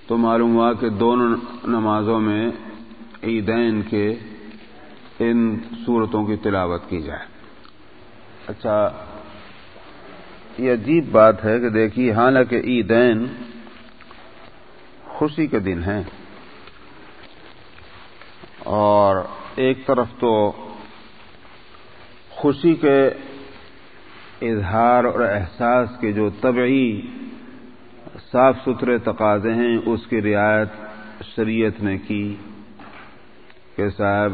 تو معلوم ہوا کہ دونوں نمازوں میں عیدین کے ان صورتوں کی تلاوت کی جائے۔ اچھا یہ عجیب بات ہے کہ دیکھیے، حالانکہ عیدین خوشی کے دن ہیں۔ اور ایک طرف تو خوشی کے اظہار اور احساس کے جو طبعی صاف ستھرے تقاضے ہیں، اس کی رعایت شریعت نے کی کہ صاحب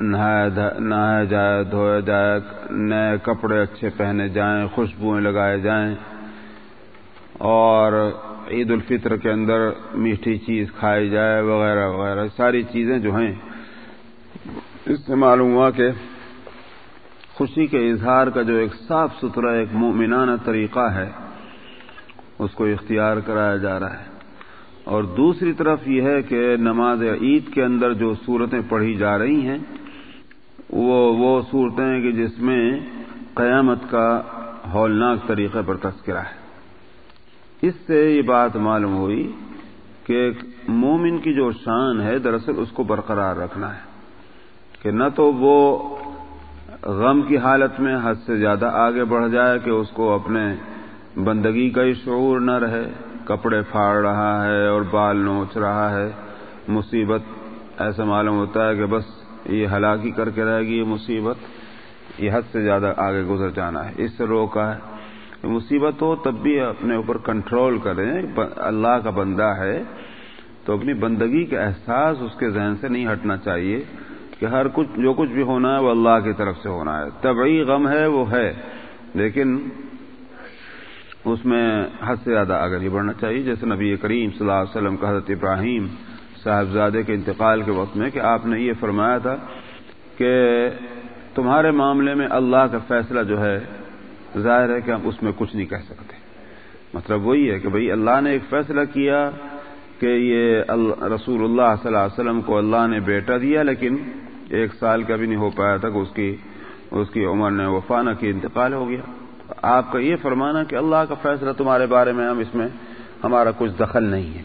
نہایا جائے، دھویا جائے، نئے کپڑے اچھے پہنے جائیں، خوشبوئیں لگائے جائیں۔ اور عید الفطر کے اندر میٹھی چیز کھائی جائے، وغیرہ وغیرہ، ساری چیزیں جو ہیں، اس سے معلوم ہوا کہ خوشی کے اظہار کا جو ایک صاف ستھرا ایک مومنانہ طریقہ ہے، اس کو اختیار کرایا جا رہا ہے۔ اور دوسری طرف یہ ہے کہ نماز عید کے اندر جو صورتیں پڑھی جا رہی ہیں، وہ وہ صورتیں کہ جس میں قیامت کا ہولناک طریقے پر تذکرہ ہے۔ اس سے یہ بات معلوم ہوئی کہ مومن کی جو شان ہے، دراصل اس کو برقرار رکھنا ہے کہ نہ تو وہ غم کی حالت میں حد سے زیادہ آگے بڑھ جائے کہ اس کو اپنے بندگی کا ہی شعور نہ رہے، کپڑے پھاڑ رہا ہے اور بال نوچ رہا ہے۔ مصیبت، ایسا معلوم ہوتا ہے کہ بس یہ ہلاکی کر کے رہے گی، یہ مصیبت، یہ حد سے زیادہ آگے گزر جانا ہے۔ اس سے روکا ہے۔ مصیبت ہو تب بھی اپنے اوپر کنٹرول کریں۔ اللہ کا بندہ ہے تو اپنی بندگی کا احساس اس کے ذہن سے نہیں ہٹنا چاہیے کہ ہر کچھ جو کچھ بھی ہونا ہے وہ اللہ کی طرف سے ہونا ہے۔ طبعی غم ہے وہ ہے، لیکن اس میں حد سے زیادہ آگے نہیں بڑھنا چاہیے۔ جیسے نبی کریم صلی اللہ علیہ وسلم کا حضرت ابراہیم صاحبزادے کے انتقال کے وقت میں کہ آپ نے یہ فرمایا تھا کہ تمہارے معاملے میں اللہ کا فیصلہ جو ہے ظاہر ہے کہ ہم اس میں کچھ نہیں کہہ سکتے۔ مطلب وہی ہے کہ بھئی اللہ نے ایک فیصلہ کیا کہ یہ رسول اللہ صلی اللہ علیہ وسلم کو اللہ نے بیٹا دیا، لیکن ایک سال کا بھی نہیں ہو پایا تھا کہ اس کی اس کی عمر نے وفانہ کی، انتقال ہو گیا۔ آپ کا یہ فرمانا کہ اللہ کا فیصلہ تمہارے بارے میں، ہم اس میں ہمارا کچھ دخل نہیں ہے۔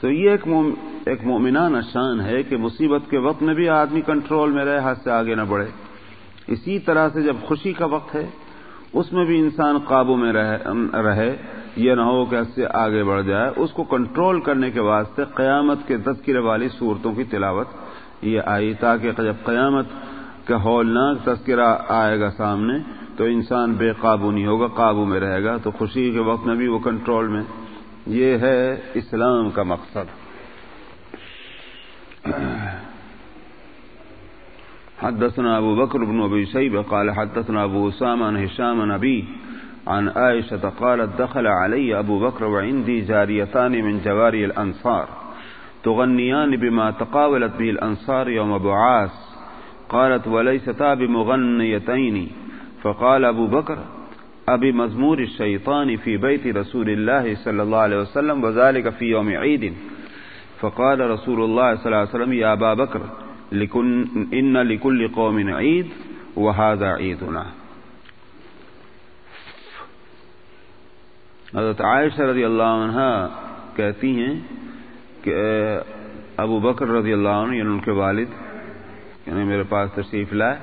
تو یہ ایک موم ایک مومنان شان ہے کہ مصیبت کے وقت میں بھی آدمی کنٹرول میں رہے ہاتھ سے آگے نہ بڑھے۔ اسی طرح سے جب خوشی کا وقت ہے اس میں بھی انسان قابو میں رہے یہ نہ ہو کہ اس سے آگے بڑھ جائے۔ اس کو کنٹرول کرنے کے واسطے قیامت کے تذکرے والی صورتوں کی تلاوت۔ یہ آئی، تاکہ جب قیامت کا ہولناک تذکرہ آئے گا سامنے، تو انسان بے قابو نہیں ہوگا، قابو میں رہے گا۔ تو خوشی کے وقت میں بھی وہ کنٹرول میں۔ یہ ہے اسلام کا مقصد۔ حدثنا ابو بکر بن ابی شیب قال حدثنا ابو اسامہ عن هشام نبی عن عائشة قالت دخل علي ابو بکر وعندي جاريتان من جواري الانصار تغنيان بما تقاولت به الانصار يوم بعاث قالت وليستا بمغنيتين. فقال ابو بکر ابي مزمور الشيطان في بيت رسول الله صلى الله عليه وسلم، وذلك في يوم عيد. فقال رسول الله صلى الله عليه وسلم، يا ابا بکر ان لكل قوم عید وهذا عیدنا. حضرت عائشہ رضی اللہ عنہ کہتی ہیں کہ ابو بکر رضی اللہ عنہ یعنی ان کے والد یعنی میرے پاس تشریف لائے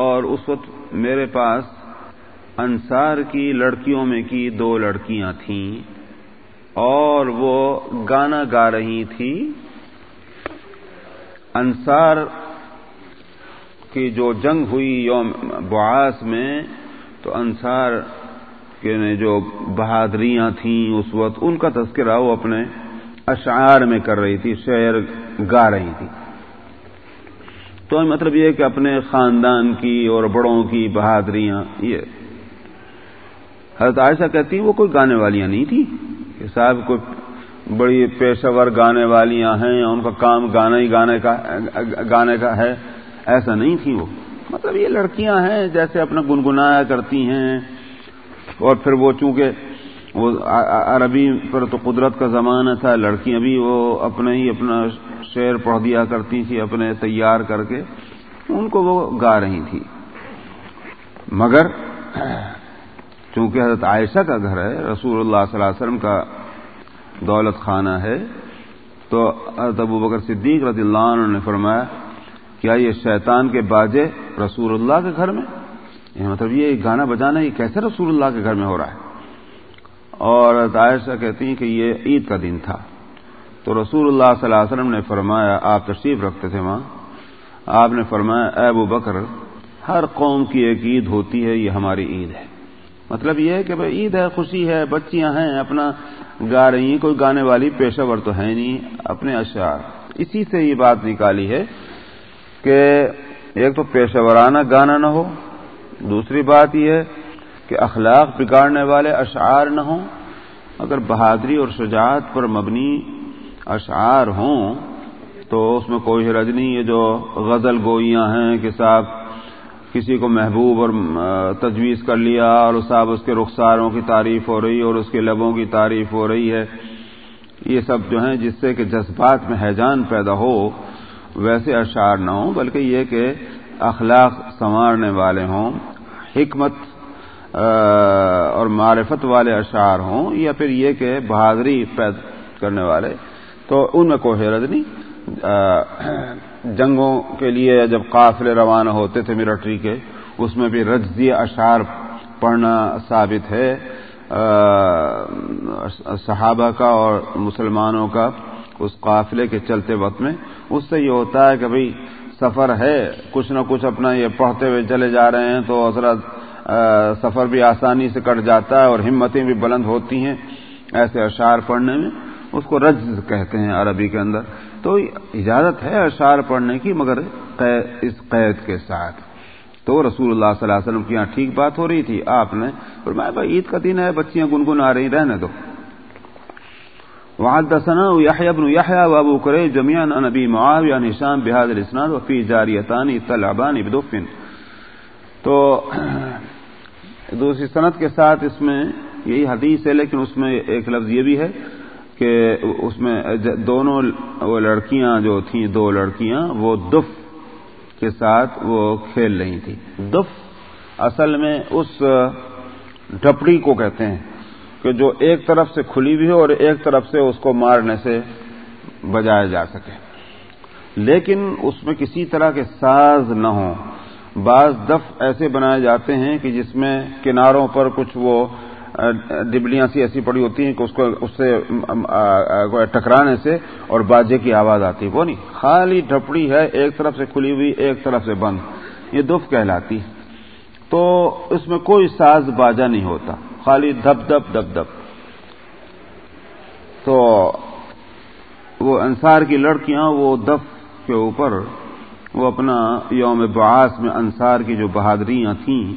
اور اس وقت میرے پاس انصار کی لڑکیوں میں کی دو لڑکیاں تھیں اور وہ گانا گا رہی تھی انصار کی جو جنگ ہوئی یوم بعاس میں، تو انصار کے جو بہادریاں تھیں اس وقت، ان کا تذکرہ وہ اپنے اشعار میں کر رہی تھی، شعر گا رہی تھی۔ تو مطلب یہ کہ اپنے خاندان کی اور بڑوں کی بہادریاں، یہ حضرت عائشہ کہتی وہ کوئی گانے والیاں نہیں تھی کہ صاحب کوئی بڑی پیشہ ور گانے والیاں ہیں، ان کا کام گانا ہی گانے کا گانے کا ہے۔ ایسا نہیں تھی وہ۔ مطلب یہ لڑکیاں ہیں، جیسے اپنا گنگنایا کرتی ہیں۔ اور پھر وہ چونکہ وہ عربی پر تو قدرت کا زمانہ تھا، لڑکیاں بھی وہ اپنے ہی اپنا شعر پڑھ دیا کرتی تھی، اپنے تیار کر کے ان کو وہ گا رہی تھی۔ مگر چونکہ حضرت عائشہ کا گھر ہے، رسول اللہ صلی اللہ علیہ وسلم کا دولت خانہ ہے، تو حضرت ابو بکر صدیق رضی اللہ عنہ نے فرمایا، کیا یہ شیطان کے باجے رسول اللہ کے گھر میں؟ یہ مطلب یہ گانا بجانا یہ کیسے رسول اللہ کے گھر میں ہو رہا ہے؟ اور عائشہ کہتی ہیں کہ یہ عید کا دن تھا۔ تو رسول اللہ صلی اللہ علیہ وسلم نے فرمایا، آپ تشریف رکھتے تھے وہاں۔ آپ نے فرمایا، اے ابو بکر، ہر قوم کی ایک عید ہوتی ہے، یہ ہماری عید ہے۔ مطلب یہ ہے کہ بھائی عید ہے، خوشی ہے، بچیاں ہیں، اپنا گا رہی ہیں، کوئی گانے والی پیشہ ور تو ہے نہیں، اپنے اشعار۔ اسی سے یہ بات نکالی ہے کہ ایک تو پیشہ ورانہ گانا نہ ہو، دوسری بات یہ ہے کہ اخلاق بگاڑنے والے اشعار نہ ہوں۔ اگر بہادری اور شجاعت پر مبنی اشعار ہوں تو اس میں کوئی حرج نہیں، یہ جو غزل گوئیاں ہیں کہ صاحب کسی کو محبوب اور تجویز کر لیا اور صاحب اس کے رخساروں کی تعریف ہو رہی اور اس کے لبوں کی تعریف ہو رہی ہے۔ یہ سب جو ہیں، جس سے کہ جذبات میں حیجان پیدا ہو، ویسے اشعار نہ ہوں، بلکہ یہ کہ اخلاق سنوارنے والے ہوں، حکمت اور معرفت والے اشعار ہوں، یا پھر یہ کہ بہادری پیدا کرنے والے۔ تو ان میں کوئی حیرت نہیں جنگوں کے لیے جب قافلے روانہ ہوتے تھے ملٹری کے، اس میں بھی رجزی اشعار پڑھنا ثابت ہے صحابہ کا اور مسلمانوں کا اس قافلے کے چلتے وقت میں۔ اس سے یہ ہوتا ہے کہ بھئی سفر ہے، کچھ نہ کچھ اپنا یہ پڑھتے ہوئے چلے جا رہے ہیں تو حضرت سفر بھی آسانی سے کٹ جاتا ہے اور ہمتیں بھی بلند ہوتی ہیں، ایسے اشعار پڑھنے میں۔ اس کو رجز کہتے ہیں عربی کے اندر۔ تو اجازت ہے اشعار پڑھنے کی، مگر اس قید کے ساتھ۔ تو رسول اللہ صلی اللہ علیہ وسلم کی یہاں ٹھیک بات ہو رہی تھی۔ آپ نے فرمایا، بھائی، عید کا دن ہے، بچیاں گنگن آ رہی، رہنے دو۔ وحدثنا يحيى بن يحيى وابو كريب جميعا، عن ابي معاويه عن هشام بهذا الاسناد وفي جاريتان تلعبان بدف۔ تو دوسری سند کے ساتھ اس میں یہی حدیث ہے، لیکن اس میں ایک لفظ یہ بھی ہے کہ اس میں دونوں وہ لڑکیاں جو تھیں، دو لڑکیاں، وہ دف کے ساتھ وہ کھیل رہی تھیں۔ دف اصل میں اس ڈپڑی کو کہتے ہیں کہ جو ایک طرف سے کھلی ہوئی ہو اور ایک طرف سے اس کو مارنے سے بجایا جا سکے۔ لیکن اس میں کسی طرح کے ساز نہ ہوں۔ بعض دف ایسے بنائے جاتے ہیں کہ جس میں کناروں پر کچھ وہ ڈبلیاں سی ایسی پڑی ہوتی ہیں کہ اس کو، اس سے ٹکرانے سے اور باجے کی آواز آتی ہے۔ وہ نہیں، خالی ڈھپڑی ہے، ایک طرف سے کھلی ہوئی، ایک طرف سے بند۔ یہ دف کہلاتی۔ تو اس میں کوئی ساز باجا نہیں ہوتا۔ خالی دھپ دھپ دھپ دھپ تو وہ انصار کی لڑکیاں، وہ دف کے اوپر، وہ اپنا یوم بعاث میں انصار کی جو بہادریاں تھیں،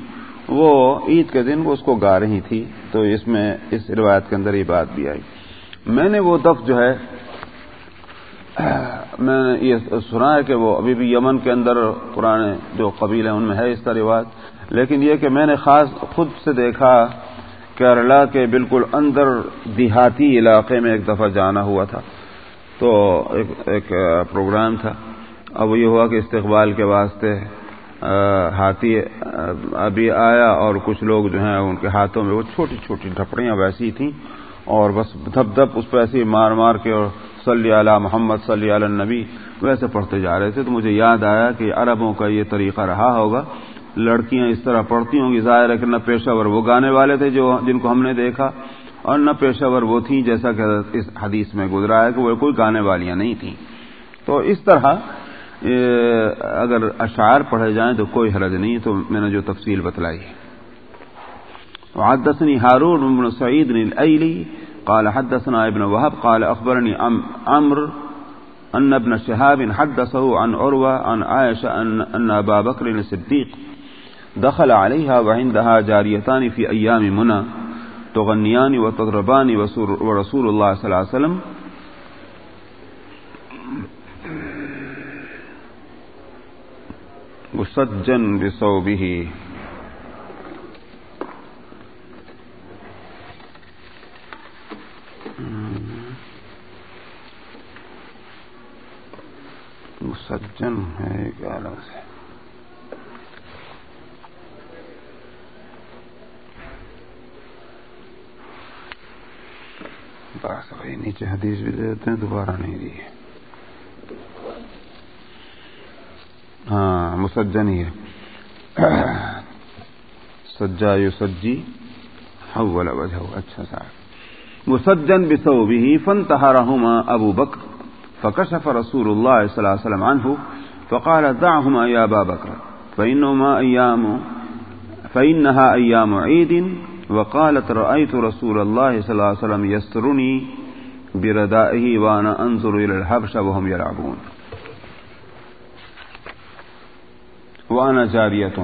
وہ عید کے دن وہ اس کو گا رہی تھی تو اس میں اس روایت کے اندر یہ بات بھی آئی۔ میں نے وہ دف جو ہے، میں نے یہ سنا ہے کہ وہ ابھی بھی یمن کے اندر پرانے جو قبیل ہیں، ان میں ہے اس کا رواج۔ لیکن یہ کہ میں نے خاص خود سے دیکھا کیرلا کے بالکل اندر دیہاتی علاقے میں ایک دفعہ جانا ہوا تھا۔ تو ایک ایک پروگرام تھا۔ اب یہ ہوا کہ استقبال کے واسطے ہاتھی ابھی آیا اور کچھ لوگ جو ہیں ان کے ہاتھوں میں وہ چھوٹی چھوٹی ڈھپڑیاں ویسی تھیں اور بس دھپ دھپ اس پہ ایسے مار مار کے اور صلی علی محمد، صلی علی نبی ویسے پڑھتے جا رہے تھے۔ تو مجھے یاد آیا کہ عربوں کا یہ طریقہ رہا ہوگا۔ لڑکیاں اس طرح پڑھتی ہوں گی۔ ظاہر ہے کہ نہ پیشہ ور وہ گانے والے تھے جو جن کو ہم نے دیکھا اور نہ پیشہ ور وہ تھیں جیسا کہ اس حدیث میں گزرا ہے کہ وہ کوئی گانے والیاں نہیں تھیں۔ تو اس طرح اگر اشعار پڑھے جائیں تو کوئی حرج نہیں تو میں نے جو تفصیل بتلائی حدثني هارون بن سعيد الأيلي قال حدثنا ابن وهب قال أخبرني عمرو أن ابن شهاب حدثه عن عروة عن عائشة أن, أن أبا بكر الصديق دخل عليها وعندها جاريتان في أيام منى تغنيان وتضربان ورسول الله صلى الله عليه وسلم مسجن بصوبه مسجن ہے کیا لفظ ہے بس بھائی، نیچے حدیث بھی دے دیتے ہیں، دوبارہ نہیں دی ہاں مسجن ہی ہے۔ سجا یو سجی حول وجہ اچھا صاحب۔ مسجن بسو بھی فن تہارہما ابو بکر فكشف رسول الله صلى الله عليه وسلم عنه فقال دعهما يا أبا بكر فإنهما أيام فإنها أيام عيد وقالت رأيت رسول الله صلى الله عليه وسلم يسترني بردائه وأنا أنظر إلى الحبش وهم يلعبون وأنا جارية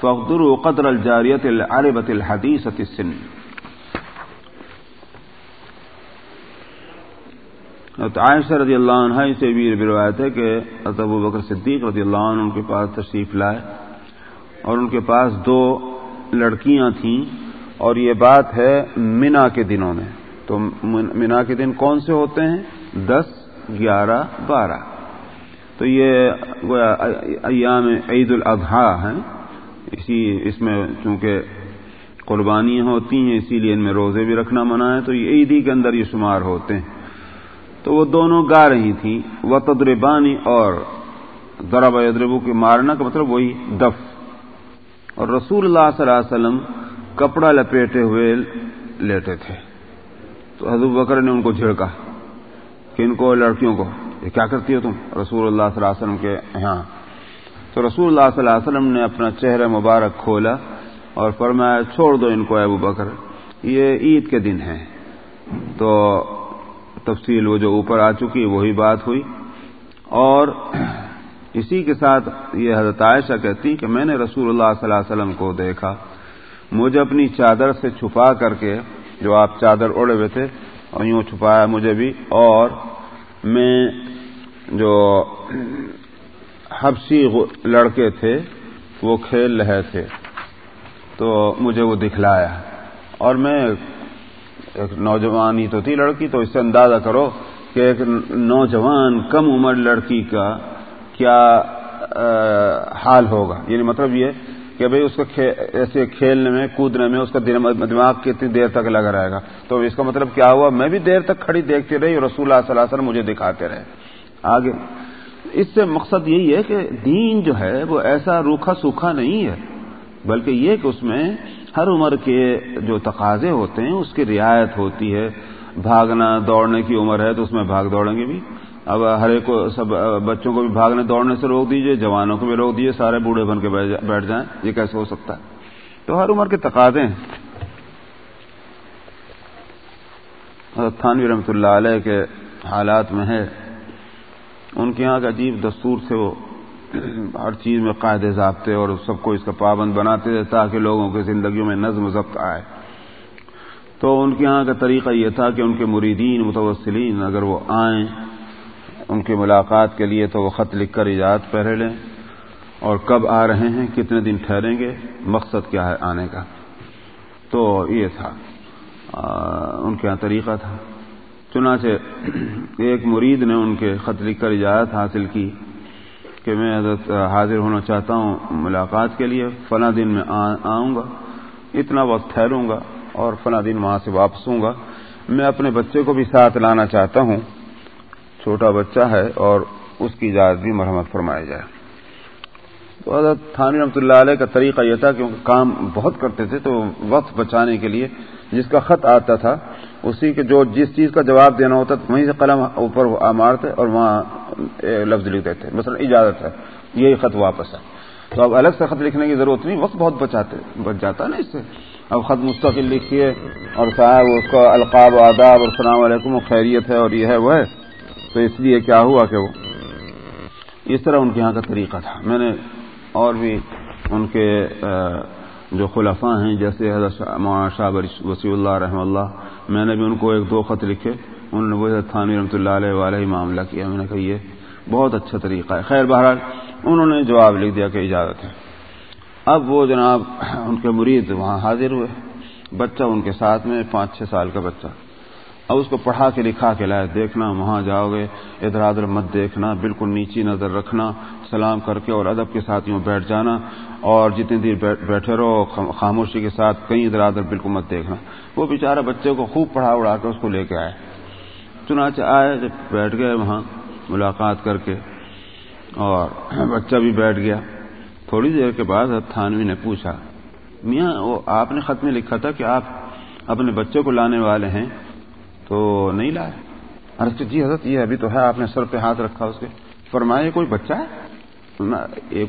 فاقدروا, قدر الجارية العربة الحديثة السن. عائشہ رضی اللہ عنہ سے بھی روایت ہے کہ ابو بکر صدیق رضی اللہ عنہ ان کے پاس تشریف لائے اور ان کے پاس دو لڑکیاں تھیں اور یہ بات ہے مینا کے دنوں میں. تو مینا کے دن کون سے ہوتے ہیں؟ دس گیارہ بارہ. تو یہ ایام عید الاضحیٰ ہیں۔ اسی اس میں چونکہ قربانیاں ہوتی ہیں، اسی لیے ان میں روزے بھی رکھنا منع ہے، تو یہ عیدی کے اندر یہ شمار ہوتے ہیں۔ تو وہ دونوں گا رہی تھیں وہ تدربانی اور درب ادربو کے مارنا کا مطلب وہی دف۔ اور رسول اللہ صلی اللہ علیہ وسلم کپڑا لپیٹے ہوئے لیٹے تھے۔ تو حضرت بکر نے ان کو جھڑکا، کہ ان کو لڑکیوں کو۔ یہ کیا کرتی ہو تم؟ رسول اللہ صلی اللہ علیہ وسلم کے یہاں۔ تو رسول اللہ صلی اللہ علیہ وسلم نے اپنا چہرہ مبارک کھولا اور فرمایا، چھوڑ دو ان کو ابو بکر، یہ عید کے دن ہیں۔ تو تفصیل وہ جو اوپر آ چکی، وہی بات ہوئی۔ اور اسی کے ساتھ یہ حضرت عائشہ کہتی کہ میں نے رسول اللہ صلی اللہ علیہ وسلم کو دیکھا۔ مجھے اپنی چادر سے چھپا کر کے، جو آپ چادر اڑے ہوئے تھے، اور یوں چھپایا مجھے بھی، اور میں جو حبشی لڑکے تھے، وہ کھیل رہے تھے۔ تو مجھے وہ دکھلایا۔ اور میں ایک نوجوان ہی تو تھی لڑکی، تو اس سے اندازہ کرو کہ ایک نوجوان کم عمر لڑکی کا کیا حال ہوگا۔ یعنی مطلب یہ کہ بھئی اس کو ایسے کھیلنے میں، کودنے میں، اس کا دماغ کتنی دیر تک لگا رہے گا۔ تو اس کا مطلب کیا ہوا؟ میں بھی دیر تک کھڑی دیکھتی رہی اور رسول اللہ صلی اللہ علیہ وسلم مجھے دکھاتے رہے۔ آگے۔ اس سے مقصد یہی ہے کہ دین جو ہے وہ ایسا روکھا سوکھا نہیں ہے، بلکہ یہ کہ اس میں ہر عمر کے جو تقاضے ہوتے ہیں، اس کی رعایت ہوتی ہے۔ بھاگنا، دوڑنے کی عمر ہے تو اس میں بھاگ دوڑیں گے بھی۔ اب ہر ایک کو سب، بچوں کو بھی بھاگنے، دوڑنے سے روک دیجیے، جوانوں کو بھی روک دیجیے، سارے بوڑھے بن کے بیٹھ جائیں یہ کیسے ہو سکتا ہے؟ تو ہر عمر کے تقاضے ہیں۔ تھانوی رحمۃ اللہ علیہ کے حالات میں ہے، ان کے یہاں کا عجیب دستور سے وہ ہر چیز میں قاعدے ضابطے اور سب کو اس کا پابند بناتے تھے تاکہ لوگوں کی زندگیوں میں نظم ضبط آئے۔ تو ان کے یہاں کا طریقہ یہ تھا کہ ان کے مریدین، متوسلین اگر وہ آئیں ان کی ملاقات کے لیے تو وہ خط لکھ کر ایجاد پہرے لیں۔ اور کب آ رہے ہیں، کتنے دن ٹھہریں گے، مقصد کیا ہے آنے کا؟ تو یہ تھا۔ ان کے یہاں طریقہ تھا۔ چنانچہ ایک مرید نے ان کے خط لکھ کر اجازت حاصل کی کہ میں حضرت حاضر ہونا چاہتا ہوں ملاقات کے لیے، فلاں دن میں آؤں گا، اتنا وقت ٹھہروں گا اور فلاں دن وہاں سے واپس ہوں گا۔ میں اپنے بچے کو بھی ساتھ لانا چاہتا ہوں۔ چھوٹا بچہ ہے اور اس کی اجازت بھی مرحمت فرمائی جائے۔ تو حضرت تھانی رحمۃ اللہ علیہ کا طریقہ یہ تھا کہ کام بہت کرتے تھے تو وقت بچانے کے لیے جس کا خط آتا تھا، اسی کے جو جس چیز کا جواب دینا ہوتا تھا، وہیں سے قلم اوپر مارتے اور وہاں لفظ لکھ دیتے۔ مثلا اجازت ہے، یہی خط واپس ہے۔ تو اب الگ سے خط لکھنے کی ضرورت نہیں، وقت بہت بچاتے، بچ جاتا نا اس سے۔ اب خط مستقل لکھیے اور صاحب اس کو القاب و آداب اور السلام علیکم خیریت ہے اور یہ ہے، وہ ہے۔ تو اس لیے کیا ہوا کہ وہ اس طرح ان کے یہاں کا طریقہ تھا۔ میں نے اور بھی ان کے جو خلفاء ہیں، جیسے حضرت مولانا شاہ وسیع اللہ رحمہ اللہ، میں نے بھی ان کو ایک دو خط لکھے۔ انہوں نے وہ تھانوی رحمۃ اللہ علیہ والے ہی معاملہ کیا۔ میں نے کہا یہ بہت اچھا طریقہ ہے۔ خیر، بہرحال انہوں نے جواب لکھ دیا کہ اجازت ہے۔ اب وہ جناب ان کے مرید وہاں حاضر ہوئے۔ بچہ ان کے ساتھ میں، پانچ چھ سال کا بچہ۔ اب اس کو پڑھا کے لکھا کے لائے، دیکھنا، وہاں جاؤ گے ادھر ادھر مت دیکھنا، بالکل نیچی نظر رکھنا، سلام کر کے اور ادب کے ساتھ یوں بیٹھ جانا، اور جتنی دیر بیٹھے رہو خاموشی کے ساتھ کہیں ادھر ادھر بالکل مت دیکھنا۔ وہ بیچارہ بچے کو خوب پڑھا اڑا کے اس کو لے کے آئے۔ چنانچہ آئے، جب بیٹھ گئے وہاں، ملاقات کر کے، اور بچہ بھی بیٹھ گیا۔ تھوڑی دیر کے بعد تھانوی نے پوچھا، میاں، وہ آپ نے خط میں لکھا تھا کہ آپ اپنے بچے کو لانے والے ہیں؟ تو نہیں لائے ارے جی حضرت، یہ ابھی تو ہے، آپ نے سر پہ ہاتھ رکھا اس کے۔ فرمایا کوئی بچہ ہے؟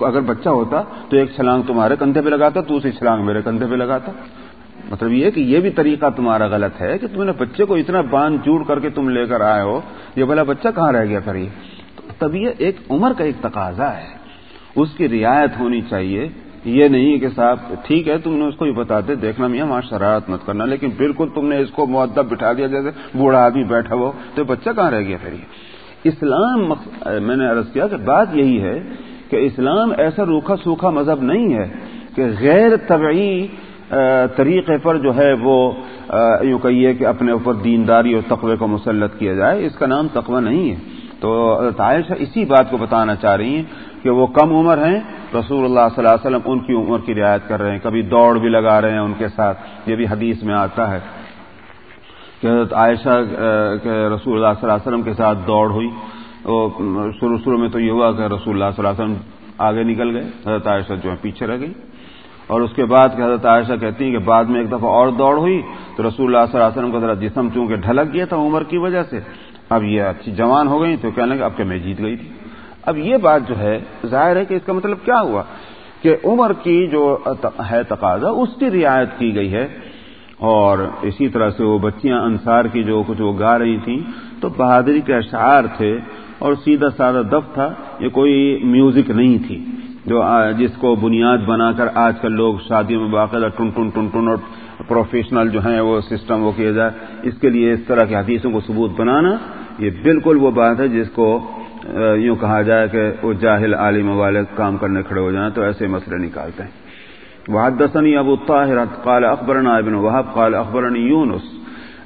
اگر بچہ ہوتا تو ایک چھلانگ تمہارے کندھے پہ لگاتا، دوسری چھلانگ میرے کندھے پہ لگاتا۔ مطلب یہ کہ یہ بھی طریقہ تمہارا غلط ہے کہ تم نے بچے کو اتنا باندھ جوڑ کر کے تم لے کر آئے ہو، یہ بھلا بچہ کہاں رہ گیا پھر یہ؟ تب یہ ایک عمر کا ایک تقاضا ہے۔ اس کی رعایت ہونی چاہیے یہ نہیں کہ صاحب، ٹھیک ہے، تم نے اس کو یہ بتاتے، دیکھنا میاں، وہاں شرارت مت کرنا، لیکن بالکل تم نے اس کو معدب بٹھا دیا، جیسے بوڑھا آدمی بیٹھا ہو، تو بچہ کہاں رہ گیا پھر یہ؟ اسلام میں نے عرض کیا کہ بات یہی ہے کہ اسلام ایسا روکھا سوکھا مذہب نہیں ہے کہ غیر طبعی طریقے پر جو ہے وہ یوں کہیے کہ اپنے اوپر دینداری اور تقوی کو مسلط کیا جائے، اس کا نام تقوی نہیں ہے۔ تو عائشہ اسی بات کو بتانا چاہ رہی ہیں۔ کہ وہ کم عمر ہیں۔ رسول اللہ صلی اللہ علیہ وسلم ان کی عمر کی رعایت کر رہے ہیں۔ کبھی دوڑ بھی لگا رہے ہیں ان کے ساتھ۔ یہ بھی حدیث میں آتا ہے کہ حضرت عائشہ کے رسول اللہ صلی اللہ علیہ وسلم کے ساتھ دوڑ ہوئی۔ شروع شروع میں تو یہ ہوا کہ رسول اللہ صلی اللہ علیہ وسلم آگے نکل گئے۔ حضرت عائشہ جو ہے پیچھے رہ گئی۔ اور اس کے بعد کہ حضرت عائشہ کہتی ہیں کہ بعد میں ایک دفعہ اور دوڑ ہوئی تو رسول اللہ صلی اللہ علیہ وسلم کا ذرا جسم چونکہ ڈھلک گیا تھا عمر کی وجہ سے۔ اب یہ اچھی جوان ہو گئی تو کہنے لگے اب کہ میں جیت گئی تھی۔ اب یہ بات جو ہے، ظاہر ہے کہ اس کا مطلب کیا ہوا؟ کہ عمر کی جو ہے تقاضا، اس کی رعایت کی گئی ہے۔ اور اسی طرح سے وہ بچیاں انصار کی جو کچھ وہ گا رہی تھیں، تو بہادری کے اشعار تھے اور سیدھا سادہ دف تھا، یہ کوئی میوزک نہیں تھی۔ جو جس کو بنیاد بنا کر آج کل لوگ شادیوں میں باقاعدہ ٹن ٹن ٹن ٹن اور پروفیشنل جو ہیں، وہ سسٹم وہ کیا جائے۔ اس کے لیے اس طرح کی حدیثوں کو ثبوت بنانا، یہ بالکل وہ بات ہے جس کو یوں کہا جائے کہ وہ جاہل عالم والے کام کرنے کھڑے ہو جائیں تو ایسے مسئلے نکالتے ہیں۔ وحدثني ابو الطاهر قال اخبرنا ابن وهب قال اخبرني يونس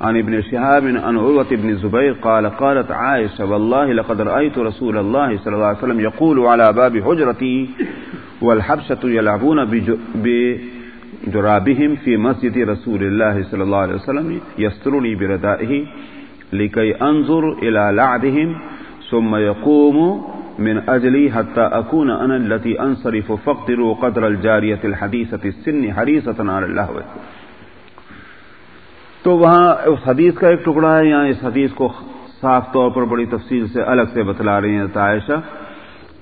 عن ابن شهاب عن عروة بن الزبير قال قالت عائشة والله لقد رأيت رسول الله صلى الله عليه وسلم يقول على باب حجرتي والحبشة يلعبون بجرابهم في مسجد رسول الله صلى الله عليه وسلم يسترني بردائه لكي أنظر إلى لعبهم ثم يقوم من أجلي حتى أكون أنا التي أنصرف فقدروا قدر الجارية الحديثة السن حريصة على الله تو وہاں اس حدیث کا ایک ٹکڑا ہے، یہاں اس حدیث کو صاف طور پر بڑی تفصیل سے الگ سے بتلا رہی ہیں عائشہ۔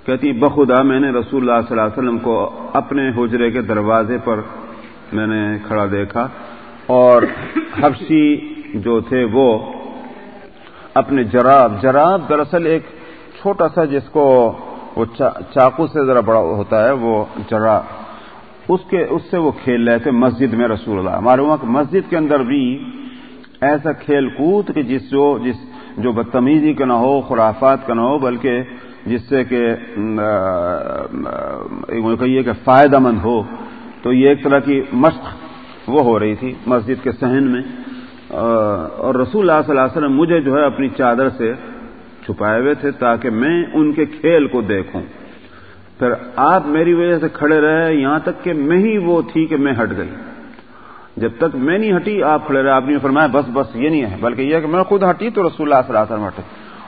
کہتی، بخدا، میں نے رسول اللہ صلی اللہ علیہ وسلم کو اپنے حجرے کے دروازے پر میں نے کھڑا دیکھا اور حبشی جو تھے وہ اپنے جراب جراب دراصل ایک چھوٹا سا جس کو وہ چاقو سے ذرا بڑا ہوتا ہے، وہ جراب اس کے، اس سے وہ کھیل رہے تھے مسجد میں رسول اللہ، معلوم کہ مسجد کے اندر بھی ایسا کھیل کود کہ جس جو جس جو بدتمیزی کا نہ ہو، خرافات کا نہ ہو، بلکہ جس سے کہ کہیے کہ فائدہ مند ہو۔ تو یہ ایک طرح کی مشق وہ ہو رہی تھی مسجد کے صحن میں۔ اور رسول اللہ صلی اللہ علیہ وسلم مجھے جو ہے اپنی چادر سے چھپائے ہوئے تھے تاکہ میں ان کے کھیل کو دیکھوں۔ پھر آپ میری وجہ سے کھڑے رہے، یہاں تک کہ میں ہی وہ تھی کہ میں ہٹ گئی۔ جب تک میں نہیں ہٹی، آپ کھڑے رہے، آپ نے فرمایا، بس بس، یہ نہیں ہے۔ بلکہ یہ کہ میں خود ہٹی تو رسول اللہ صلی اللہ علیہ وسلم ہٹے۔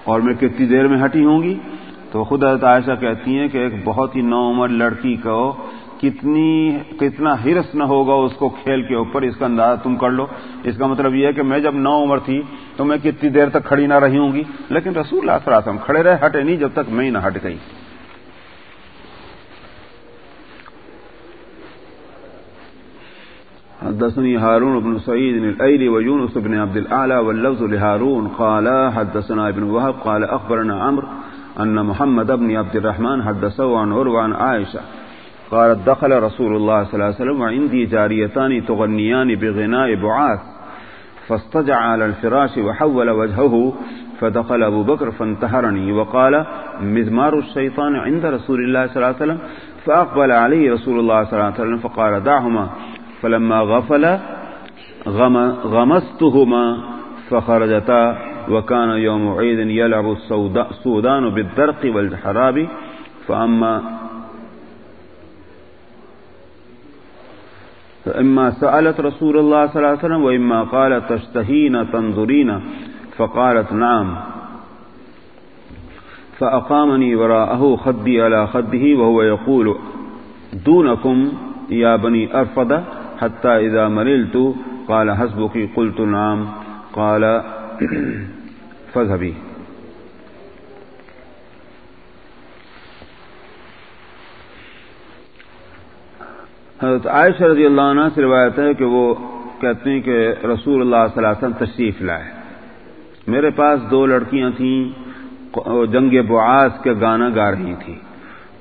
اور میں کتنی دیر میں ہٹی ہوں گی؟ تو خود حضرت عائشہ کہتی ہیں کہ ایک بہت ہی نو عمر لڑکی کو کتنی کتنا ہرس نہ ہوگا اس کو کھیل کے اوپر، اس کا اندازہ تم کر لو۔ اس کا مطلب یہ ہے کہ میں جب نو عمر تھی تو میں کتنی دیر تک کھڑی نہ رہی ہوں گی۔ لیکن رسول اللہ صلی اللہ علیہ وسلم کھڑے رہے، ہٹے نہیں جب تک میں ہی نہ ہٹ گئی۔ حدثني هارون بن سعيد الأيلي ويونس بن عبد الأعلى واللفظ لهارون قال حدثنا ابن وهب قال أخبرنا عمرو أن محمد بن عبد الرحمن حدثه عن عروة عن عائشة قالت دخل رسول الله صلى الله عليه وسلم وعندي جاريتان تغنيان بغناء بعاث، فاستجع على الفراش وحول وجهه، فدخل أبو بكر فانتهرني وقال مزمار الشيطان عند رسول الله صلى الله عليه وسلم فأقبل عليه رسول الله صلى الله عليه وسلم فقال دعهما، فلما غفل غمستهما فخرجتا، وكان يوم عيد يلعب السودان بالدرق والحراب، فأما فإما سألت رسول الله صلى الله عليه وسلم وإما قالت تشتهين تنظرين فقالت نعم. فأقامني وراءه خدي على خده وهو يقول دونكم يا بني أرفد حتى إذا مرلت. قال حسبك قلت نعم. قال فذهبي حضرت عائشہ رضی اللہ عنہ سے روایت ہے کہ وہ کہتے ہیں کہ رسول اللہ صلی اللہ علیہ وسلم تشریف لائے۔ میرے پاس دو لڑکیاں تھیں، جنگ بعاز کے گانا گا رہی تھیں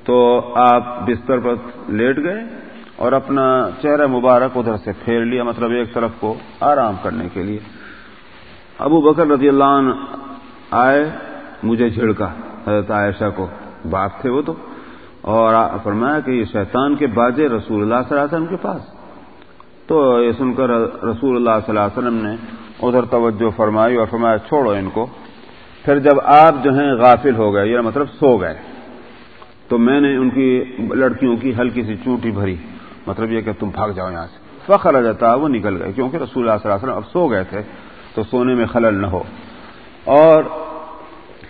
تو آپ بستر پر لیٹ گئے اور اپنا چہرہ مبارک ادھر سے پھیر لیا مطلب ایک طرف کو آرام کرنے کے لیے۔ ابو بکر رضی اللہ عنہ آئے، مجھے جھڑکا۔ حضرت عائشہ کو، باپ تھے وہ تو۔ اور فرمایا کہ یہ شیطان کے باجے رسول اللہ صلی اللہ علیہ وسلم کے پاس۔ تو یہ سن کر رسول اللہ صلی اللہ علیہ وسلم نے ادھر توجہ فرمائی اور فرمایا چھوڑو ان کو۔ پھر جب آپ جو ہیں غافل ہو گئے، یہ مطلب سو گئے۔ تو میں نے ان کی لڑکیوں کی ہلکی سی چونٹی بھری۔ مطلب یہ کہ تم بھاگ جاؤ یہاں سے۔ فخر آ جاتا وہ نکل گئے۔ کیونکہ رسول اللہ صلی اللہ علیہ وسلم اب سو گئے تھے، تو سونے میں خلل نہ ہو۔ اور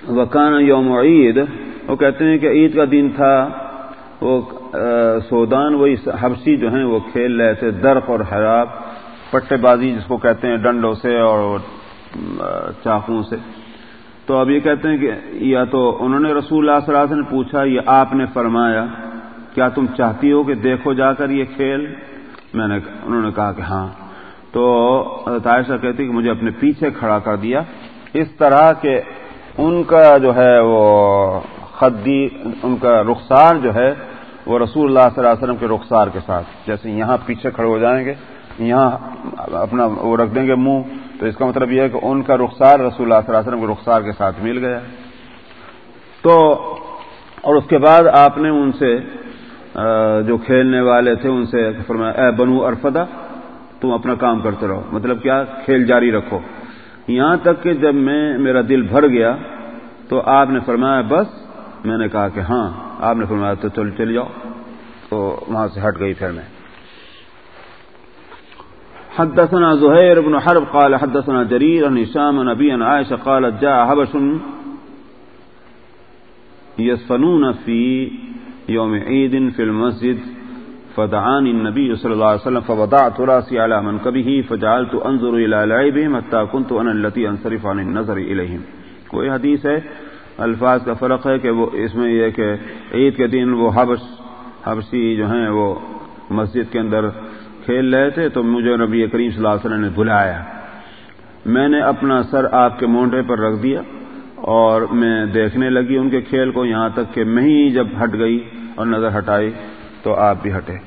وکان یوم عید، وہ کہتے ہیں کہ عید کا دن تھا۔ وہ سودان وہی حبسی جو ہیں، وہ کھیل رہے تھے درخ اور حراب، پٹے بازی جس کو کہتے ہیں ڈنڈوں سے اور چاقوں سے۔ تو اب یہ کہتے ہیں کہ یا تو انہوں نے رسول اللہ صلی اللہ علیہ وسلم پوچھا، یا آپ نے فرمایا، کیا تم چاہتی ہو کہ دیکھو جا کر یہ کھیل؟ میں نے، انہوں نے کہا کہ ہاں۔ تو عائشہ کہتی کہ مجھے اپنے پیچھے کھڑا کر دیا۔ اس طرح کہ ان کا جو ہے وہ خدی، ان کا رخسار جو ہے، وہ رسول اللہ صلی اللہ علیہ وسلم کے رخسار کے ساتھ۔ جیسے یہاں پیچھے کھڑے ہو جائیں گے، یہاں اپنا وہ رکھ دیں گے منہ، تو اس کا مطلب یہ ہے کہ ان کا رخسار رسول اللہ صلی اللہ علیہ وسلم کے رخسار کے ساتھ مل گیا۔ تو، اور اس کے بعد آپ نے ان سے جو کھیلنے والے تھے، ان سے فرمایا، اے بنو ارفدا تم اپنا کام کرتے رہو۔ مطلب کیا؟ کھیل جاری رکھو۔ یہاں تک کہ جب میں، میرا دل بھر گیا، تو آپ نے فرمایا، بس میں نے کہا کہ ہاں آپ نے فرمایا تو چل چل جاؤ۔ تو وہاں سے ہٹ گئی پھر میں۔ حدثنا زهير بن حرب قال حدثنا جرير عن هشام نبي عن عائشة قالت جاء حبش يسفنون في يوم عيد في المسجد فدعاني النبي صلى الله عليه وسلم، فوضعت راسي على منكبه فجعلت أنظر إلى لعبهم حتى كنت أنا التي أنصرف عن النظر إليهم کوئی حدیث ہے الفاظ کا فرق ہے کہ وہ اس میں یہ کہ عید کے دن وہ حبش حبشی جو ہیں وہ مسجد کے اندر کھیل رہے تھے، تو مجھے نبی کریم صلی اللہ علیہ وسلم نے بلایا۔ میں نے اپنا سر آپ کے مونڈے پر رکھ دیا اور میں دیکھنے لگی ان کے کھیل کو، یہاں تک کہ میں ہی جب ہٹ گئی اور نظر ہٹائی تو آپ بھی ہٹے۔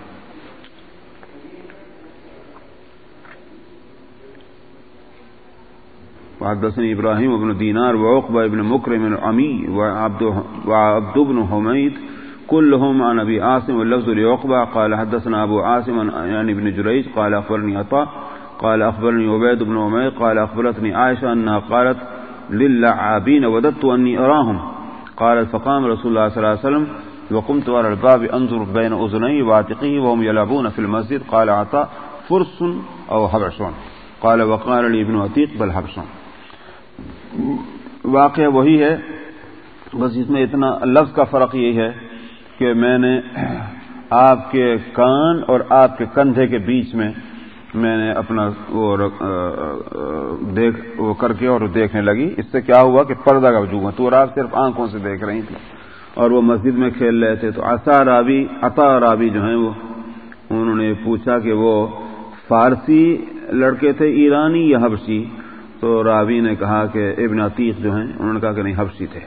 وحدثني إبراهيم بن دينار وعقبة بن مكرم العمي وعبد بن حميد، كلهم عن أبي عاصم واللفظ لعقبة. قال حدثنا أبو عاصم يعني بن جريج، قال أخبرني عطاء، قال أخبرني عبيد بن عمير، قال أخبرتني عائشة أنها قالت، للعابين وددت أني أراهم. قالت، فقام رسول الله صلى الله عليه وسلم، وقمت على الباب أنظر بين أذني وعاتقه وهم يلعبون في المسجد. قال عطاء، فرس أو حبشون. قال، وقال لي ابن عتيق، بل حبشون. واقع وہی ہے، بس اس میں اتنا لفظ کا فرق یہ ہے کہ میں نے آپ کے کان اور آپ کے کندھے کے بیچ میں میں نے اپنا وہ دیکھ، وہ کر کے اور دیکھنے لگی۔ اس سے کیا ہوا کہ پردہ کا وجوہ تو اور آپ صرف آنکھوں سے دیکھ رہی تھی اور وہ مسجد میں کھیل رہے تھے۔ تو عطا رابی عطا رابی جو ہیں وہ، انہوں نے پوچھا کہ وہ فارسی لڑکے تھے، ایرانی یا حبشی؟ تو راوی نے کہا کہ ابن عتیق جو ہیں، انہوں نے کہا کہ نہیں، حبشی تھے۔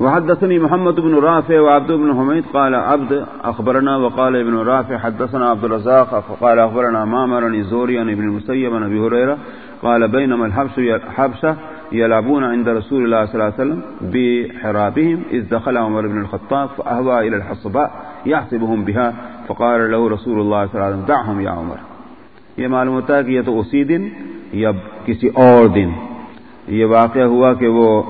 وحدثني محمد بن رافع وعبد بن حميد قال، عبد أخبرنا وقال ابن رافع، حدثنا عبد الرزاق قال أخبرنا مامرني زوري عن ابن المسيب عن أبي هريرة قال بينما الحبش حبشة يلعبون عند رسول الله صلى الله عليه وسلم بحرابهم إذ دخل عمر بن الخطاب فأهوى إلى الحصباء يحسبهم بها. فقال له رسول الله صلى الله عليه وسلم، دعهم يا عمر. یہ معلوم ہوتا ہے کہ یہ تو اسی دن یا کسی اور دن. یہ واقعہ ہوا کہ وہ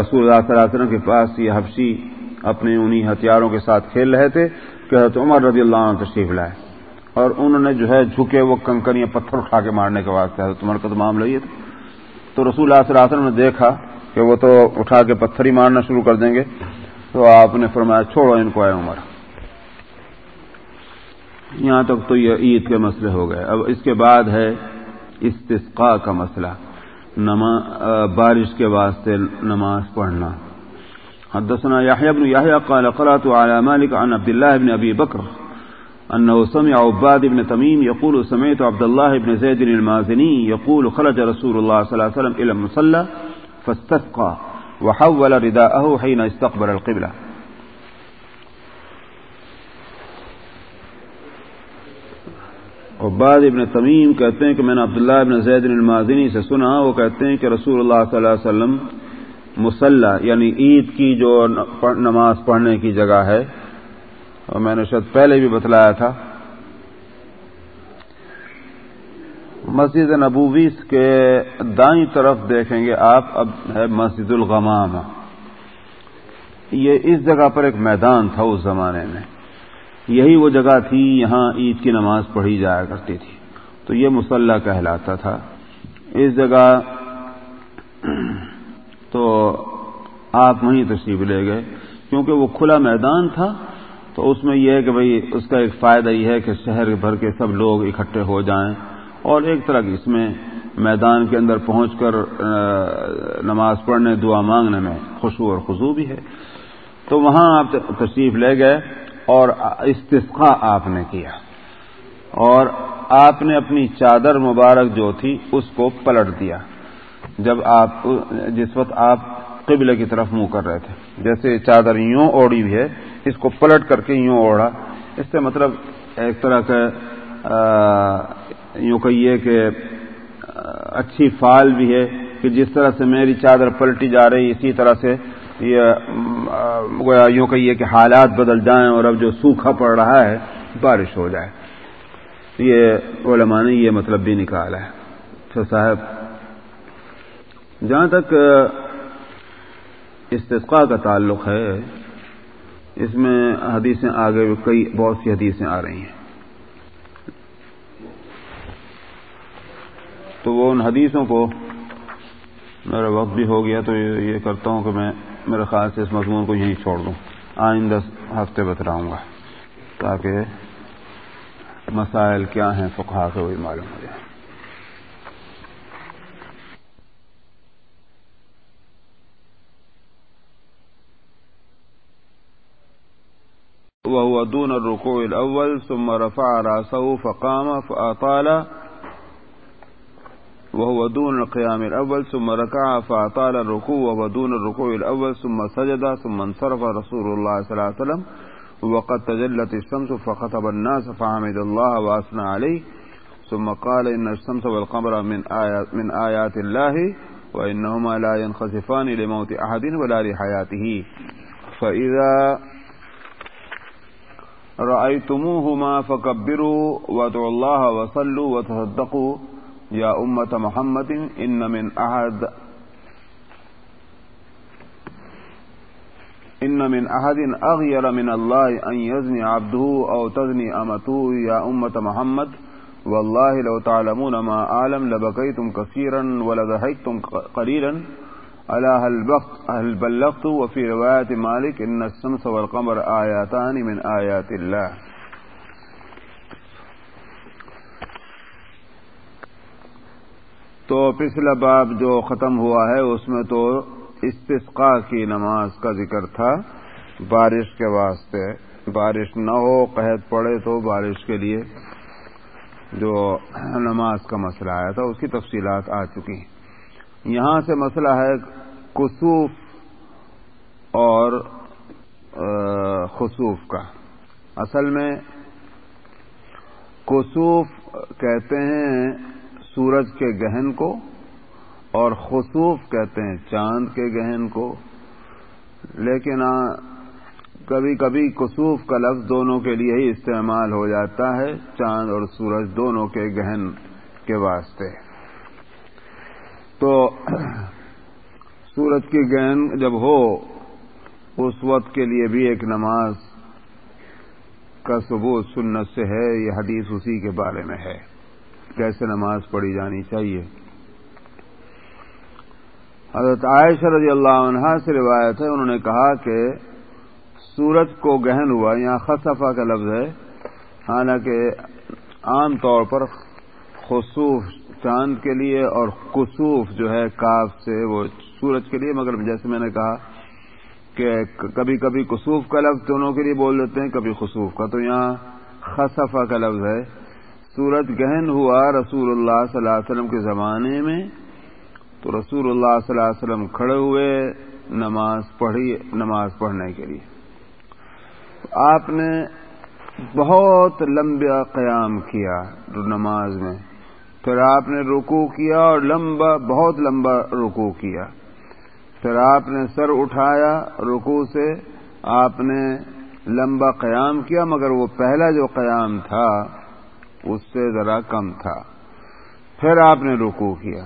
رسول اللہ صلی اللہ علیہ وسلم کے پاس یہ حفشی اپنے انہی ہتھیاروں کے ساتھ کھیل رہے تھے کہ حضرت عمر رضی اللہ عنہ تشریف لائے۔ اور انہوں نے جو ہے جھکے وہ کنکن یا پتھر اٹھا کے مارنے کے واسطے حضرت عمر کا تو معاملہ یہ تھا۔ تو رسول اللہ صلی اللہ علیہ وسلم نے دیکھا کہ وہ تو اٹھا کے پتھر ہی مارنا شروع کر دیں گے، تو آپ نے فرمایا چھوڑو ان کو آئے عمر۔ یہاں تک تو یہ عید کے مسئلے ہو گئے۔ اب اس کے بعد ہے استسقاء کا مسئلہ۔ بارش کے واسطے نماز پڑھنا۔ حدثنا يحيى بن يحيى قال قرأت على مالك عن عبد الله بن أبي بكر أنه سمع عباد بن تميم يقول سمعت عبد الله بن زيد المازني يقول خرج رسول الله صلى الله عليه وسلم إلى المصلى فاستسقى وحول رداءه حين استقبل القبلة. عباد ابن تمیم کہتے ہیں کہ میں نے عبداللہ ابن زید المازنی سے سنا وہ کہتے ہیں کہ رسول اللہ صلی اللہ علیہ وسلم مسلح یعنی عید کی جو نماز پڑھنے کی جگہ ہے اور میں نے شاید پہلے بھی بتلایا تھا۔ مسجد نبویس کے دائیں طرف دیکھیں گے آپ، اب ہے مسجد الغمام یہ اس جگہ پر ایک میدان تھا اس زمانے میں۔ یہی وہ جگہ تھی، یہاں عید کی نماز پڑھی جایا کرتی تھی۔ تو یہ مسلح کہلاتا تھا۔ اس جگہ تو آپ وہیں تشریف لے گئے، کیونکہ وہ کھلا میدان تھا۔ تو اس میں یہ ہے کہ بھئی اس کا ایک فائدہ یہ ہے کہ شہر بھر کے سب لوگ اکٹھے ہو جائیں اور ایک طرح کی اس میں میدان کے اندر پہنچ کر نماز پڑھنے، دعا مانگنے میں خوشبو اور خزو بھی ہے۔ تو وہاں آپ تشریف لے گئے اور استفقا آپ نے کیا۔ اور آپ نے اپنی چادر مبارک جو تھی اس کو پلٹ دیا۔ جب آپ، جس وقت آپ قبل کی طرف منہ کر رہے تھے۔ جیسے چادر یوں اوڑی ہوئی ہے اس کو پلٹ کر کے یوں اوڑا اس سے مطلب ایک طرح کا یوں کہیے کہ اچھی فال بھی ہے کہ جس طرح سے میری چادر پلٹی جا رہی، اسی طرح سے یہ یوں کہیے کہ حالات بدل جائیں اور اب جو سوکھا پڑ رہا ہے، بارش ہو جائے۔ یہ علماء نے یہ مطلب بھی نکالا ہے۔ تو صاحب، جہاں تک استقاع کا تعلق ہے اس میں حدیثیں آگے کئی بہت سی حدیثیں آ رہی ہیں۔ تو وہ ان حدیثوں کو میرا وقت بھی ہو گیا تو یہ کرتا ہوں کہ میں میرے خیال سے اس مضمون کو یہیں چھوڑ دوں۔ آئندہ ہفتے بتراؤں گا تاکہ مسائل کیا ہیں فقہ سے وہی معلوم ہو جائے۔ وهو دون الركوع الأول ثم رفع رأسه فقام فأطال وهو دون القيام الأول ثم ركع فأطال الركوع وهو دون الركوع الأول ثم سجد ثم انصرف رسول الله صلى الله عليه وسلم. وقد تجلت الشمس فخطب الناس فعمد الله وأثنى عليه. ثم قال إن الشمس والقمر من آيات, من آيات الله وإنهما لا ينخسفان لموت أحد ولا لحياته. فإذا رأيتموهما فكبروا وادعوا الله وصلوا وتصدقوا. يا أمة محمد، إن من أحد، إن من أحد أغير من الله أن يزني عبده أو تزني أمته. يا أمة محمد، والله لو تعلمون ما أعلم لبكيتم كثيرا ولضحكتم قليلا. ألا هل, هل بلغت وفي رواية مالك الشمس والقمر آياتان من آيات الله. تو پچھلا باب جو ختم ہوا ہے اس میں تو استسقا کی نماز کا ذکر تھا۔ بارش کے واسطے۔ بارش نہ ہو قحط پڑے تو بارش کے لیے جو نماز کا مسئلہ آیا تھا اس کی تفصیلات آ چکی ہیں۔ یہاں سے مسئلہ ہے کسوف اور خصوف کا۔ اصل میں کسوف کہتے ہیں سورج کے گہن کو اور خصوف کہتے ہیں چاند کے گہن کو۔ لیکن کبھی کبھی کسوف کا لفظ دونوں کے لیے ہی استعمال ہو جاتا ہے، چاند اور سورج دونوں کے گہن کے واسطے۔ تو سورج کی گہن جب ہو، اس وقت کے لیے بھی ایک نماز کا ثبوت سنت سے ہے، یہ حدیث اسی کے بارے میں ہے۔ کیسے نماز پڑھی جانی چاہیے۔ حضرت عائشہ رضی اللہ عنہ سے روایت ہے، انہوں نے کہا کہ سورج کو گہن ہوا، یہاں خصفہ کا لفظ ہے۔ حالانکہ عام طور پر خصوف چاند کے لیے اور کسوف جو ہے کاف سے وہ سورج کے لیے، مگر جیسے میں نے کہا کہ کبھی کبھی کسوف کا لفظ دونوں کے لیے بول دیتے ہیں، کبھی خصوف کا۔ تو یہاں خصفہ کا لفظ ہے۔ سورج گہن ہوا رسول اللہ صلی اللہ علیہ وسلم کے زمانے میں۔ تو رسول اللہ صلی اللہ علیہ وسلم کھڑے ہوئے نماز پڑھی، نماز پڑھنے کے لیے۔ آپ نے بہت لمبا قیام کیا نماز میں۔ پھر آپ نے رکو کیا اور لمبا، بہت لمبا رکو کیا۔ پھر آپ نے سر اٹھایا رکو سے، آپ نے لمبا قیام کیا، مگر وہ پہلا جو قیام تھا، اس سے ذرا کم تھا۔ پھر آپ نے رکو کیا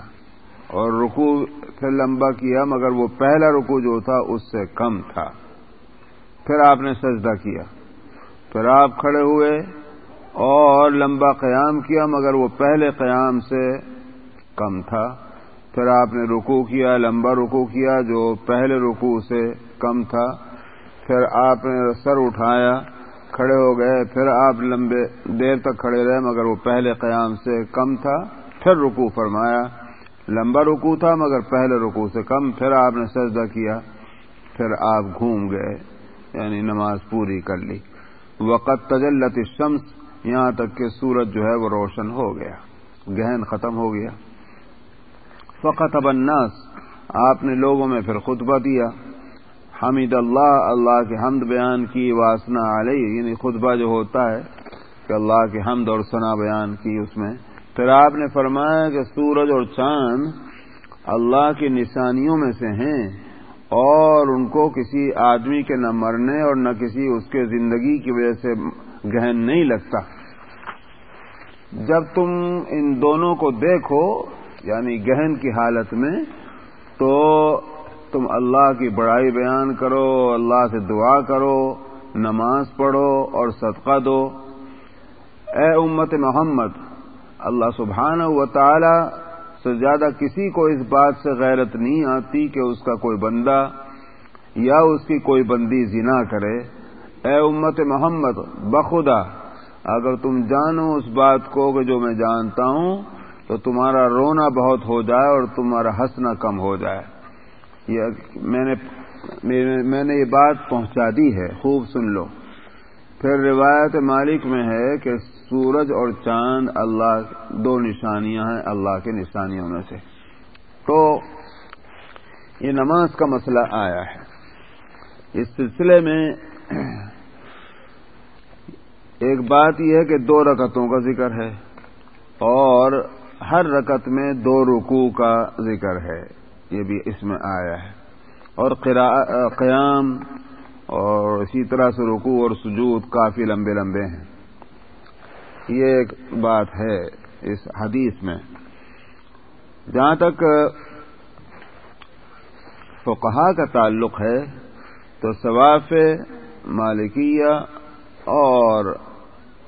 اور رکو پھر لمبا کیا، مگر وہ پہلا رکو جو تھا، اس سے کم تھا۔ پھر آپ نے سجدہ کیا۔ پھر آپ کھڑے ہوئے اور لمبا قیام کیا مگر وہ پہلے قیام سے کم تھا۔ پھر آپ نے رکو کیا، لمبا رکو کیا جو پہلے رکو سے کم تھا۔ پھر آپ نے سر اٹھایا، کھڑے ہو گئے۔ پھر آپ لمبے دیر تک کھڑے رہے مگر وہ پہلے قیام سے کم تھا۔ پھر رکو فرمایا۔ لمبا رکو تھا مگر پہلے رکو سے کم۔ پھر آپ نے سجدہ کیا۔ پھر آپ گھوم گئے یعنی نماز پوری کر لی۔ وقت تجلت الشمس یہاں تک کہ سورج جو ہے وہ روشن ہو گیا، گہن ختم ہو گیا۔ فقط الناس، آپ نے لوگوں میں پھر خطبہ دیا۔ حمید اللہ اللہ کے حمد بیان کی واسنا علیہ یعنی خطبہ جو ہوتا ہے کہ اللہ کے حمد اور ثنا بیان کی اس میں۔ پھر آپ نے فرمایا کہ سورج اور چاند اللہ کی نشانیوں میں سے ہیں اور ان کو کسی آدمی کے نہ مرنے اور نہ کسی اس کے زندگی کی وجہ سے گہن نہیں لگتا۔ جب تم ان دونوں کو دیکھو یعنی گہن کی حالت میں، تو تم اللہ کی بڑائی بیان کرو، اللہ سے دعا کرو، نماز پڑھو اور صدقہ دو۔ اے امت محمد، اللہ سبحانہ و تعالی سے زیادہ کسی کو اس بات سے غیرت نہیں آتی کہ اس کا کوئی بندہ یا اس کی کوئی بندی زنا کرے۔ اے امت محمد، بخدا، اگر تم جانو اس بات کو کہ جو میں جانتا ہوں، تو تمہارا رونا بہت ہو جائے اور تمہارا ہنسنا کم ہو جائے۔ میں نے میں نے یہ بات پہنچا دی ہے، خوب سن لو۔ پھر روایت مالک میں ہے کہ سورج اور چاند اللہ، دو نشانیاں ہیں اللہ کی نشانیوں میں سے۔ تو یہ نماز کا مسئلہ آیا ہے۔ اس سلسلے میں ایک بات یہ ہے کہ دو رکتوں کا ذکر ہے اور ہر رکت میں دو رکوع کا ذکر ہے، یہ بھی اس میں آیا ہے۔ اور قیام اور اسی طرح سے رکوع اور سجود کافی لمبے لمبے ہیں۔ یہ ایک بات ہے اس حدیث میں۔ جہاں تک فقہا کا تعلق ہے تو ثواف مالکیہ اور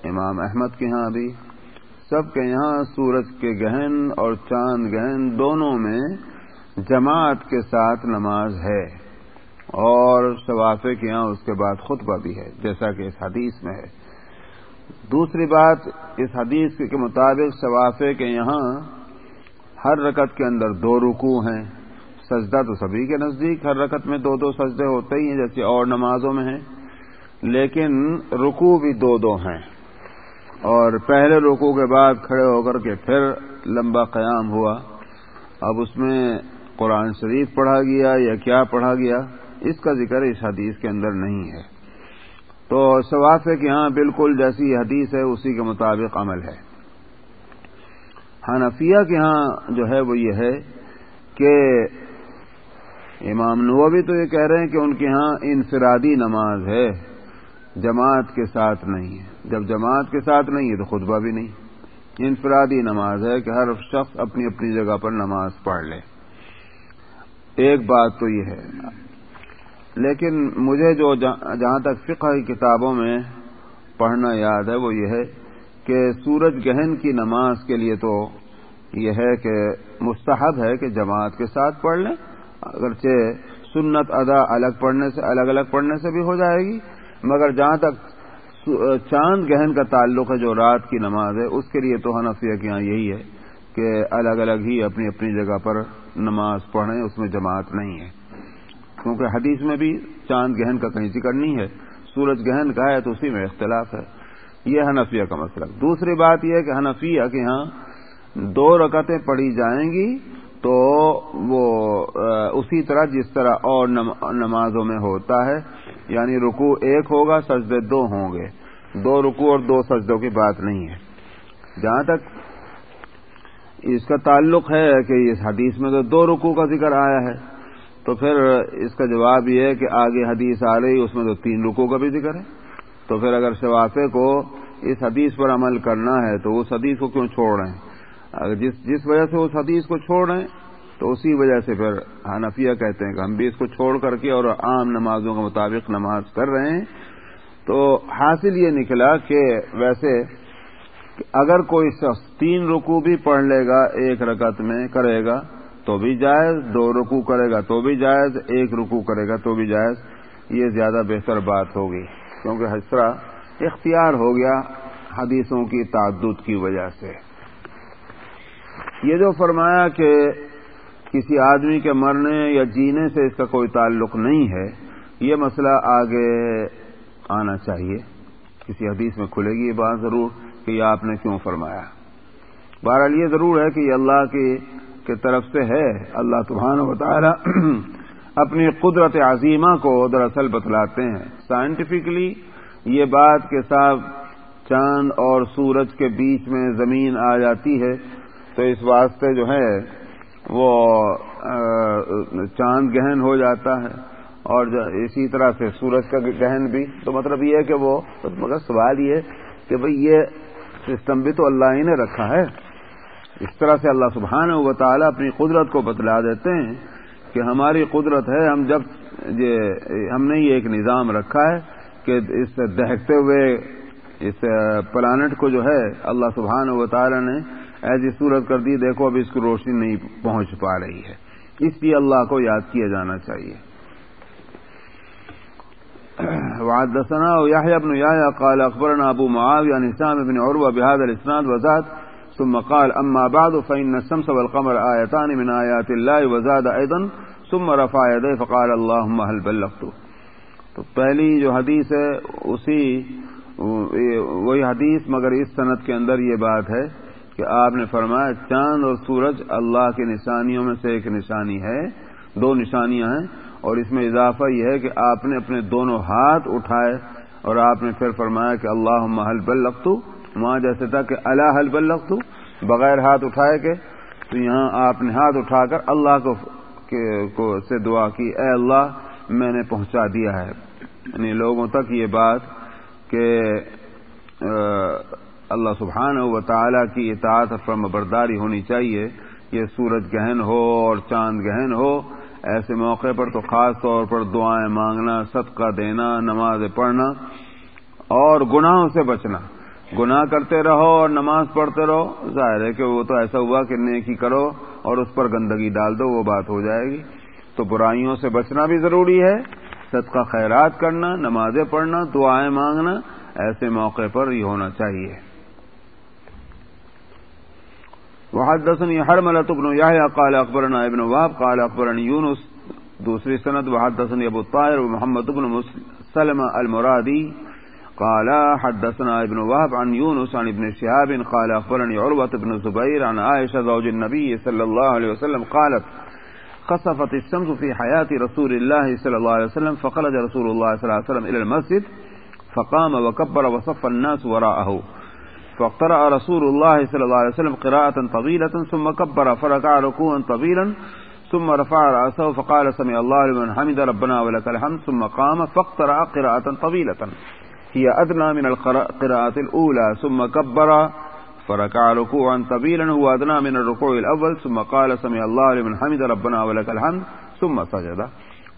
امام احمد کے ہاں بھی سب کے یہاں سورج کے گہن اور چاند گہن دونوں میں جماعت کے ساتھ نماز ہے اور ثوافے کے یہاں اس کے بعد خطبہ بھی ہے، جیسا کہ اس حدیث میں ہے۔ دوسری بات، اس حدیث کے مطابق شوافے کے یہاں ہر رکت کے اندر دو رکوع ہیں۔ سجدہ تو سبھی کے نزدیک ہر رکت میں دو دو سجدے ہوتے ہی ہیں، جیسے اور نمازوں میں ہیں۔ لیکن رکوع بھی دو دو ہیں۔ اور پہلے رکوع کے بعد کھڑے ہو کر کے پھر لمبا قیام ہوا۔ اب اس میں قرآن شریف پڑھا گیا یا کیا پڑھا گیا، اس کا ذکر اس حدیث کے اندر نہیں ہے۔ تو ثواف ہے کہ ہاں بالکل جیسی حدیث ہے، اسی کے مطابق عمل ہے۔ حنفیہ کے ہاں جو ہے وہ یہ ہے کہ امام نووی تو یہ کہہ رہے ہیں کہ ان کے ہاں انفرادی نماز ہے۔ جماعت کے ساتھ نہیں ہے۔ جب جماعت کے ساتھ نہیں ہے تو خطبہ بھی نہیں۔ انفرادی نماز ہے کہ ہر شخص اپنی اپنی جگہ پر نماز پڑھ لے۔ ایک بات تو یہ ہے۔ لیکن مجھے جو جہاں تک فقہ کی کتابوں میں پڑھنا یاد ہے وہ یہ ہے کہ سورج گہن کی نماز کے لیے تو یہ ہے کہ مستحب ہے کہ جماعت کے ساتھ پڑھ لیں۔ اگرچہ سنت ادا الگ پڑھنے سے الگ الگ پڑھنے سے بھی ہو جائے گی۔ مگر جہاں تک چاند گہن کا تعلق ہے، جو رات کی نماز ہے، اس کے لیے تو حنفیہ کے یہاں یہی ہے کہ الگ الگ ہی اپنی اپنی جگہ پر نماز پڑھیں، اس میں جماعت نہیں ہے۔ کیونکہ حدیث میں بھی چاند گہن کا کہیں ذکر نہیں ہے، سورج گہن کا ہے تو اسی میں اختلاف ہے۔ یہ حنفیہ کا مسئلہ۔ دوسری بات یہ ہے کہ حنفیہ کے ہاں دو رکعتیں پڑھی جائیں گی تو وہ اسی طرح جس طرح اور نمازوں میں ہوتا ہے یعنی رکو ایک ہوگا، سجدے دو ہوں گے۔ دو رکو اور دو سجدوں کی بات نہیں ہے۔ جہاں تک اس کا تعلق ہے کہ اس حدیث میں تو دو رکو کا ذکر آیا ہے، تو پھر اس کا جواب یہ ہے کہ آگے حدیث آ رہی، اس میں تو تین رکو کا بھی ذکر ہے۔ تو پھر اگر شوافے کو اس حدیث پر عمل کرنا ہے تو اس حدیث کو کیوں چھوڑ رہے ہیں؟ اگر جس جس وجہ سے اس حدیث کو چھوڑ رہے ہیں تو اسی وجہ سے پھر حنفیہ کہتے ہیں کہ ہم بھی اس کو چھوڑ کر کے اور عام نمازوں کے مطابق نماز کر رہے ہیں۔ تو حاصل یہ نکلا کہ ویسے اگر کوئی شخص تین رکو بھی پڑھ لے گا، ایک رکعت میں کرے گا تو بھی جائز، دو رکو کرے گا تو بھی جائز، ایک رکو کرے گا تو بھی جائز۔ یہ زیادہ بہتر بات ہوگی۔ کیونکہ حسرہ اختیار ہو گیا حدیثوں کی تعدد کی وجہ سے۔ یہ جو فرمایا کہ کسی آدمی کے مرنے یا جینے سے اس کا کوئی تعلق نہیں ہے، یہ مسئلہ آگے آنا چاہیے۔ کسی حدیث میں کھلے گی یہ بات ضرور کہ یہ آپ نے کیوں فرمایا۔ بہرحال یہ ضرور ہے کہ یہ اللہ کی کی طرف سے ہے۔ اللہ سبحانہ و تعالی اپنی قدرت عظیمہ کو دراصل بتلاتے ہیں۔ سائنٹیفکلی یہ بات کے ساتھ چاند اور سورج کے بیچ میں زمین آ جاتی ہے۔ تو اس واسطے جو ہے وہ چاند گہن ہو جاتا ہے اور اسی طرح سے سورج کا گہن بھی، تو مطلب یہ ہے کہ وہ، مگر سوال یہ کہ بھئی یہ سسٹم بھی تو اللہ ہی نے رکھا ہے۔ اس طرح سے اللہ سبحانہ و تعالیٰ اپنی قدرت کو بتلا دیتے ہیں کہ ہماری قدرت ہے، ہم جب یہ، ہم نے یہ ایک نظام رکھا ہے کہ اس دہتے ہوئے، اس پلانٹ کو جو ہے، اللہ سبحانہ و تعالیٰ نے ایسی صورت کر دی، دیکھو اب اس کو روشنی نہیں پہنچ پا رہی ہے۔ اس لیے اللہ کو یاد کیا جانا چاہیے۔ وعدسنا يحيى بن يحيى قال اخبرنا ابو معاويه عن هشام بن عروه بهذا الاسناد وزاد، ثم قال أما بعد فإن الشمس والقمر آيتان من آيات الله وزاد أيضا ثم رفع يديه فقال اللهم هل بلغت۔ تو پہلی جو حدیث ہے، اسی وہی حدیث، مگر اس صنعت کے اندر یہ بات ہے۔ کہ آپ نے فرمایا چاند اور سورج اللہ کی نشانیوں میں سے ایک نشانی ہے، دو نشانیاں ہیں، اور اس میں اضافہ یہ ہے کہ آپ نے اپنے دونوں ہاتھ اٹھائے اور آپ نے پھر فرمایا کہ اللہ محل بل لختو وہاں جیسے تھا کہ اللہ حل بل لختو بغیر ہاتھ اٹھائے کے، تو یہاں آپ نے ہاتھ اٹھا کر اللہ کو سے دعا کی، اے اللہ میں نے پہنچا دیا ہے۔ یعنی لوگوں تک یہ بات کہ اللہ سبحانہ و تعالی کی اطاعت فرم برداری ہونی چاہیے یہ سورج گہن ہو اور چاند گہن ہو۔ ایسے موقع پر تو خاص طور پر دعائیں مانگنا، صدقہ دینا، نماز پڑھنا اور گناہوں سے بچنا۔ گناہ کرتے رہو اور نماز پڑھتے رہو۔ ظاہر ہے کہ وہ تو ایسا ہوا کہ نیکی کرو اور اس پر گندگی ڈال دو، وہ بات ہو جائے گی۔ تو برائیوں سے بچنا بھی ضروری ہے۔ صدقہ خیرات کرنا، نمازیں پڑھنا، دعائیں مانگنا، ایسے موقع پر یہ ہونا چاہیے۔ وحدثني حرملة بن يحيى قال أخبرنا ابن وهب قال أخبرني يونس دوسری سند وحدثني أبو الطاهر ومحمد بن سلمة المرادي قال حدثنا ابن وهب عن يونس عن ابن شهاب قال أخبرني عروة بن زبير عن عائشة زوج النبي صلى الله عليه وسلم قالت خصفت الشمس في حياة رسول الله صلى الله عليه وسلم فخرج رسول الله صلى الله عليه وسلم إلى المسجد فقام وكبر وصف الناس وراءه فاقترأ رسول الله صلى الله عليه وسلم قراءة طويلة، ثم كبر، فركع ركوعا طويلا، ثم رفع رأسه فقال سمع الله لمن حمد ربنا ولك الحمد. ثم قام، فاقترأ قراءة طويلة. هي أدنى من القراءة الأولى، ثم كبر، فركع ركوعا طويلا، هو أدنى من الركوع الأول. ثم قال سمع الله لمن حمد ربنا ولك الحمد. ثم سجد.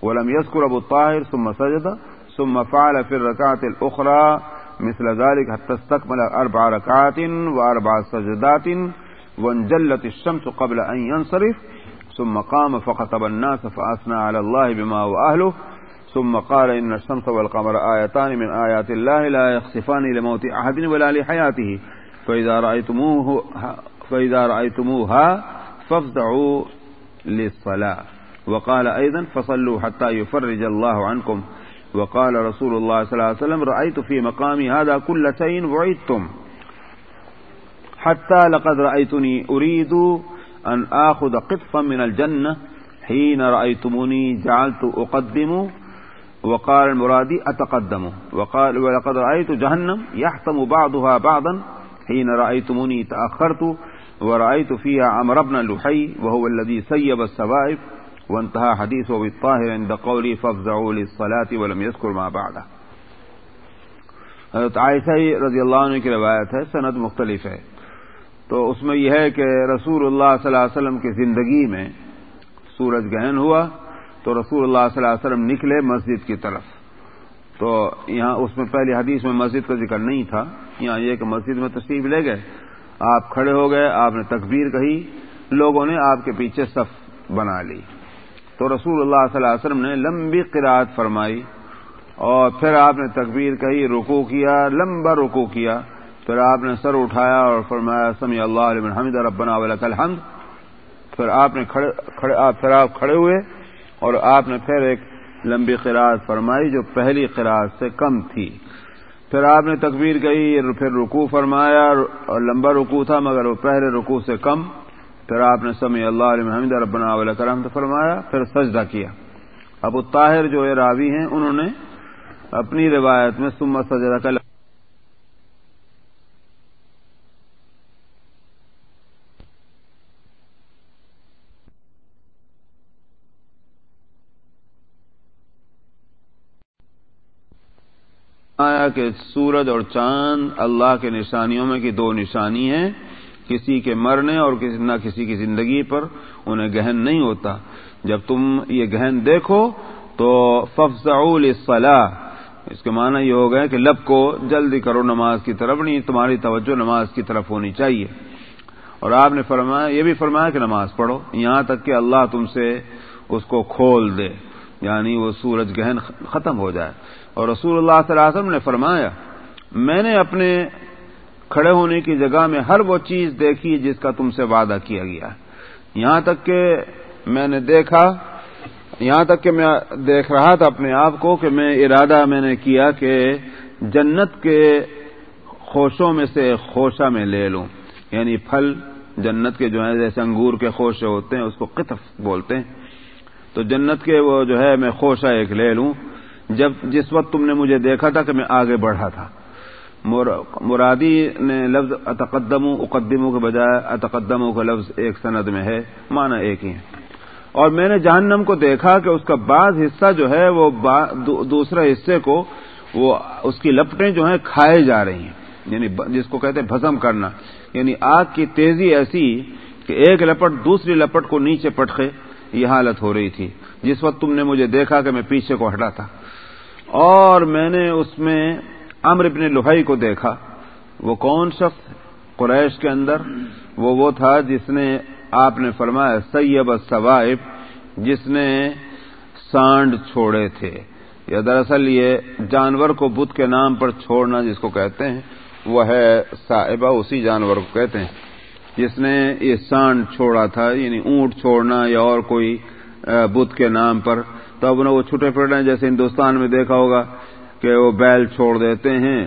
ولم يذكر أبو الطاهر، ثم سجد. ثم فعل في الركعة الأخرى مثل ذلك حتى استكمل أربع ركعات وأربع سجدات وانجلت الشمس قبل أن ينصرف، ثم قام فخطب الناس فأثنى على الله بما هو أهله، ثم قال إن الشمس والقمر آيتان من آيات الله لا يخصفان لموت أحد ولا لحياته، فإذا رأيتموه، فإذا رأيتموها فافزعوا للصلاة. وقال أيضا فصلوا حتى يفرج الله عنكم. وقال رسول الله صلى الله عليه وسلم رأيت في مقامي هذا كل شيء وعدتم. حتى لقد رأيتني أريد أن آخذ قطفا من الجنة حين رأيتموني جعلت أقدم وقال المرادي أتقدم وقال، ولقد رأيت جهنم يحتم بعضها بعضا حين رأيتموني تأخرت. ورأيت فيها عمر بن لحي وهو الذي سيب السوائف. وانتهى حديث ابي الطاهر عند قولي فافزعوا للصلاه ولم يذكر ما بعده. حضرت عائشہ رضی اللہ عنہ کی روایت ہے، سند مختلف ہے۔ تو اس میں یہ ہے کہ رسول اللہ صلی اللہ علیہ وسلم کی زندگی میں سورج گہن ہوا، تو رسول اللہ صلی اللہ علیہ وسلم نکلے مسجد کی طرف۔ تو یہاں اس میں پہلی حدیث میں مسجد کا ذکر نہیں تھا، یہاں یہ کہ مسجد میں تشریف لے گئے، آپ کھڑے ہو گئے، آپ نے تکبیر کہی، لوگوں نے آپ کے پیچھے صف بنا لی۔ تو رسول اللہ صلی اللہ علیہ وسلم نے لمبی قرآت فرمائی اور پھر آپ نے تکبیر کہی رکو کیا، لمبا رکو کیا۔ پھر آپ نے سر اٹھایا اور فرمایا، سمی اللہ علیہ حمد، ربنا ولک الحمد۔ پھر آپ نے کھڑے پھر آپ کھڑے ہوئے اور آپ نے پھر ایک لمبی قرآت فرمائی جو پہلی قرآت سے کم تھی۔ پھر آپ نے تکبیر کہی، پھر رکو فرمایا اور لمبا رکو تھا مگر وہ پہلے رکو سے کم۔ پھر آپ نے سمی اللہ علیہ محمد ربنا علیہ کرم فرمایا، پھر سجدہ کیا۔ اب طاہر جو راوی ہیں، انہوں نے اپنی روایت میں سما سجدہ کا آیا کہ سورج اور چاند اللہ کے نشانیوں میں کی دو نشانی ہیں۔ کسی کے مرنے اور نہ کسی کی زندگی پر انہیں گہن نہیں ہوتا۔ جب تم یہ گہن دیکھو تو ففضعول الصلاح اس کے معنی یہ ہو گئے کہ لب کو جلدی کرو، نماز کی طرف نہیں، تمہاری توجہ نماز کی طرف ہونی چاہیے۔ اور آپ نے فرمایا، یہ بھی فرمایا کہ نماز پڑھو، یہاں تک کہ اللہ تم سے اس کو کھول دے یعنی وہ سورج گہن ختم ہو جائے۔ اور رسول اللہ صلی اللہ علیہ وسلم نے فرمایا، میں نے اپنے کھڑے ہونے کی جگہ میں ہر وہ چیز دیکھی جس کا تم سے وعدہ کیا گیا۔ یہاں تک کہ میں نے دیکھا، یہاں تک کہ میں دیکھ رہا تھا اپنے آپ کو کہ میں ارادہ میں نے کیا کہ جنت کے خوشوں میں سے خوشہ میں لے لوں۔ یعنی پھل جنت کے جو ہے جیسے انگور کے خوشے ہوتے ہیں، اس کو قطف بولتے ہیں۔ تو جنت کے وہ جو ہے، میں خوشہ ایک لے لوں۔ جب جس وقت تم نے مجھے دیکھا تھا کہ میں آگے بڑھا تھا۔ مرادی نے لفظ اتقدم اقدموں کے بجائے اتقدموں کا لفظ ایک سند میں ہے، معنی ایک ہی ہے۔ اور میں نے جہنم کو دیکھا کہ اس کا بعض حصہ جو ہے وہ دوسرے حصے کو وہ اس کی لپٹیں جو ہیں کھائے جا رہی ہیں۔ یعنی جس کو کہتے ہیں بھسم کرنا۔ یعنی آگ کی تیزی ایسی کہ ایک لپٹ دوسری لپٹ کو نیچے پٹخے، یہ حالت ہو رہی تھی۔ جس وقت تم نے مجھے دیکھا کہ میں پیچھے کو ہٹا تھا۔ اور میں نے اس میں امر ابن لوہائی کو دیکھا۔ وہ کون شخص قریش کے اندر؟ وہ وہ تھا جس نے آپ نے فرمایا، سیب ثوائب جس نے سانڈ چھوڑے تھے۔ یا دراصل یہ جانور کو بدھ کے نام پر چھوڑنا جس کو کہتے ہیں، وہ ہے صاحبہ اسی جانور کو کہتے ہیں۔ جس نے یہ سانڈ چھوڑا تھا یعنی اونٹ چھوڑنا یا اور کوئی بدھ کے نام پر۔ تب انہیں وہ چھٹے پھر ہیں، جیسے ہندوستان میں دیکھا ہوگا کہ وہ بیل چھوڑ دیتے ہیں۔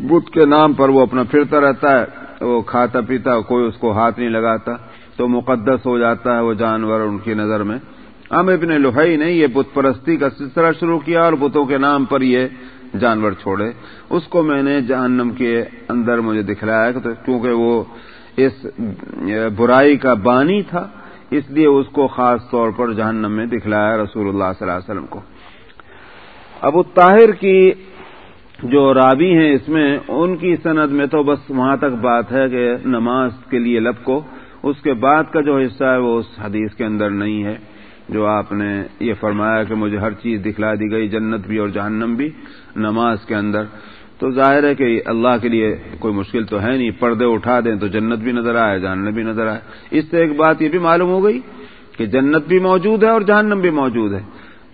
بدھ کے نام پر وہ اپنا پھرتا رہتا ہے، وہ کھاتا پیتا، کوئی اس کو ہاتھ نہیں لگاتا، تو مقدس ہو جاتا ہے وہ جانور ان کی نظر میں۔ ہم ابن لوہئی نے یہ بت پرستی کا سلسلہ شروع کیا اور بتوں کے نام پر یہ جانور چھوڑے۔ اس کو میں نے جہنم کے اندر مجھے دکھلایا کیونکہ وہ اس برائی کا بانی تھا، اس لیے اس کو خاص طور پر جہنم میں دکھلایا رسول اللہ صلی اللہ علیہ وسلم کو۔ ابو طاہر کی جو رابی ہیں اس میں، ان کی سند میں تو بس وہاں تک بات ہے کہ نماز کے لیے لب کو، اس کے بعد کا جو حصہ ہے وہ اس حدیث کے اندر نہیں ہے، جو آپ نے یہ فرمایا کہ مجھے ہر چیز دکھلا دی گئی، جنت بھی اور جہنم بھی نماز کے اندر۔ تو ظاہر ہے کہ اللہ کے لیے کوئی مشکل تو ہے نہیں، پردے اٹھا دیں تو جنت بھی نظر آئے، جہنم بھی نظر آئے۔ اس سے ایک بات یہ بھی معلوم ہو گئی کہ جنت بھی موجود ہے اور جہنم بھی موجود ہے۔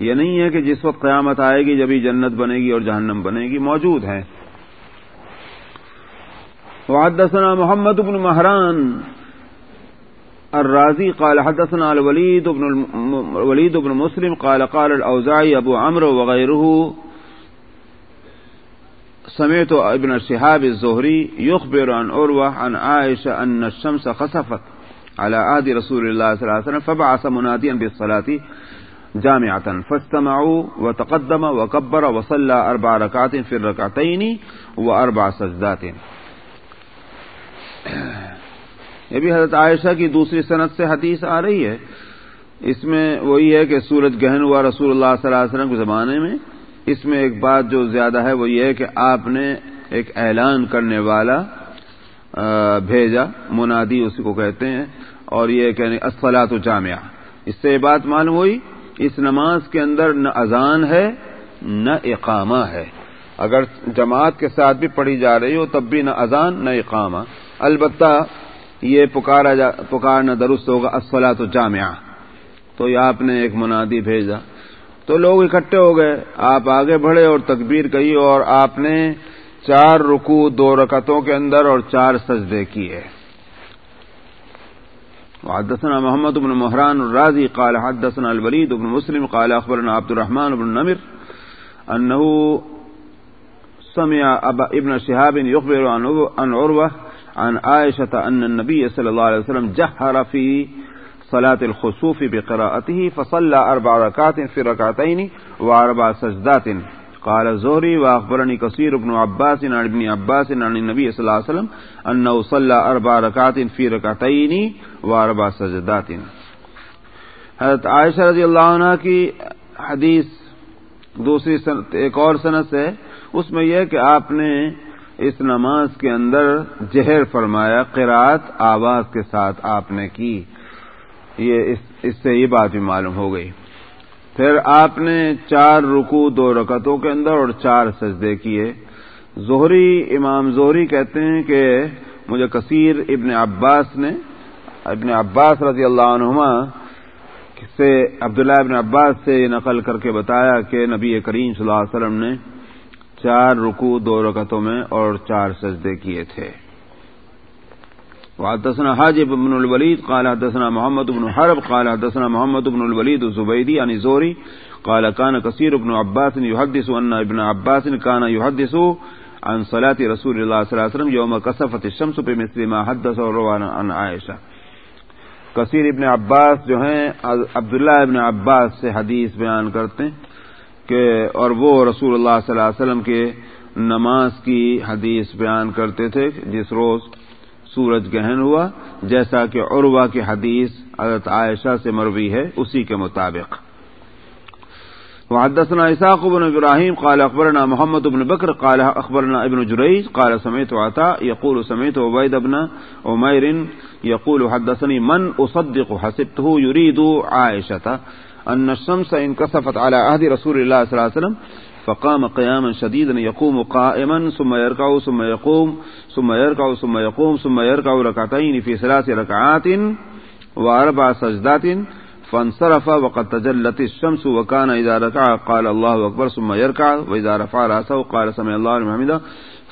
یہ نہیں ہے کہ جس وقت قیامت آئے گی جبھی جنت بنے گی اور جہنم بنے گی، موجود ہے وحدثنا محمد بن مہران الرازی قال حدثنا الولید بن الولید بن مسلم قال قال الاوزاعی ابو عمرو وغیرہ۔ سمعت ابن شهاب الزهري يخبر عن عروة عن عائشة أن الشمس خسفت على عهد رسول الله صلى الله عليه وسلم فبعث مناديا بالصلاة جامعة فاستمعوا وتقدم وكبر وصلى أربع ركعات في الركعتين وأربع سجدات. یہ بھی حضرت عائشہ کی دوسری صنعت سے حدیث آ رہی ہے. اس میں وہی ہے کہ سورج گہن ہوا رسول اللہ صلی اللہ علیہ وسلم کے زمانے میں. اس میں ایک بات جو زیادہ ہے وہ یہ ہے کہ آپ نے ایک اعلان کرنے والا بھیجا، منادی اسی کو کہتے ہیں، اور یہ کہنے اسفلاط و جامعہ. اس سے یہ بات معلوم ہوئی اس نماز کے اندر نہ اذان ہے، نہ اقامہ ہے۔ اگر جماعت کے ساتھ بھی پڑھی جا رہی ہو، تب بھی نہ اذان نہ اقامہ۔ البتہ یہ پکارا جا، پکارنا درست ہوگا اسفلاط و جامعہ۔ تو یہ آپ نے ایک منادی بھیجا۔ تو لوگ اکٹھے ہو گئے، آپ آگے بڑھے اور تکبیر کہی اور آپ نے چار رکو دو رکتوں کے اندر اور چار سجدے کیے۔ حدثنا محمد بن مهران الرازي قال حدثنا الوليد بن مسلم قال أخبرنا عبد الرحمن بن نمر أنه سمع ابن شهاب يخبر عن عروة عن عائشة أن النبي صلى الله عليه وسلم جهر في صلاة الخصوف بقراءته فصلى أربع ركعات في ركعتين وأربع سجدات. قال الزهري وأخبرني كثير بن عباس عن ابن عباس عن النبي صلى الله عليه وسلم أنه صلى أربع ركعات في ركعتين وأربع سجدات. حضرت عائشہ رضی اللہ عنہ کی حدیث دوسری سنت ایک اور صنعت ہے، اس میں یہ کہ آپ نے اس نماز کے اندر جہر فرمایا قرات آواز کے ساتھ آپ نے کی، یہ اس سے یہ بات بھی معلوم ہو گئی۔ پھر آپ نے چار رکو دو رکتوں کے اندر اور چار سجدے کیے۔ زہری، امام زہری کہتے ہیں کہ مجھے کثیر ابن عباس نے، ابن عباس رضی اللہ عنہما سے، عبداللہ ابن عباس سے یہ نقل کر کے بتایا کہ نبی کریم صلی اللہ علیہ وسلم نے چار رکو دو رکتوں میں اور چار سجدے کیے تھے۔ وحدثنا حاجب بن الوليد، قال حدثنا محمد بن حرب، قال حدثنا محمد بن الوليد الزبيدي عن زوري، قال كان كثير ابن عباس يحدث أن ابن عباس كان يحدث عن صلاة رسول الله صلى الله عليه وسلم يوم كسفت الشمس بمثل ما حدث وروان عن عائشة. کثیر ابن عباس جو ہیں، عبداللہ ابن عباس سے حدیث بیان کرتے ہیں کہ اور وہ رسول اللہ صلی اللہ علیہ وسلم کے نماز کی حدیث بیان کرتے تھے جس روز سورج گہن ہوا، جیسا کہ عروا کی حدیث حضرت عائشہ سے مروی ہے، اسی کے مطابق۔ وحدثنا اسحاق بن ابراهيم قال اخبرنا محمد بن بكر قال اخبرنا ابن جريج قال سمعت عطاء يقول سمعت عبيد بن عمير يقول حدثني من اصدق، حسبته يريد عائشه ان الشمس انكسفت على عهد رسول الله صلى الله عليه وسلم فقام قياما شديدا يقوم قائما، ثم يركع، ثم يقوم، ثم يركع، ثم يقوم، ثم يركع ركعتين في ثلاث ركعات واربع سجدات فانصرف وقد تجلت الشمس وكان اذا ركع قال الله اكبر ثم يركع واذا رفع راسه قال سمع الله لمن حمده،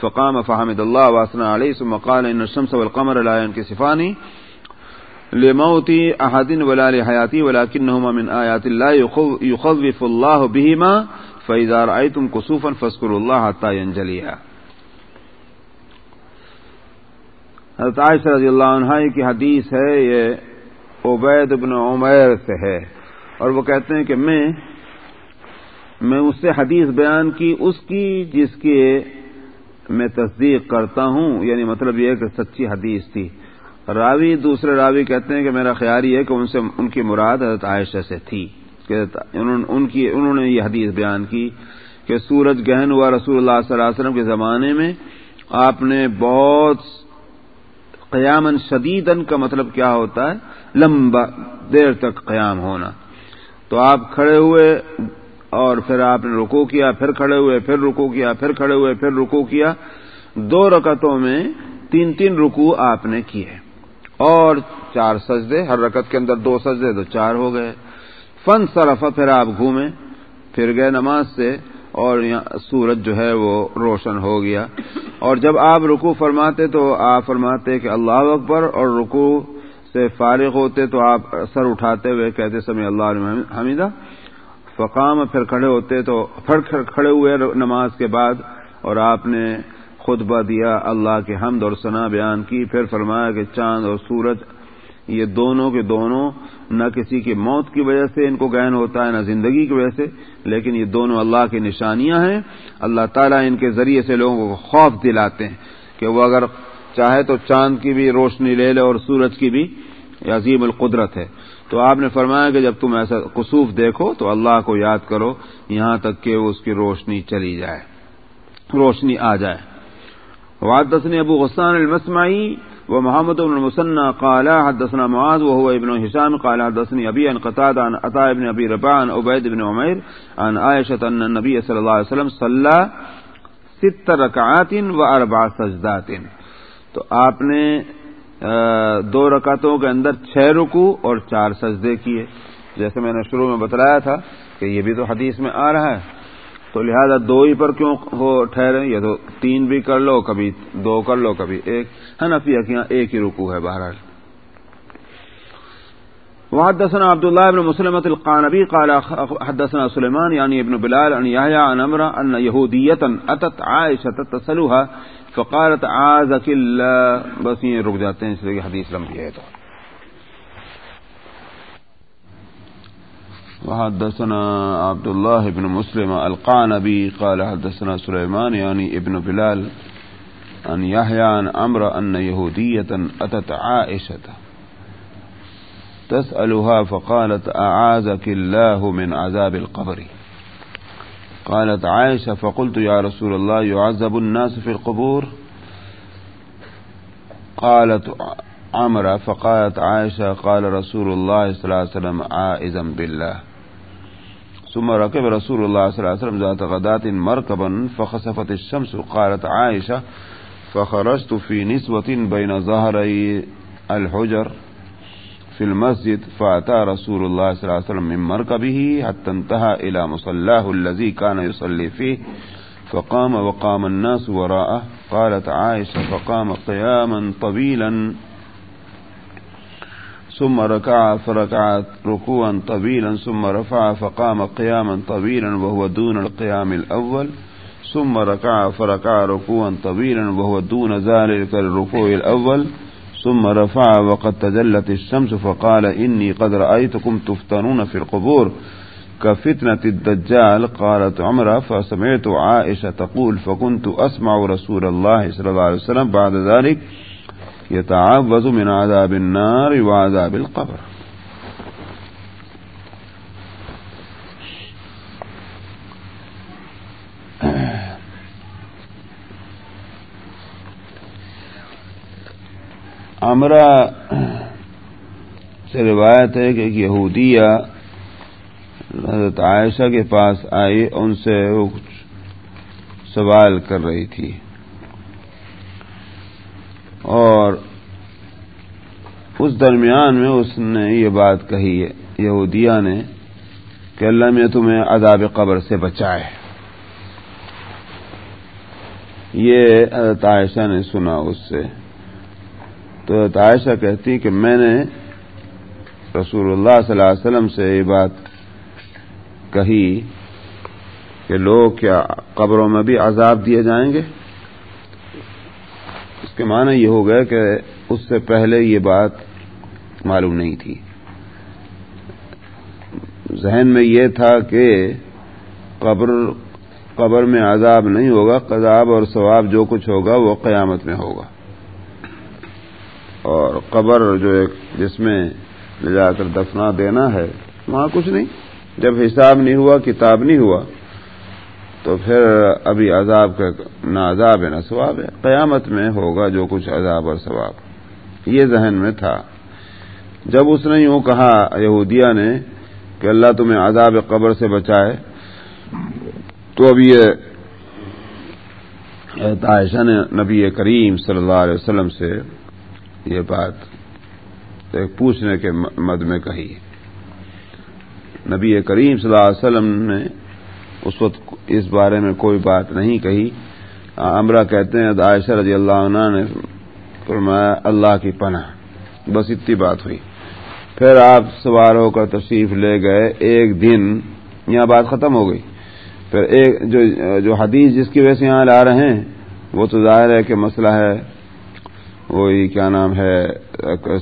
فقام فحمد الله واثنى عليه، ثم قال ان الشمس والقمر لا ينكسفان لموت احد ولا لحياته، ولكنهما من ايات الله يخوف الله بهما فاذا رايتم كسوفا فاذكروا الله حتى ينجليها۔ حضرت عائشہ رضی اللہ عنہ کی حدیث ہے، یہ عبید ابن عمیر سے ہے۔ اور وہ کہتے ہیں کہ میں میں اس سے حدیث بیان کی، اس کی جس کی میں تصدیق کرتا ہوں۔ یعنی مطلب یہ کہ سچی حدیث تھی۔ راوی، دوسرے راوی کہتے ہیں کہ میرا خیال یہ ہے کہ ان سے، ان کی مراد حضرت عائشہ سے تھی۔ کہ ان کی انہوں نے یہ حدیث بیان کی کہ سورج گہن ہوا رسول اللہ صلی اللہ علیہ وسلم کے زمانے میں۔ آپ نے بہت قیامن شدیدن کا مطلب کیا ہوتا ہے؟ لمبا دیر تک قیام ہونا۔ تو آپ کھڑے ہوئے اور پھر آپ نے رکو کیا، پھر کھڑے ہوئے، پھر رکو کیا، پھر کھڑے ہوئے، پھر رکو کیا۔ دو رکتوں میں تین تین رکو آپ نے کیے۔ اور چار سجدے، ہر رکت کے اندر دو سجدے تو چار ہو گئے۔ فن سرفا پھر آپ گھومے پھر گئے نماز سے اور سورج جو ہے وہ روشن ہو گیا۔ اور جب آپ رکو فرماتے تو آپ فرماتے کہ اللہ اکبر اور رکو سے فارغ ہوتے تو آپ سر اٹھاتے ہوئے کہتے سمے اللہ حمیدہ۔ فقام پھر کھڑے ہوتے تو پھر کھڑے ہوئے نماز کے بعد اور آپ نے خطبہ دیا اللہ کے حمد اور ثنا بیان کی، پھر فرمایا کہ چاند اور سورج یہ دونوں کے دونوں نہ کسی کی موت کی وجہ سے ان کو گہن ہوتا ہے، نہ زندگی کی وجہ سے، لیکن یہ دونوں اللہ کی نشانیاں ہیں۔ اللہ تعالیٰ ان کے ذریعے سے لوگوں کو خوف دلاتے ہیں کہ وہ اگر چاہے تو چاند کی بھی روشنی لے لے اور سورج کی بھی عظیم القدرت ہے۔ تو آپ نے فرمایا کہ جب تم ایسا قصوف دیکھو تو اللہ کو یاد کرو، یہاں تک کہ اس کی روشنی چلی جائے، روشنی آ جائے۔ وادسنی ابو غسان المسمائی و محمد ابن المسنہ قالا حدثنا معاذ وهو ابن هشام قال حدثني ابي ان قتاده عن عطاء ابن ابي رباح عن عبيد بن عمير عن عائشه ان النبي صلى الله عليه وسلم صلى ست ركعات واربع سجدات. تو آپ نے دو رکعتوں کے اندر چھ رکو اور چار سجدے کیے۔ جیسے میں نے شروع میں بتلایا تھا کہ یہ بھی تو حدیث میں آ رہا ہے۔ تو لہذا دو ہی پر کیوں ہو ٹھہرے؟ یا تو تین بھی کر لو، کبھی دو کر لو، کبھی ایک۔ ہے نا یہاں ایک ہی رکو ہے بہرحال۔ وحدثنا عبد الله بن مسلمة القانبي قال حدثنا سليمان يعني یعنی ابن بلال أن يحيى عن أمر أن يهودية أتت عائشة تتسلها فقالت عازك الله بس یہ رک جاتے ہیں، اس لیے حدیث لمبی ہے تو۔ وحدثنا عبد الله بن مسلم القانبي قال حدثنا سليمان يعني ابن بلال أن يحيى عن أمر أن يهودية أتت عائشة تسألها فقالت أعاذك الله من عذاب القبر قالت عائشة فقلت يا رسول الله يعذب الناس في القبور قالت عمرة فقالت عائشة، قال رسول الله صلى الله عليه وسلم عائزا بالله. ثم ركب رسول الله صلى الله عليه وسلم ذات غداة مركبا، فخسفت الشمس. قالت عائشة، فخرجت في نسوة بين ظهري الحجر في المسجد، فأتى رسول الله صلى الله عليه وسلم من مركبه حتى انتهى إلى مصلاه الذي كان يصلي فيه. فقام وقام الناس وراءه. قالت عائشة، فقام قياما طويلا. ثم ركع فركع ركوعا طويلا، ثم رفع فقام قياما طويلا وهو دون القيام الأول، ثم ركع فركع ركوعا طويلا وهو دون ذلك الركوع الأول، ثم رفع وقد تجلت الشمس فقال إني قد رأيتكم تفتنون في القبور. كفتنة الدجال قالت عمر فسمعت عائشة تقول، فكنت أسمع رسول الله صلى الله عليه وسلم بعد ذلك يتعوذ من عذاب النار وعذاب القبر. امرا سے روایت ہے کہ ایک یہودیہ حضرت عائشہ کے پاس آئی ان سے وہ کچھ سوال کر رہی تھی۔ اور اس درمیان میں اس نے یہ بات کہی ہے یہودیہ نے کہ اللہ میں تمہیں عذاب قبر سے بچائے۔ یہ حضرت عائشہ نے سنا اس سے۔ تو حضرت عائشہ کہتی کہ میں نے رسول اللہ صلی اللہ علیہ وسلم سے یہ بات کہی کہ لوگ کیا قبروں میں بھی عذاب دیے جائیں گے؟ اس کے معنی یہ ہو گیا کہ اس سے پہلے یہ بات معلوم نہیں تھی۔ ذہن میں یہ تھا کہ قبر قبر میں عذاب نہیں ہوگا، قذاب اور ثواب جو کچھ ہوگا وہ قیامت میں ہوگا۔ اور قبر جو ایک جس میں لے جا کر دفنا دینا ہے، وہاں کچھ نہیں۔ جب حساب نہیں ہوا، کتاب نہیں ہوا تو پھر ابھی عذاب کا نہ عذاب ہے نہ ثواب ہے۔ قیامت میں ہوگا جو کچھ عذاب اور ثواب۔ یہ ذہن میں تھا۔ جب اس نے یوں کہا یہودیہ نے، کہ اللہ تمہیں عذاب قبر سے بچائے، تو اب یہ عائشہ نے نبی کریم صلی اللہ علیہ وسلم سے یہ بات ایک پوچھنے کے مد میں کہی۔ نبی کریم صلی اللہ علیہ وسلم نے اس وقت اس بارے میں کوئی بات نہیں کہی۔ امرا کہتے ہیں، عائشہ رضی اللہ عنہ نے فرمایا، اللہ کی پناہ۔ بس اتنی بات ہوئی۔ پھر آپ سوار ہو کر تشریف لے گئے۔ ایک دن یہاں بات ختم ہو گئی۔ پھر ایک جو جو حدیث جس کی وجہ سے یہاں لا رہے ہیں، وہ تو ظاہر ہے کہ مسئلہ ہے۔ وہی کیا نام ہے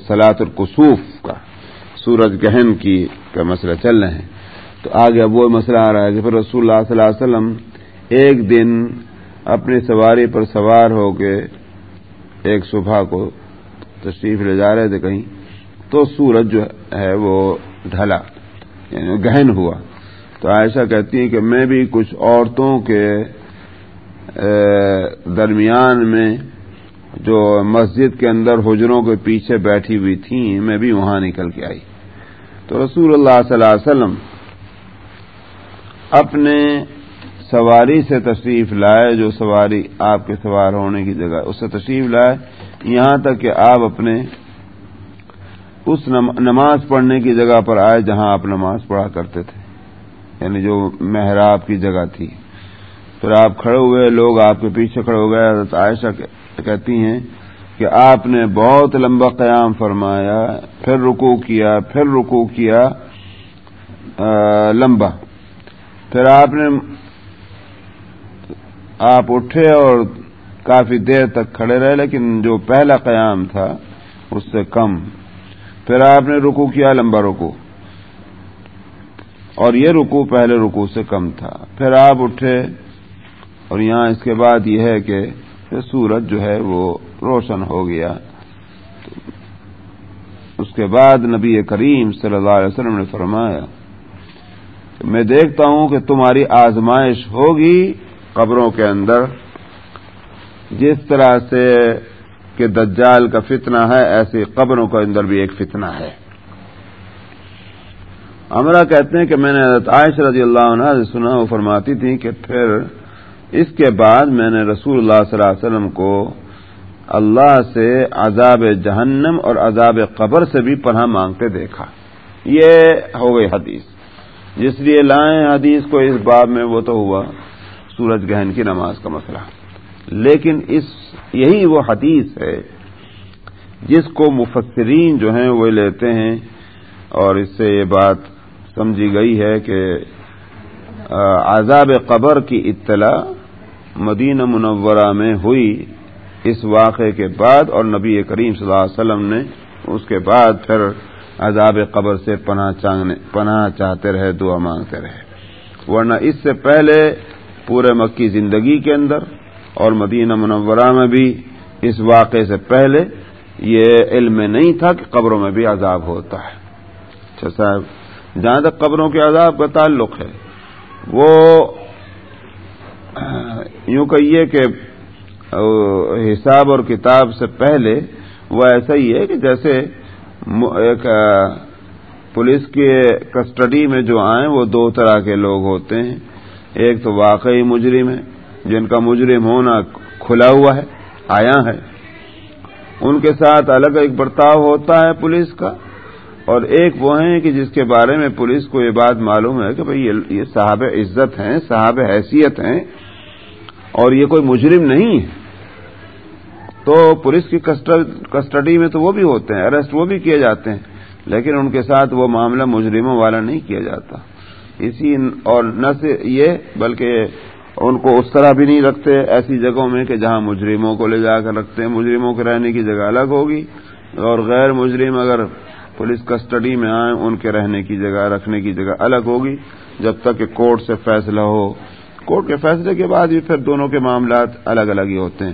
سلاط القصوف کا، سورج گہن کی کا مسئلہ چل رہے ہیں تو آگے اب وہ مسئلہ آ رہا ہے کہ پھر رسول اللہ صلی اللہ علیہ وسلم ایک دن اپنی سواری پر سوار ہو کے ایک صبح کو تشریف لے جا رہے تھے کہیں، تو سورج جو ہے وہ ڈھلا یعنی گہن ہوا۔ تو عائشہ کہتی ہیں کہ میں بھی کچھ عورتوں کے درمیان میں جو مسجد کے اندر حجروں کے پیچھے بیٹھی ہوئی تھیں، میں بھی وہاں نکل کے آئی۔ تو رسول اللہ صلی اللہ علیہ وسلم اپنے سواری سے تشریف لائے، جو سواری آپ کے سوار ہونے کی جگہ، اس سے تشریف لائے۔ یہاں تک کہ آپ اپنے اس نماز پڑھنے کی جگہ پر آئے جہاں آپ نماز پڑھا کرتے تھے۔ یعنی جو محراب کی جگہ تھی۔ پھر آپ کھڑے ہوئے، لوگ آپ کے پیچھے کھڑے ہو گئے۔ حضرت عائشہ کہتی ہیں کہ آپ نے بہت لمبا قیام فرمایا، پھر رکو کیا، پھر رکو کیا لمبا۔ پھر آپ نے آپ اٹھے اور کافی دیر تک کھڑے رہے، لیکن جو پہلا قیام تھا اس سے کم۔ پھر آپ نے رکو کیا لمبا رکو اور یہ رکو پہلے رکو سے کم تھا۔ پھر آپ اٹھے اور یہاں اس کے بعد یہ ہے کہ سورج جو ہے وہ روشن ہو گیا۔ اس کے بعد نبی کریم صلی اللہ علیہ وسلم نے فرمایا میں دیکھتا ہوں کہ تمہاری آزمائش ہوگی قبروں کے اندر۔ جس طرح سے کہ دجال کا فتنہ ہے، ایسی قبروں کے اندر بھی ایک فتنہ ہے۔ امرا کہتے ہیں کہ میں نے عائش رضی اللہ عنہ سے سنا، وہ فرماتی تھی کہ پھر اس کے بعد میں نے رسول اللہ صلی اللہ علیہ وسلم کو اللہ سے عذاب جہنم اور عذاب قبر سے بھی پناہ مانگتے دیکھا۔ یہ ہو گئی حدیث۔ جس لیے لائیں حدیث کو، اس باب میں وہ تو ہوا، سورج گہن کی نماز کا مسئلہ۔ لیکن اس، یہی وہ حدیث ہے جس کو مفسرین جو ہیں وہ لیتے ہیں، اور اس سے یہ بات سمجھی گئی ہے کہ عذاب قبر کی اطلاع مدینہ منورہ میں ہوئی اس واقعے کے بعد، اور نبی کریم صلی اللہ علیہ وسلم نے اس کے بعد پھر عذاب قبر سے پناہ پناہ چاہتے رہے، دعا مانگتے رہے۔ ورنہ اس سے پہلے پورے مکی زندگی کے اندر اور مدینہ منورہ میں بھی اس واقعے سے پہلے یہ علم نہیں تھا کہ قبروں میں بھی عذاب ہوتا ہے۔ اچھا صاحب، جہاں تک قبروں کے عذاب کا تعلق ہے، وہ یوں کہیے کہ حساب اور کتاب سے پہلے وہ ایسا ہی ہے کہ جیسے ایک پولیس کے کسٹڈی میں جو آئیں وہ دو طرح کے لوگ ہوتے ہیں۔ ایک تو واقعی مجرم ہے جن کا مجرم ہونا کھلا ہوا ہے، آیا ہے۔ ان کے ساتھ الگ ایک برتاؤ ہوتا ہے پولیس کا۔ اور ایک وہ ہیں کہ جس کے بارے میں پولیس کو یہ بات معلوم ہے کہ بھئی یہ صاحب عزت ہیں، صاحب حیثیت ہیں اور یہ کوئی مجرم نہیں ہے۔ تو پولیس کی کسٹڈی میں تو وہ بھی ہوتے ہیں اریسٹ وہ بھی کیے جاتے ہیں، لیکن ان کے ساتھ وہ معاملہ مجرموں والا نہیں کیا جاتا۔ اسی اور نہ سے یہ، بلکہ ان کو اس طرح بھی نہیں رکھتے ایسی جگہوں میں کہ جہاں مجرموں کو لے جا کر رکھتے ہیں۔ مجرموں کے رہنے کی جگہ الگ ہوگی، اور غیر مجرم اگر پولیس کسٹڈی میں آئیں، ان کے رہنے کی جگہ، رکھنے کی جگہ الگ ہوگی۔ جب تک کہ کورٹ سے فیصلہ ہو۔ کورٹ کے فیصلے کے بعد بھی پھر دونوں کے معاملات الگ الگ ہی ہوتے ہیں۔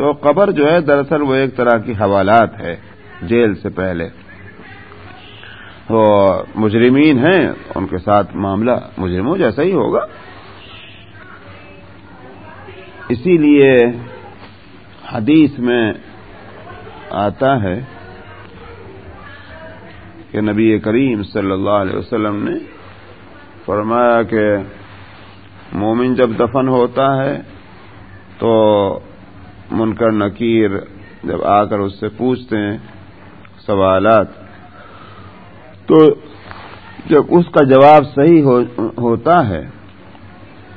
تو قبر جو ہے دراصل وہ ایک طرح کی حوالات ہے، جیل سے پہلے۔ وہ مجرمین ہیں، ان کے ساتھ معاملہ مجرموں جیسا ہی ہوگا۔ اسی لیے حدیث میں آتا ہے کہ نبی کریم صلی اللہ علیہ وسلم نے فرمایا کہ مومن جب دفن ہوتا ہے تو منکر نکیر جب آ کر اس سے پوچھتے ہیں سوالات، تو جب اس کا جواب صحیح ہو، ہوتا ہے،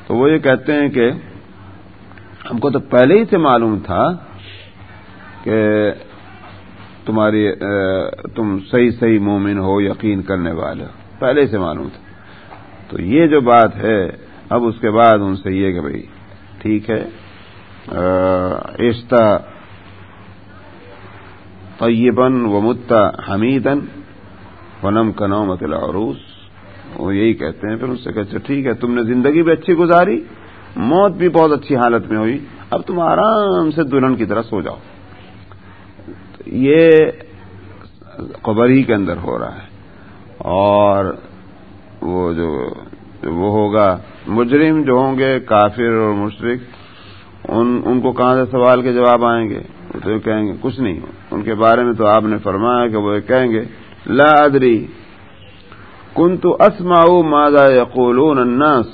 تو وہ یہ کہتے ہیں کہ ہم کو تو پہلے ہی سے معلوم تھا کہ تمہاری تم صحیح صحیح مومن ہو، یقین کرنے والے پہلے سے معلوم تھا۔ تو یہ جو بات ہے، اب اس کے بعد ان سے یہ کہ بھائی ٹھیک ہے عشتہ طیبن و متا حمیدن ونم کا نومت العروس۔ وہ یہی کہتے ہیں، پھر اس سے کہتے اچھا ٹھیک ہے، تم نے زندگی بھی اچھی گزاری، موت بھی بہت اچھی حالت میں ہوئی، اب تم آرام سے دلہن کی طرح سو جاؤ۔ یہ قبر ہی کے اندر ہو رہا ہے۔ اور وہ جو وہ ہوگا، مجرم جو ہوں گے، کافر اور مشرق ان ان کو کہاں سے سوال کے جواب آئیں گے؟ تو کہیں گے، کچھ نہیں ان کے بارے میں تو آپ نے فرمایا کہ وہ کہیں گے، لا ادری کن تو اسماؤ مادا یقولون الناس۔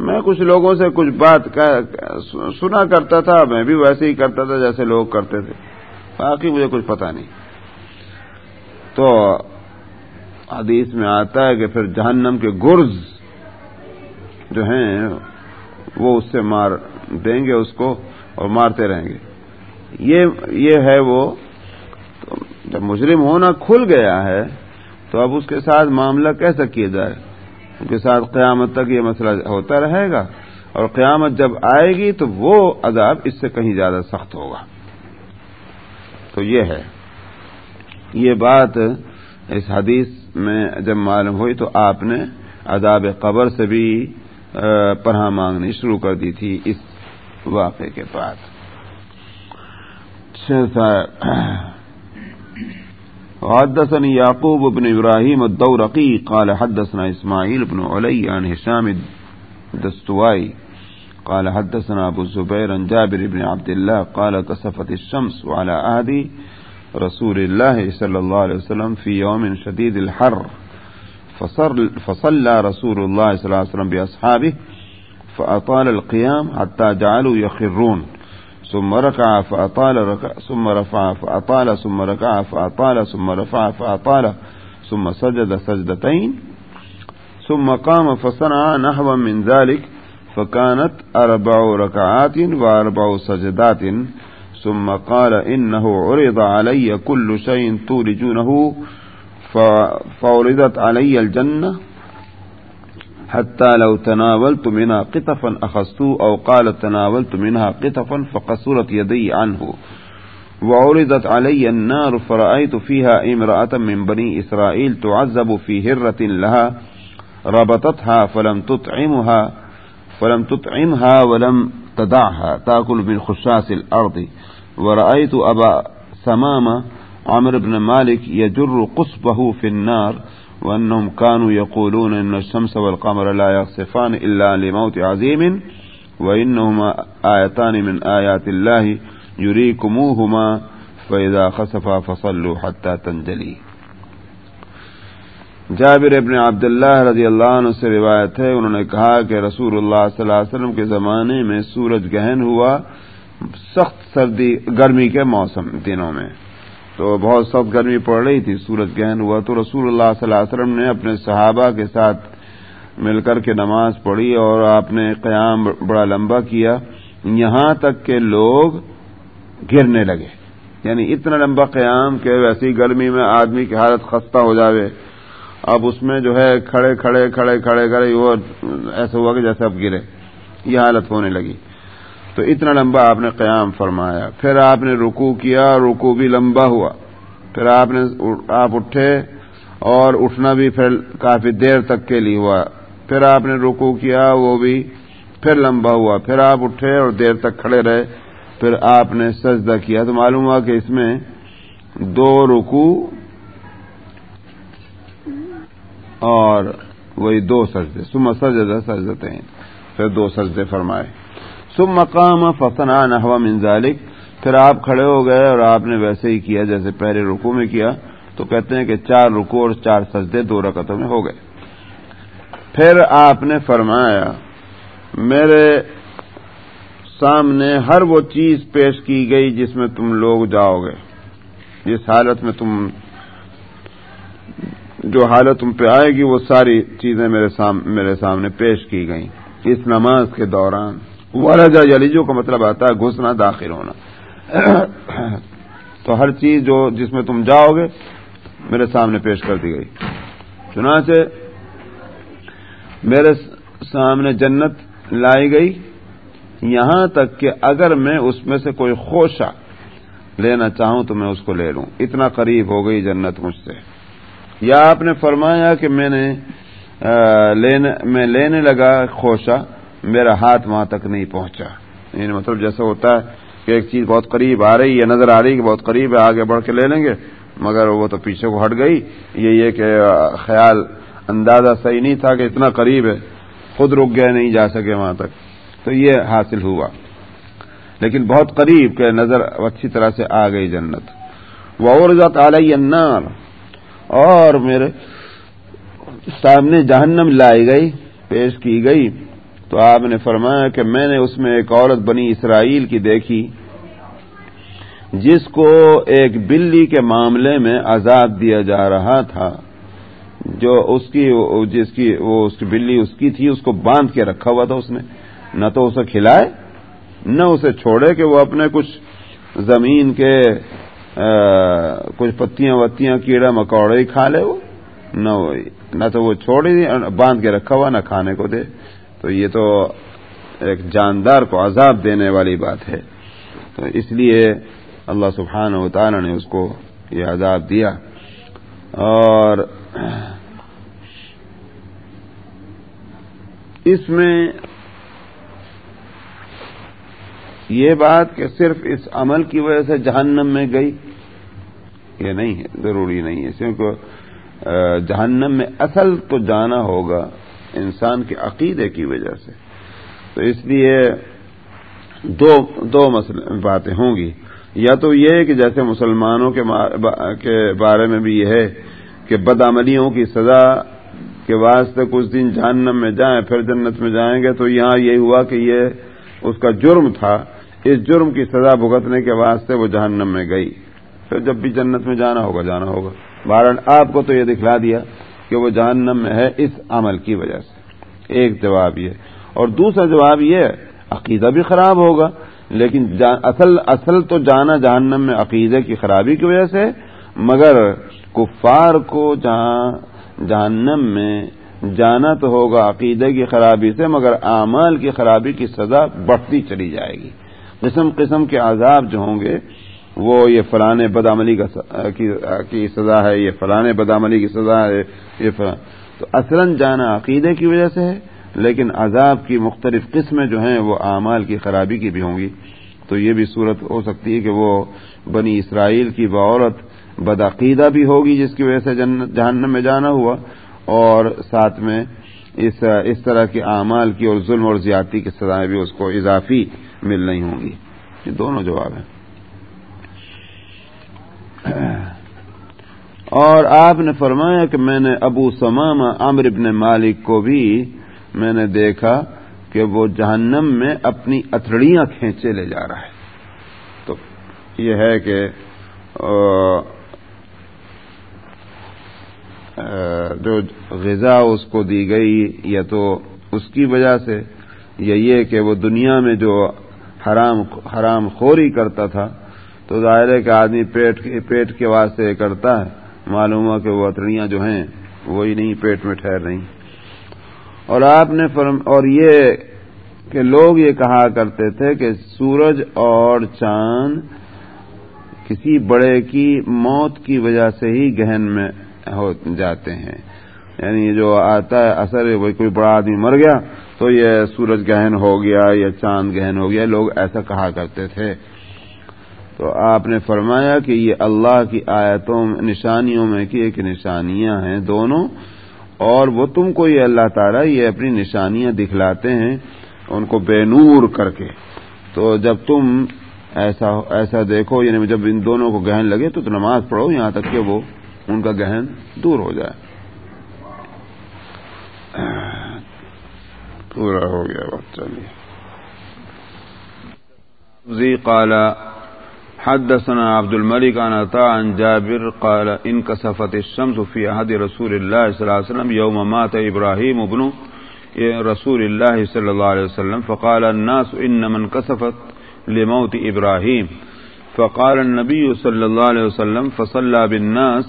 میں کچھ لوگوں سے کچھ بات سنا کرتا تھا، میں بھی ویسے ہی کرتا تھا جیسے لوگ کرتے تھے۔ باقی مجھے کچھ پتا نہیں۔ تو حدیث میں آتا ہے کہ پھر جہنم کے گرز جو ہیں، وہ اس سے مار دیں گے اس کو اور مارتے رہیں گے۔ یہ یہ ہے وہ۔ جب مجرم ہونا کھل گیا ہے، تو اب اس کے ساتھ معاملہ کیسا کیا جائے؟ ان کے ساتھ قیامت تک یہ مسئلہ ہوتا رہے گا۔ اور قیامت جب آئے گی، تو وہ عذاب اس سے کہیں زیادہ سخت ہوگا۔ تو یہ ہے۔ یہ بات اس حدیث میں جب معلوم ہوئی، تو آپ نے عذاب قبر سے بھی پناہ مانگنی شروع کر دی تھی۔ اس واقعے کے بعد۔ اچھا حدثني يعقوب بن إبراهيم الدورقي قال حدثنا إسماعيل بن علي عن هشام الدستوائي قال حدثنا أبو الزبير عن جابر بن عبد الله قال كسفت الشمس وعلى أهدي رسول الله صلى الله عليه وسلم في يوم شديد الحر فصلى رسول الله صلى الله عليه وسلم بأصحابه فأطال القيام حتى جعلوا يخرون. ثم ركع فأطال ركع، ثم رفع فأطال، ثم ركع فأطال، ثم رفع فأطال، ثم سجد سجدتين. ثم قام فصنع نحو من ذلك، فكانت أربع ركعات وأربع سجدات. ثم قال إنه عرض علي كل شيء تولجونه فوردت علي الجنة. حتى لو تناولت منها قطفا أخذته أو قال تناولت منها قطفا فقصرت يدي عنه. وعرضت علي النار فرأيت فيها امرأة من بني إسرائيل تعذب في هرة لها. ربطتها فلم تطعمها فلم تطعمها ولم تدعها. تأكل من خشاس الأرض. ورأيت أبا سمامة عمر بن مالك يجر قصبه في النار. وأنهم كانوا يقولون إن الشمس والقمر لا يخصفان إلا لموت عظيم وإنهما آيتان من آيات الله يريكموهما فإذا خسفا فصلوا حتى تنجلي۔ جابر ابن عبداللہ رضی اللہ عنہ سے روایت ہے، انہوں نے کہا کہ رسول اللہ صلی اللہ علیہ وسلم کے زمانے میں سورج گہن ہوا سخت سردی، گرمی کے موسم دنوں میں۔ تو بہت سخت گرمی پڑ رہی تھی، سورج گہن ہوا تو رسول اللہ صلی اللہ علیہ وسلم نے اپنے صحابہ کے ساتھ مل کر کے نماز پڑھی اور آپ نے قیام بڑا لمبا کیا۔ یہاں تک کہ لوگ گرنے لگے۔ یعنی اتنا لمبا قیام کہ ویسی گرمی میں آدمی کی حالت خستہ ہو جاوے۔ اب اس میں جو ہے کھڑے کھڑے کھڑے کھڑے کھڑے وہ ایسا ہوا کہ جیسے اب گرے۔ یہ حالت ہونے لگی۔ تو اتنا لمبا آپ نے قیام فرمایا۔ پھر آپ نے رکو کیا رکو بھی لمبا ہوا۔ پھر آپ نے آپ اٹھے اور اٹھنا بھی پھر کافی دیر تک کے لیے ہوا۔ پھر آپ نے رکو کیا، وہ بھی پھر لمبا ہوا۔ پھر آپ اٹھے اور دیر تک کھڑے رہے۔ پھر آپ نے سجدہ کیا۔ تو معلوم ہوا کہ اس میں دو رکو اور وہی دو سجدے۔ سم سجدہ سجدتے ہیں پھر دو سجدے فرمائے۔ سم مقام فسنا نحو من ذالک پھر آپ کھڑے ہو گئے اور آپ نے ویسے ہی کیا، جیسے پہلے رکو میں کیا، تو کہتے ہیں کہ چار رکو اور چار سجدے دو رکعتوں میں ہو گئے۔ پھر آپ نے فرمایا، میرے سامنے ہر وہ چیز پیش کی گئی جس میں تم لوگ جاؤ گے۔ جس حالت میں تم، جو حالت تم پہ آئے گی، وہ ساری چیزیں میرے سامنے میرے سامنے پیش کی گئیں۔ اس نماز کے دوران ورجا یلیجو کا مطلب آتا ہے گھسنا داخل ہونا۔ تو ہر چیز جو جس میں تم جاؤ گے، میرے سامنے پیش کر دی گئی۔ چنانچہ میرے سامنے جنت لائی گئی۔ یہاں تک کہ اگر میں اس میں سے کوئی خوشہ لینا چاہوں تو میں اس کو لے لوں۔ اتنا قریب ہو گئی جنت مجھ سے۔ یا آپ نے فرمایا کہ میں نے لینے، میں لینے لگا خوشہ۔ میرا ہاتھ وہاں تک نہیں پہنچا۔ یعنی مطلب جیسا ہوتا ہے کہ ایک چیز بہت قریب آ رہی ہے، نظر آ رہی کہ بہت قریب ہے، آگے بڑھ کے لے لیں گے، مگر وہ تو پیچھے کو ہٹ گئی۔ یہ یہ کہ خیال اندازہ صحیح نہیں تھا کہ اتنا قریب ہے، خود رک گئے، نہیں جا سکے وہاں تک۔ تو یہ حاصل ہوا۔ لیکن بہت قریب کہ نظر اچھی طرح سے آ گئی جنت۔ وہ علیہ النار۔ اور میرے سامنے جہنم لائی گئی، پیش کی گئی۔ تو آپ نے فرمایا کہ میں نے اس میں ایک عورت بنی اسرائیل کی دیکھی، جس کو ایک بلی کے معاملے میں عذاب دیا جا رہا تھا، جو اس کی، جس کی، وہ اس کی بلی اس کی تھی، اس کو باندھ کے رکھا ہوا تھا اس نے۔ نہ تو اسے کھلائے، نہ اسے چھوڑے کہ وہ اپنے کچھ زمین کے کچھ پتیاں وتیاں کیڑا مکوڑے ہی کھا لے وہ۔ نہ نہ تو وہ چھوڑ ہی باندھ کے رکھا ہوا، نہ کھانے کو دے۔ تو یہ تو ایک جاندار کو عذاب دینے والی بات ہے۔ تو اس لیے اللہ سبحانہ و تعالی نے اس کو یہ عذاب دیا۔ اور اس میں یہ بات کہ صرف اس عمل کی وجہ سے جہنم میں گئی یہ نہیں ہے، ضروری نہیں ہے۔ کیونکہ جہنم میں اصل تو جانا ہوگا۔ انسان کے عقیدے کی وجہ سے۔ تو اس لیے دو دو مسئلے باتیں ہوں گی۔ یا تو یہ کہ جیسے مسلمانوں کے بارے میں بھی یہ ہے کہ بدعملیوں کی سزا کے واسطے کچھ دن جہنم میں جائیں، پھر جنت میں جائیں گے، تو یہاں یہ ہوا کہ یہ اس کا جرم تھا۔ اس جرم کی سزا بھگتنے کے واسطے وہ جہنم میں گئی۔ پھر جب بھی جنت میں جانا ہوگا جانا ہوگا۔ بارن آپ کو تو یہ دکھلا دیا۔ کہ وہ جہنم میں ہے اس عمل کی وجہ سے۔ ایک جواب یہ۔ اور دوسرا جواب یہ عقیدہ بھی خراب ہوگا، لیکن اصل اصل تو جانا جہنم میں عقیدے کی خرابی کی وجہ سے مگر کفار کو جہاں جہنم میں جانا تو ہوگا عقیدے کی خرابی سے، مگر اعمال کی خرابی کی سزا بڑھتی چلی جائے گی۔ قسم قسم کے عذاب جو ہوں گے وہ یہ فلاں بدعملی کی سزا ہے، یہ فلاں بدعملی کی سزا ہے، یہ تو اصلاً جانا عقیدے کی وجہ سے ہے، لیکن عذاب کی مختلف قسمیں جو ہیں وہ اعمال کی خرابی کی بھی ہوں گی۔ تو یہ بھی صورت ہو سکتی ہے کہ وہ بنی اسرائیل کی بعورت بدعقیدہ بھی ہوگی، جس کی وجہ سے جہنم میں جانا ہوا، اور ساتھ میں اس اس طرح کے اعمال کی اور ظلم اور زیادتی کی سزائیں بھی اس کو اضافی مل رہی ہوں گی۔ یہ دونوں جواب ہیں۔ اور آپ نے فرمایا کہ میں نے ابو سمام عمر ابن مالک کو بھی میں نے دیکھا کہ وہ جہنم میں اپنی اتڑیاں کھینچے لے جا رہا ہے۔ تو یہ ہے کہ جو غذا اس کو دی گئی یا تو اس کی وجہ سے، یا یہ کہ وہ دنیا میں جو حرام حرام خوری کرتا تھا تو ظاہر ہے کہ آدمی پیٹ پیٹ کے واسطے کرتا ہے۔ معلوم ہوا کہ وہ اتڑیاں جو ہیں، وہی نہیں، پیٹ میں ٹھہر رہی۔ اور آپ نے فرم، اور یہ کہ لوگ یہ کہا کرتے تھے کہ سورج اور چاند کسی بڑے کی موت کی وجہ سے ہی گہن میں ہو جاتے ہیں۔ یعنی جو آتا ہے، اثر وہ کوئی بڑا آدمی مر گیا تو یہ سورج گہن ہو گیا یا چاند گہن ہو گیا، لوگ ایسا کہا کرتے تھے۔ تو آپ نے فرمایا کہ یہ اللہ کی آیتوں نشانیوں میں کی ایک نشانیاں ہیں دونوں، اور وہ تم کو یہ اللہ تعالیٰ یہ اپنی نشانیاں دکھلاتے ہیں ان کو بے نور کر کے۔ تو جب تم ایسا ایسا دیکھو یعنی جب ان دونوں کو گہن لگے تو نماز پڑھو، یہاں تک کہ وہ ان کا گہن دور ہو جائے۔ پورا ہو گیا بات، چلیے۔ قال حدثنا عبد الملك عن عطاء عن جابر قال انكسفت الشمس في عهد رسول الله صلى الله عليه وسلم يوم مات ابراهيم ابن رسول الله صلى الله عليه وسلم فقال الناس انما انكسفت لموت ابراهيم فقال النبي صلى الله عليه وسلم فصلى بالناس،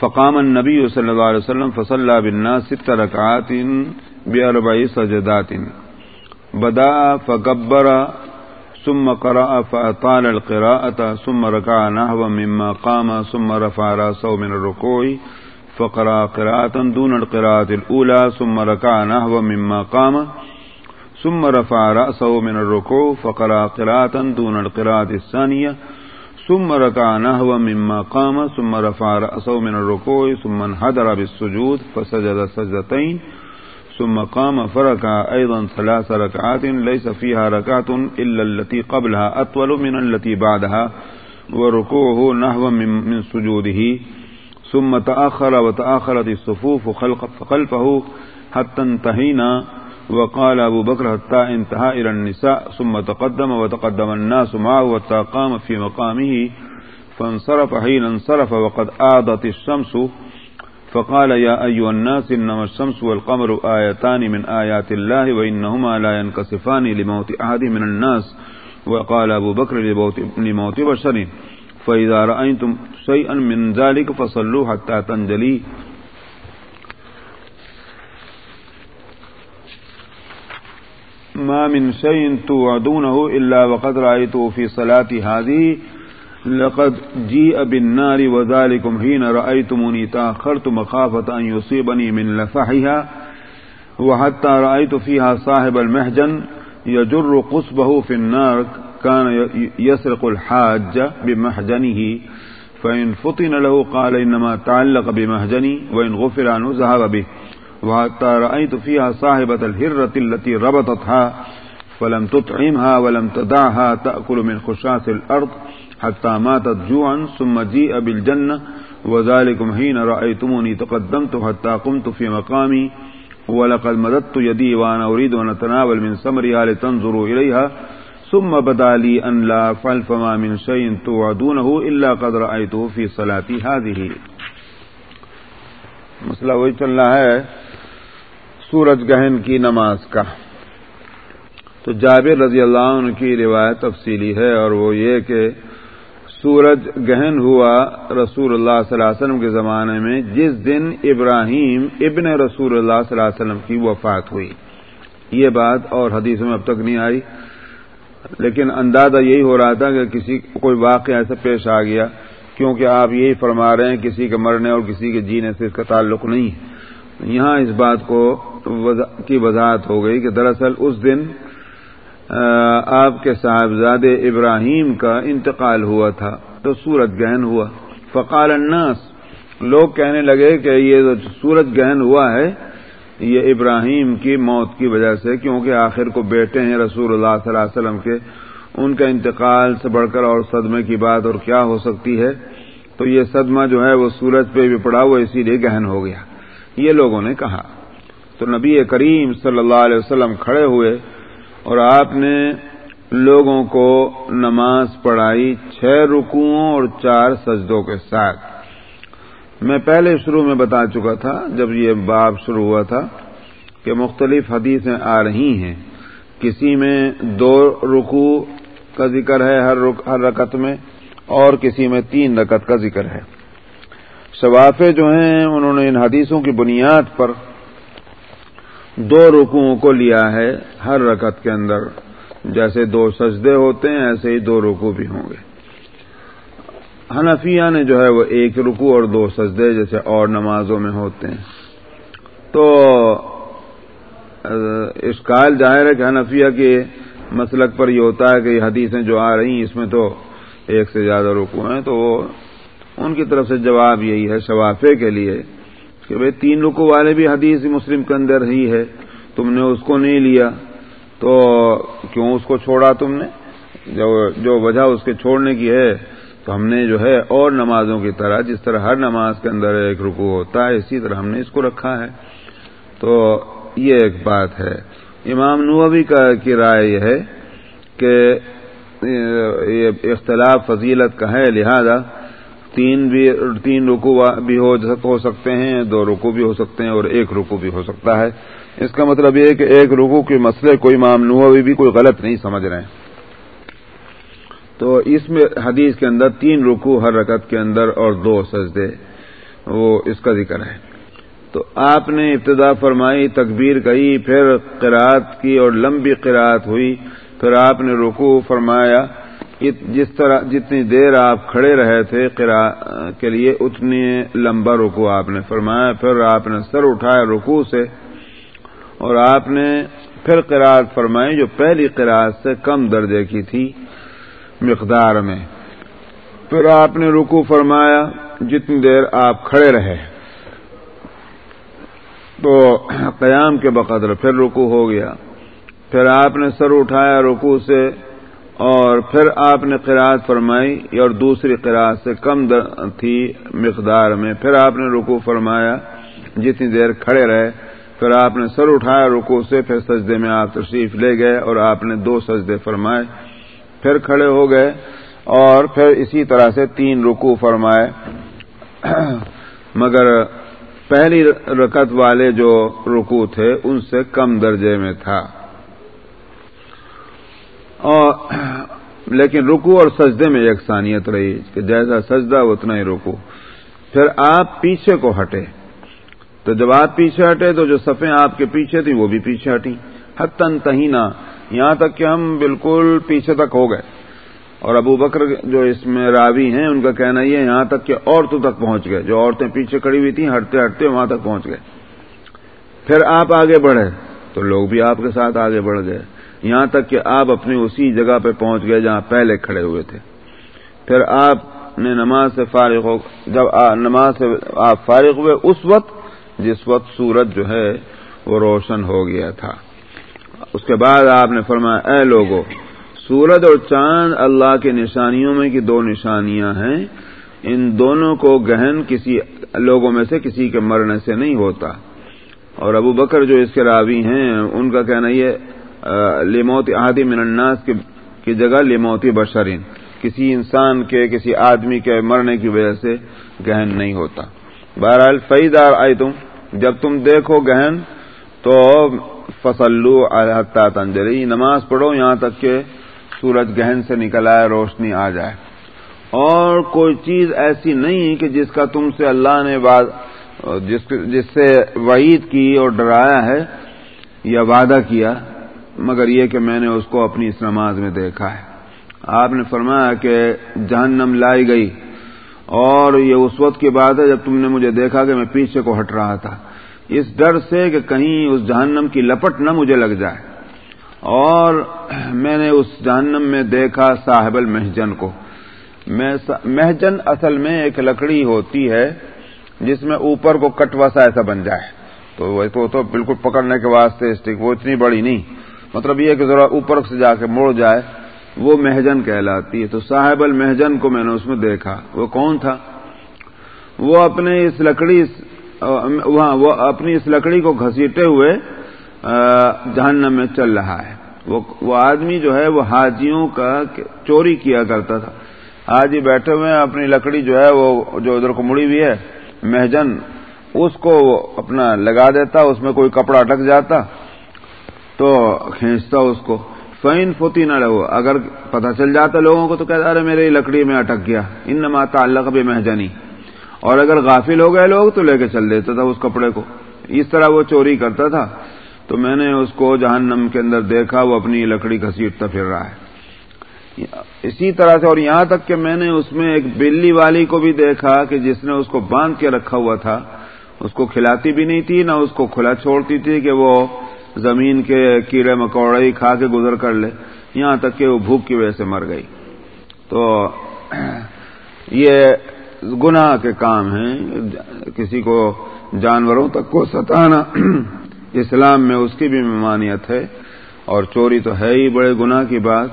فقام النبي صلى الله عليه وسلم فصلى بالناس ست ركعات بأربع سجدات. بدا فكبر ثم قرأ فأطال القراءة ثم ركع نحو مما قام ثم رفع رأسه من الركوع فقرأ قراءة دون القراءة الأولى ثم ركع نحو مما قام ثم رفع رأسه من الركوع فقرأ قراءة دون القراءة الثانية ثم ركع نحو مما قام ثم رفع رأسه من الركوع ثم انحدر بالسجود فسجد سجدتين ثم قام فركع أيضا ثلاث ركعات ليس فيها ركعة إلا التي قبلها أطول من التي بعدها، وركوعه نحو من سجوده. ثم تأخر وتأخرت الصفوف خلفه حتى انتهينا، وقال أبو بكر حتى انتهى إلى النساء، ثم تقدم وتقدم الناس معه وتقام في مقامه، فانصرف حين انصرف وقد آضت الشمس. فقال يا أيها الناس إنما الشمس والقمر آيتان من آيات الله وإنهما لا ينكسفان لموت أحد من الناس. وقال أبو بكر لموت بشر. فإذا رأيتم شيئا من ذلك فصلوا حتى تنجلي. ما من شيء توعدونه إلا وقد رأيته في صلاة هذه لقد جيء بالنار وذلكم حين رأيتموني تأخرت مخافة أن يصيبني من لفحها وحتى رأيت فيها صاحب المحجن يجر قصبه في النار كان يسرق الحاج بمحجنه فإن فطن له قال إنما تعلق بمحجني وإن غفر عنه ذهب به وحتى رأيت فيها صاحبة الهرة التي ربطتها فلم تطعمها ولم تدعها تأكل من خشاس الأرض حتى ماتت جوعا ثم جيء بالجنة وذلكم حين رأيتموني تقدمت حتى قمت في مقامي ولقد مددت يدي وأنا أريد أن أتناول من سمرها لتنظروا إليها ثم بدا لي أن لا أفعل فما من شيء توعدونه إلا قد رأيته في صلاتي هذه. مسئلہ وہی چل رہا ہے، سورج گہن کی نماز کا۔ تو جابر رضی اللہ عنہ کی روایت تفصیلی ہے اور وہ یہ کہ سورج گہن ہوا رسول اللہ صلی اللہ علیہ وسلم کے زمانے میں، جس دن ابراہیم ابن رسول اللہ صلی اللہ علیہ وسلم کی وفات ہوئی۔ یہ بات اور حدیثوں میں اب تک نہیں آئی، لیکن اندازہ یہی ہو رہا تھا کہ کسی، کوئی واقعہ ایسا پیش آ گیا، کیونکہ آپ یہی فرما رہے ہیں، کسی کے مرنے اور کسی کے جینے سے اس کا تعلق نہیں۔ ہے یہاں اس بات کو کی وضاحت ہو گئی کہ دراصل اس دن آپ کے صاحبزاد ابراہیم کا انتقال ہوا تھا، تو سورج گہن ہوا۔ فقال الناس، لوگ کہنے لگے کہ یہ سورج گہن ہوا ہے، یہ ابراہیم کی موت کی وجہ سے، کیونکہ آخر کو بیٹے ہیں رسول اللہ صلی اللہ علیہ وسلم کے۔ ان کا انتقال سے بڑھ کر اور صدمے کی بات اور کیا ہو سکتی ہے؟ تو یہ صدمہ جو ہے، وہ سورج پہ بھی پڑا وہ اسی لیے گہن ہو گیا۔ یہ لوگوں نے کہا۔ تو نبی کریم صلی اللہ علیہ وسلم کھڑے ہوئے اور آپ نے لوگوں کو نماز پڑھائی چھ رکوؤں اور چار سجدوں کے ساتھ۔ میں پہلے شروع میں بتا چکا تھا، جب یہ باب شروع ہوا تھا، کہ مختلف حدیثیں آ رہی ہیں۔ کسی میں دو رکو کا ذکر ہے ہر ہر رکت میں، اور کسی میں تین رکت کا ذکر ہے۔ شوافے جو ہیں، انہوں نے ان حدیثوں کی بنیاد پر دو رکوؤں کو لیا ہے ہر رکت کے اندر۔ جیسے دو سجدے ہوتے ہیں، ایسے ہی دو رکو بھی ہوں گے۔ حنفیہ نے جو ہے وہ ایک رکو اور دو سجدے جیسے اور نمازوں میں ہوتے ہیں۔ تو اسکال ظاہر ہے کہ حنفیہ کے مسلک پر یہ ہوتا ہے کہ یہ حدیثیں جو آ رہی ہیں، اس میں تو ایک سے زیادہ رکو ہیں۔ تو ان کی طرف سے جواب یہی ہے، شوافے کے لیے۔ کہ بھائی تین رکو والے بھی حدیث مسلم کے اندر ہی ہے، تم نے اس کو نہیں لیا، تو کیوں اس کو چھوڑا تم نے؟ جو وجہ اس کے چھوڑنے کی ہے، تو ہم نے جو ہے اور نمازوں کی طرح، جس طرح ہر نماز کے اندر ایک رکو ہوتا ہے، اسی طرح ہم نے اس کو رکھا ہے۔ تو یہ ایک بات ہے۔ امام نوبی کا کی رائے یہ ہے کہ یہ اختلاف فضیلت کا ہے، لہذا تین بھی، تین رکو بھی ہو سکتے ہیں، دو رکو بھی ہو سکتے ہیں اور ایک رکو بھی ہو سکتا ہے۔ اس کا مطلب یہ کہ ایک رکو کے مسئلے کوئی امام نوبی بھی کوئی غلط نہیں سمجھ رہے ہیں۔ تو اس میں حدیث کے اندر تین رکو ہر رکعت کے اندر اور دو سجدے، وہ اس کا ذکر ہے۔ تو آپ نے ابتدا فرمائی، تکبیر کہی، پھر قرات کی اور لمبی قرات ہوئی۔ پھر آپ نے رکو فرمایا۔ جس طرح جتنی دیر آپ کھڑے رہے تھے کے لیے، اتنی لمبا رکو آپ نے فرمایا، پھر آپ نے سر اٹھایا رکو سے اور آپ نے پھر قرات فرمائی جو پہلی قرات سے کم درجے کی تھی مقدار میں۔ پھر آپ نے رکو فرمایا جتنی دیر آپ کھڑے رہے۔ تو قیام کے بقدر پھر رکو ہو گیا۔ پھر آپ نے سر اٹھایا رکو سے اور پھر آپ نے قرآد فرمائی اور دوسری قرآد سے کم تھی مقدار میں۔ پھر آپ نے رکو فرمایا، جتنی دیر کھڑے رہے، پھر آپ نے سر اٹھایا رکو سے، پھر سجدے میں آپ تشریف لے گئے اور آپ نے دو سجدے فرمائے۔ پھر کھڑے ہو گئے اور پھر اسی طرح سے تین رکو فرمائے۔ مگر پہلی رکت والے جو رکو تھے، ان سے کم درجے میں تھا۔ اور لیکن رکو اور سجدے میں یکسانیت رہی کہ جیسا سجدہ اتنا ہی رکو پھر آپ پیچھے کو ہٹے۔ تو جب آپ پیچھے ہٹے تو جو صفیں آپ کے پیچھے تھیں وہ بھی پیچھے ہٹی حتن تہینہ یہاں تک کہ ہم بالکل پیچھے تک ہو گئے۔ اور ابو بکر جو اس میں راوی ہیں، ان کا کہنا یہ یہاں تک کہ عورتوں تک پہنچ گئے۔ جو عورتیں پیچھے کھڑی ہوئی تھیں، ہٹتے ہٹتے وہاں تک پہنچ گئے۔ پھر آپ آگے بڑھے۔ تو لوگ بھی آپ کے ساتھ آگے بڑھ گئے۔ یہاں تک کہ آپ اپنی اسی جگہ پہ پہنچ گئے جہاں پہلے کھڑے ہوئے تھے۔ پھر آپ نے نماز سے فارغ ہو جب نماز سے آپ فارغ ہوئے، اس وقت جس وقت سورج جو ہے وہ روشن ہو گیا تھا۔ اس کے بعد آپ نے فرمایا، اے لوگو، سورج اور چاند اللہ کے نشانیوں میں کی دو نشانیاں ہیں۔ ان دونوں کو گہن کسی لوگوں میں سے کسی کے مرنے سے نہیں ہوتا۔ اور ابو بکر جو اس کے راوی ہیں، ان کا کہنا یہ لموتی عادی من الناس کی جگہ لموتی بشرین، کسی انسان کے، کسی آدمی کے مرنے کی وجہ سے گہن نہیں ہوتا۔ بہرحال فعیدار آئی تم جب تم دیکھو گہن، تو فصلو الحتہ تنجری نماز پڑھو یہاں تک کہ سورج گہن سے نکل آئے، روشنی آ جائے۔ اور کوئی چیز ایسی نہیں کہ جس کا تم سے اللہ نے جس جس سے وعید کی اور ڈرایا ہے یا وعدہ کیا مگر یہ کہ میں نے اس کو اپنی اس نماز میں دیکھا ہے۔ آپ نے فرمایا کہ جہنم لائی گئی اور یہ اس وقت کی بات ہے جب تم نے مجھے دیکھا کہ میں پیچھے کو ہٹ رہا تھا۔ اس ڈر سے کہ کہیں اس جہنم کی لپٹ نہ مجھے لگ جائے۔ اور میں نے اس جہنم میں دیکھا صاحب المحجن کو۔ محجن اصل میں ایک لکڑی ہوتی ہے جس میں اوپر کو کٹوا سا ایسا بن جائے۔ تو وہ تو بالکل پکڑنے کے واسطے اسٹک وہ اتنی بڑی نہیں۔ مطلب یہ کہ ذرا اوپر سے جا کے مڑ جائے، وہ محجن کہلاتی ہے۔ تو صاحب المحجن کو میں نے اس میں دیکھا۔ وہ کون تھا؟ وہ اپنے اس لکڑی وہاں وہ اپنی اس لکڑی کو گھسیٹے ہوئے جہنم میں چل رہا ہے۔ وہ آدمی جو ہے، وہ حاجیوں کا چوری کیا کرتا تھا۔ حاجی بیٹھے ہوئے ہیں، اپنی لکڑی جو ہے، وہ جو ادھر کو مڑی ہوئی ہے محجن اس کو اپنا لگا دیتا، اس میں کوئی کپڑا اٹک جاتا۔ تو کھینچتا اس کو۔ فین فوتی نہ رہو اگر پتہ چل جاتا لوگوں کو تو کہتا ارے میری لکڑی میں اٹک گیا۔ ان نماتا اللہ بھی محجنی اور اگر غافل ہو گئے لوگ تو لے کے چل دیتا تھا اس کپڑے کو۔ اس طرح وہ چوری کرتا تھا۔ تو میں نے اس کو جہنم کے اندر دیکھا، وہ اپنی لکڑی گھسیٹتا پھر رہا ہے۔ اسی طرح سے اور یہاں تک کہ میں نے اس میں ایک بلی والی کو بھی دیکھا کہ جس نے اس کو باندھ کے رکھا ہوا تھا۔ اس کو کھلاتی بھی نہیں تھی، نہ اس کو کھلا چھوڑتی تھی کہ وہ زمین کے کیڑے مکوڑے کھا کے گزر کر لے، یہاں تک کہ وہ بھوک کی وجہ سے مر گئی۔ تو یہ گناہ کے کام ہیں۔ کسی کو جانوروں تک کو ستانا۔ اسلام میں اس کی بھی ممانعت ہے۔ اور چوری تو ہے ہی، بڑے گناہ کی بات۔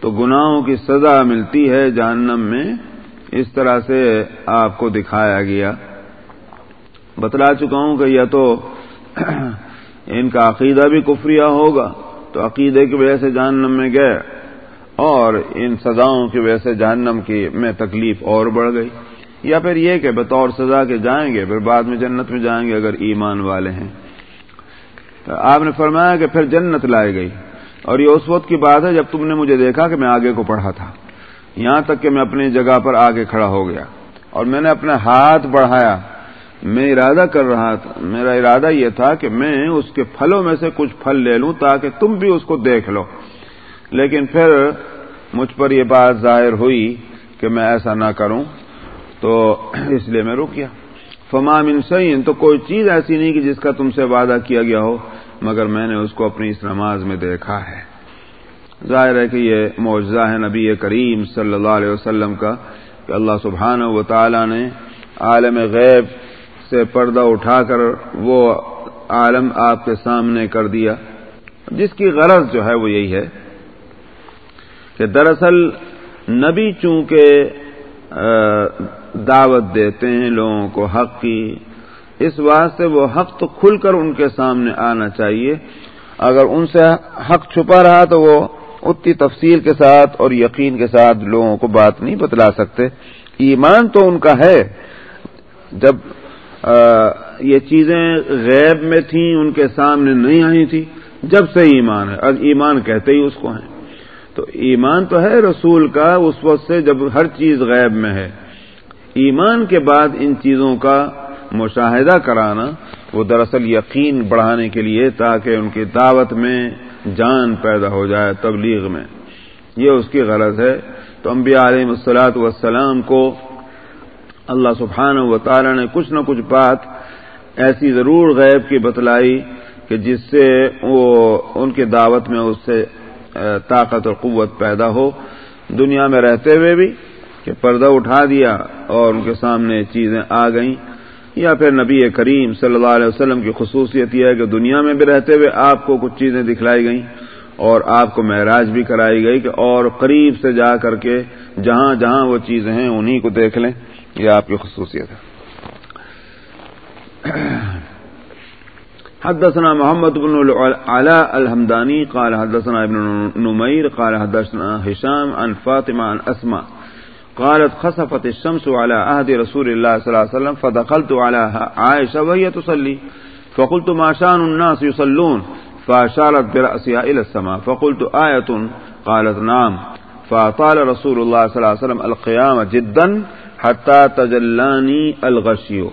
تو گناہوں کی سزا ملتی ہے جہنم میں۔ اس طرح سے آپ کو دکھایا گیا۔ بتلا چکا ہوں کہ یا تو ان کا عقیدہ بھی کفریہ ہوگا تو عقیدے کی وجہ سے جہنم میں گئے اور ان سزاؤں کی وجہ سے جہنم کی میں تکلیف اور بڑھ گئی یا پھر یہ کہ بطور سزا کے جائیں گے پھر بعد میں جنت میں جائیں گے اگر ایمان والے ہیں۔ تو آپ نے فرمایا کہ پھر جنت لائی گئی۔ اور یہ اس وقت کی بات ہے جب تم نے مجھے دیکھا کہ میں آگے کو پڑھا تھا۔ یہاں تک کہ میں اپنی جگہ پر آگے کھڑا ہو گیا اور میں نے اپنا ہاتھ بڑھایا۔ میں ارادہ کر رہا تھا، میرا ارادہ یہ تھا کہ میں اس کے پھلوں میں سے کچھ پھل لے لوں تاکہ تم بھی اس کو دیکھ لو۔ لیکن پھر مجھ پر یہ بات ظاہر ہوئی کہ میں ایسا نہ کروں، تو اس لیے میں رک گیا۔ فمام انسین تو کوئی چیز ایسی نہیں کہ جس کا تم سے وعدہ کیا گیا ہو، مگر میں نے اس کو اپنی اس نماز میں دیکھا ہے۔ ظاہر ہے کہ یہ معجزہ ہے نبی کریم صلی اللہ علیہ وسلم کا، کہ اللہ سبحانہ و تعالی نے عالم غیب سے پردہ اٹھا کر وہ عالم آپ کے سامنے کر دیا۔ جس کی غرض جو ہے وہ یہی ہے کہ دراصل نبی چونکہ دعوت دیتے ہیں لوگوں کو حق کی، اس واسطے وہ حق تو کھل کر ان کے سامنے آنا چاہیے۔ اگر ان سے حق چھپا رہا تو وہ اتنی تفصیل کے ساتھ اور یقین کے ساتھ لوگوں کو بات نہیں بتلا سکتے۔ ایمان تو ان کا ہے۔ جب یہ چیزیں غیب میں تھیں، ان کے سامنے نہیں آئی تھی۔ جب سے ایمان ہے، اب ایمان کہتے ہی اس کو ہیں۔ تو ایمان تو ہے رسول کا، اس وقت سے جب ہر چیز غیب میں ہے۔ ایمان کے بعد ان چیزوں کا مشاہدہ کرانا، وہ دراصل یقین بڑھانے کے لیے، تاکہ ان کی دعوت میں جان پیدا ہو جائے، تبلیغ میں۔ یہ اس کی غرض ہے۔ تو انبیاء علیہ السلاط والسلام کو اللہ سبحانہ و تعالی نے کچھ نہ کچھ بات ایسی ضرور غیب کی بتلائی کہ جس سے وہ ان کی دعوت میں اس سے طاقت اور قوت پیدا ہو۔ دنیا میں رہتے ہوئے بھی کہ پردہ اٹھا دیا اور ان کے سامنے چیزیں آ گئیں۔ یا پھر نبی کریم صلی اللہ علیہ وسلم کی خصوصیت یہ ہے کہ دنیا میں بھی رہتے ہوئے آپ کو کچھ چیزیں دکھلائی گئیں اور آپ کو معراج بھی کرائی گئی کہ اور قریب سے جا کر کے جہاں جہاں وہ چیزیں ہیں انہی کو دیکھ لیں۔ یہ آپ کی خصوصیت ہے۔ حدثنا محمد بن العلاء الحمداني قال حدثنا ابن نمير قال حدثنا هشام عن فاطمة عن أسماء قالت خسفت الشمس على عهد رسول الله صلى الله عليه وسلم، فدخلت على عائشة وهي تصلي، فقلت ما شان الناس يصلون؟ فاشارت برأسها إلى السماء، فقلت آية؟ قالت نعم، فأطال رسول الله صلى الله عليه وسلم القيام جدا حتى تجلاني الغشي.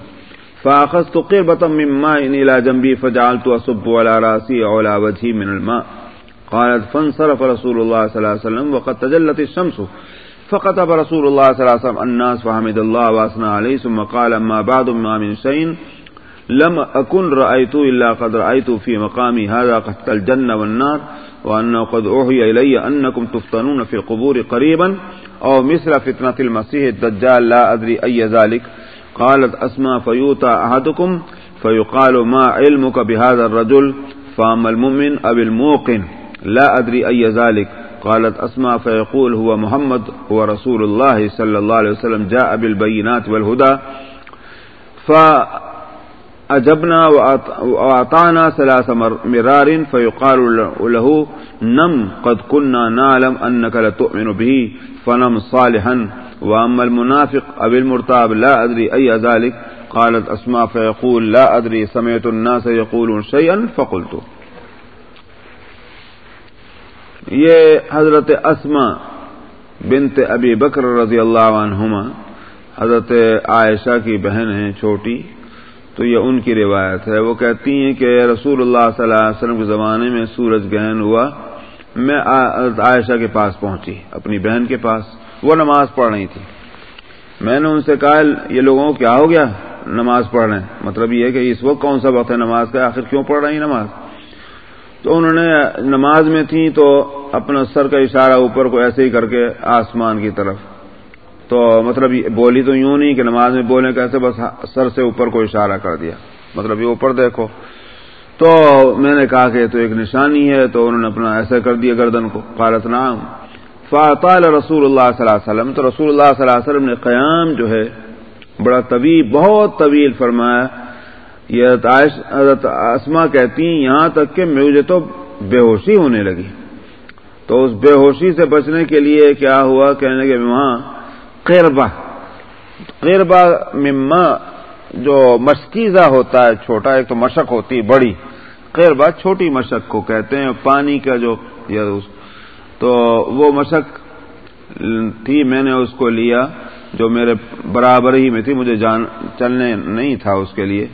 فاخذت قربة من ماء الى جنبي فجعلت اصب على راسي وعلى وجهي من الماء. قالت، فانصرف رسول الله صلى الله عليه وسلم وقد تجلت الشمس. فقطب رسول الله صلى الله عليه وسلم الناس فحمد الله واسنا عليه، ثم قال، ما بعد ما من شيء لم أكن رأيت إلا قد رأيت في مقامي هذا قد الجنة والنار وأنه قد أوحي إلي أنكم تفتنون في القبور قريبا أو مثل فتنة المسيح الدجال لا أدري أي ذلك قالت أسمى فيوتى أحدكم فيقال ما علمك بهذا الرجل فأما المؤمن أو الموقن لا أدري أي ذلك قالت أسمى فيقول هو محمد هو رسول الله صلى الله عليه وسلم جاء بالبينات والهدى ف فأجبنا وأعطانا ثلاث مرار فيقال له نم قد كنا نعلم أنك لتؤمن به فنم صالحا. وأما المنافق أو المرتاب لا أدري أي ذلك قالت أسماء فيقول لا أدري سمعت الناس يقولون شيئا فقلت یہ حضرت اسما بنت ابی بکر رضی اللہ عنہما حضرت عائشہ کی بہن ہیں چھوٹی تو یہ ان کی روایت ہے۔ وہ کہتی ہیں کہ رسول اللہ صلی اللہ علیہ وسلم کے زمانے میں سورج گہن ہوا۔ میں عائشہ کے پاس پہنچی، اپنی بہن کے پاس۔ وہ نماز پڑھ رہی تھی۔ میں نے ان سے کہا، یہ لوگوں کو کیا ہو گیا؟ نماز پڑھ رہے ہیں۔ مطلب یہ کہ اس وقت کون سا وقت ہے نماز کا؟ آخر کیوں پڑھ رہی نماز؟ تو انہوں نے نماز میں تھی تو اپنا سر کا اشارہ اوپر کو ایسے ہی کر کے آسمان کی طرف۔ تو مطلب بولی تو یوں نہیں کہ نماز میں بولنے کیسے بس سر سے اوپر کو اشارہ کر دیا۔ مطلب یہ اوپر دیکھو۔ تو میں نے کہا کہ تو ایک نشانی ہے، تو انہوں نے اپنا ایسا کر دیا گردن کو۔ قالت نام فاطال رسول اللہ صلی اللہ علیہ وسلم۔ تو رسول اللہ صلی اللہ علیہ وسلم نے قیام جو ہے، بڑا طویل، بہت طویل فرمایا۔ یہ حضرت اسما کہتی یہاں تک کہ مجھے تو بے ہوشی ہونے لگی۔ تو اس بے ہوشی سے بچنے کے لیے کیا ہوا؟ کہنے کے وہاں قربہ۔ قربہ مما جو مشکیزہ ہوتا ہے، چھوٹا ایک تو مشق ہوتی بڑی۔ قربہ چھوٹی مشق کو کہتے ہیں، پانی کا جو تو وہ مشق تھی، میں نے اس کو لیا جو میرے برابر ہی میں تھی، مجھے جان چلنے نہیں تھا اس کے لیے۔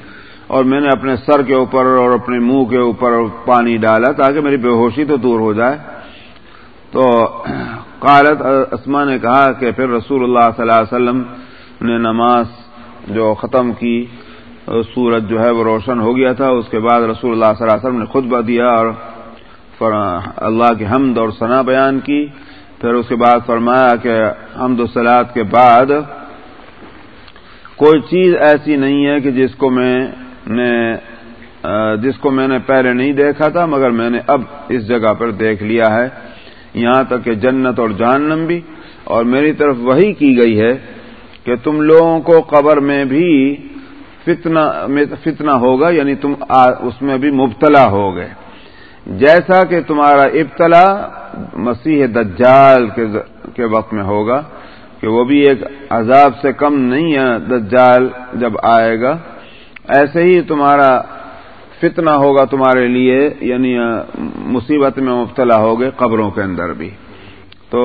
اور میں نے اپنے سر کے اوپر اور اپنے منہ کے اوپر پانی ڈالا تاکہ میری بے ہوشی تو دور ہو جائے۔ تو قالت اسما نے کہا کہ پھر رسول اللہ صلی اللہ علیہ وسلم نے نماز جو ختم کی سورج جو ہے وہ روشن ہو گیا تھا۔ اس کے بعد رسول اللہ صلی اللہ علیہ وسلم نے خطبہ دیا اور اللہ کی حمد اور ثنا بیان کی۔ پھر اس کے بعد فرمایا کہ حمد و سلاد کے بعد کوئی چیز ایسی نہیں ہے کہ جس کو میں نے جس کو میں نے پہلے نہیں دیکھا تھا، مگر میں نے اب اس جگہ پر دیکھ لیا ہے۔ یہاں تک کہ جنت اور جہنم بھی۔ اور میری طرف وہی کی گئی ہے کہ تم لوگوں کو قبر میں بھی فتنہ فتنہ ہوگا یعنی تم اس میں بھی مبتلا ہو گئے جیسا کہ تمہارا ابتلا مسیح دجال کے وقت میں ہوگا کہ وہ بھی ایک عذاب سے کم نہیں ہے، دجال جب آئے گا، ایسے ہی تمہارا فتنہ ہوگا تمہارے لیے یعنی مصیبت میں مبتلا ہوگے قبروں کے اندر بھی۔ تو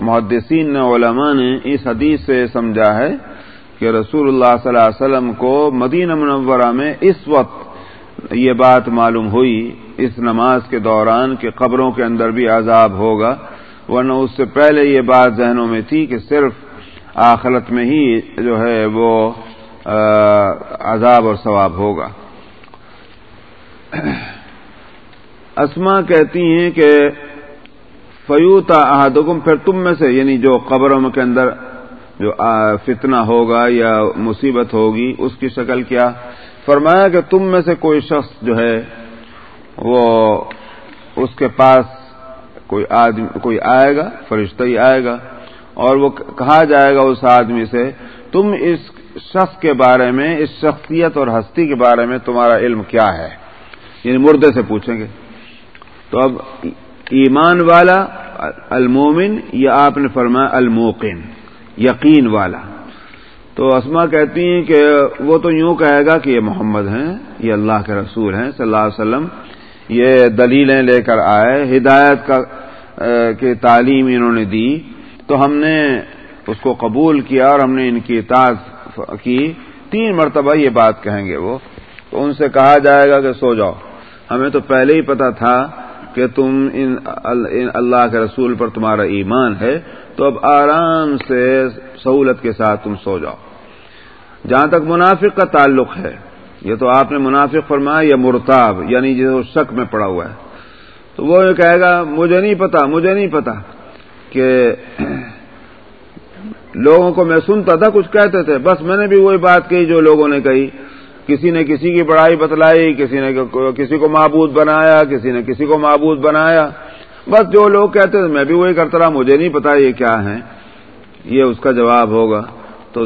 محدثین علماء نے اس حدیث سے سمجھا ہے کہ رسول اللہ صلی اللہ علیہ وسلم کو مدینہ منورہ میں اس وقت یہ بات معلوم ہوئی، اس نماز کے دوران کہ قبروں کے اندر بھی عذاب ہوگا، ورنہ اس سے پہلے یہ بات ذہنوں میں تھی کہ صرف آخرت میں ہی جو ہے وہ عذاب اور ثواب ہوگا۔ اسما کہتی ہیں کہ فیوتا احدکم، پھر تم میں سے یعنی جو قبروں کے اندر جو فتنہ ہوگا یا مصیبت ہوگی، اس کی شکل کیا؟ فرمایا کہ تم میں سے کوئی شخص جو ہے، وہ اس کے پاس کوئی آدمی، کوئی آئے گا، فرشتہ ہی آئے گا، اور وہ کہا جائے گا اس آدمی سے، تم اس شخص کے بارے میں، اس شخصیت اور ہستی کے بارے میں تمہارا علم کیا ہے؟ یعنی مردے سے پوچھیں گے۔ تو اب ایمان والا، المومن، یا آپ نے فرمایا الموقن، یقین والا۔ تو اسما کہتی ہیں کہ وہ تو یوں کہے گا کہ یہ محمد ہیں، یہ اللہ کے رسول ہیں، صلی اللہ علیہ وسلم۔ یہ دلیلیں لے کر آئے، ہدایت کا کی تعلیم انہوں نے دی۔ تو ہم نے اس کو قبول کیا اور ہم نے ان کی اطاعت کی۔ تین مرتبہ یہ بات کہیں گے وہ۔ تو ان سے کہا جائے گا کہ سو جاؤ۔ ہمیں تو پہلے ہی پتا تھا کہ تم ان اللہ کے رسول پر تمہارا ایمان ہے، تو اب آرام سے سہولت کے ساتھ تم سو جاؤ۔ جہاں تک منافق کا تعلق ہے، یہ تو آپ نے منافق فرمایا، یا مرتاب یعنی جو شک میں پڑا ہوا ہے۔ تو وہ یہ کہے گا، مجھے نہیں پتا، مجھے نہیں پتا کہ لوگوں کو میں سنتا تھا، کچھ کہتے تھے۔ بس میں نے بھی وہی بات کہی جو لوگوں نے کہی۔ کسی نے کسی کی بڑائی بتلائی، کسی نے کسی کو معبود بنایا، کسی نے کسی کو معبود بنایا۔ بس جو لوگ کہتے تھے، میں بھی وہی کرتا رہا، مجھے نہیں پتا یہ کیا ہے یہ اس کا جواب ہوگا۔ تو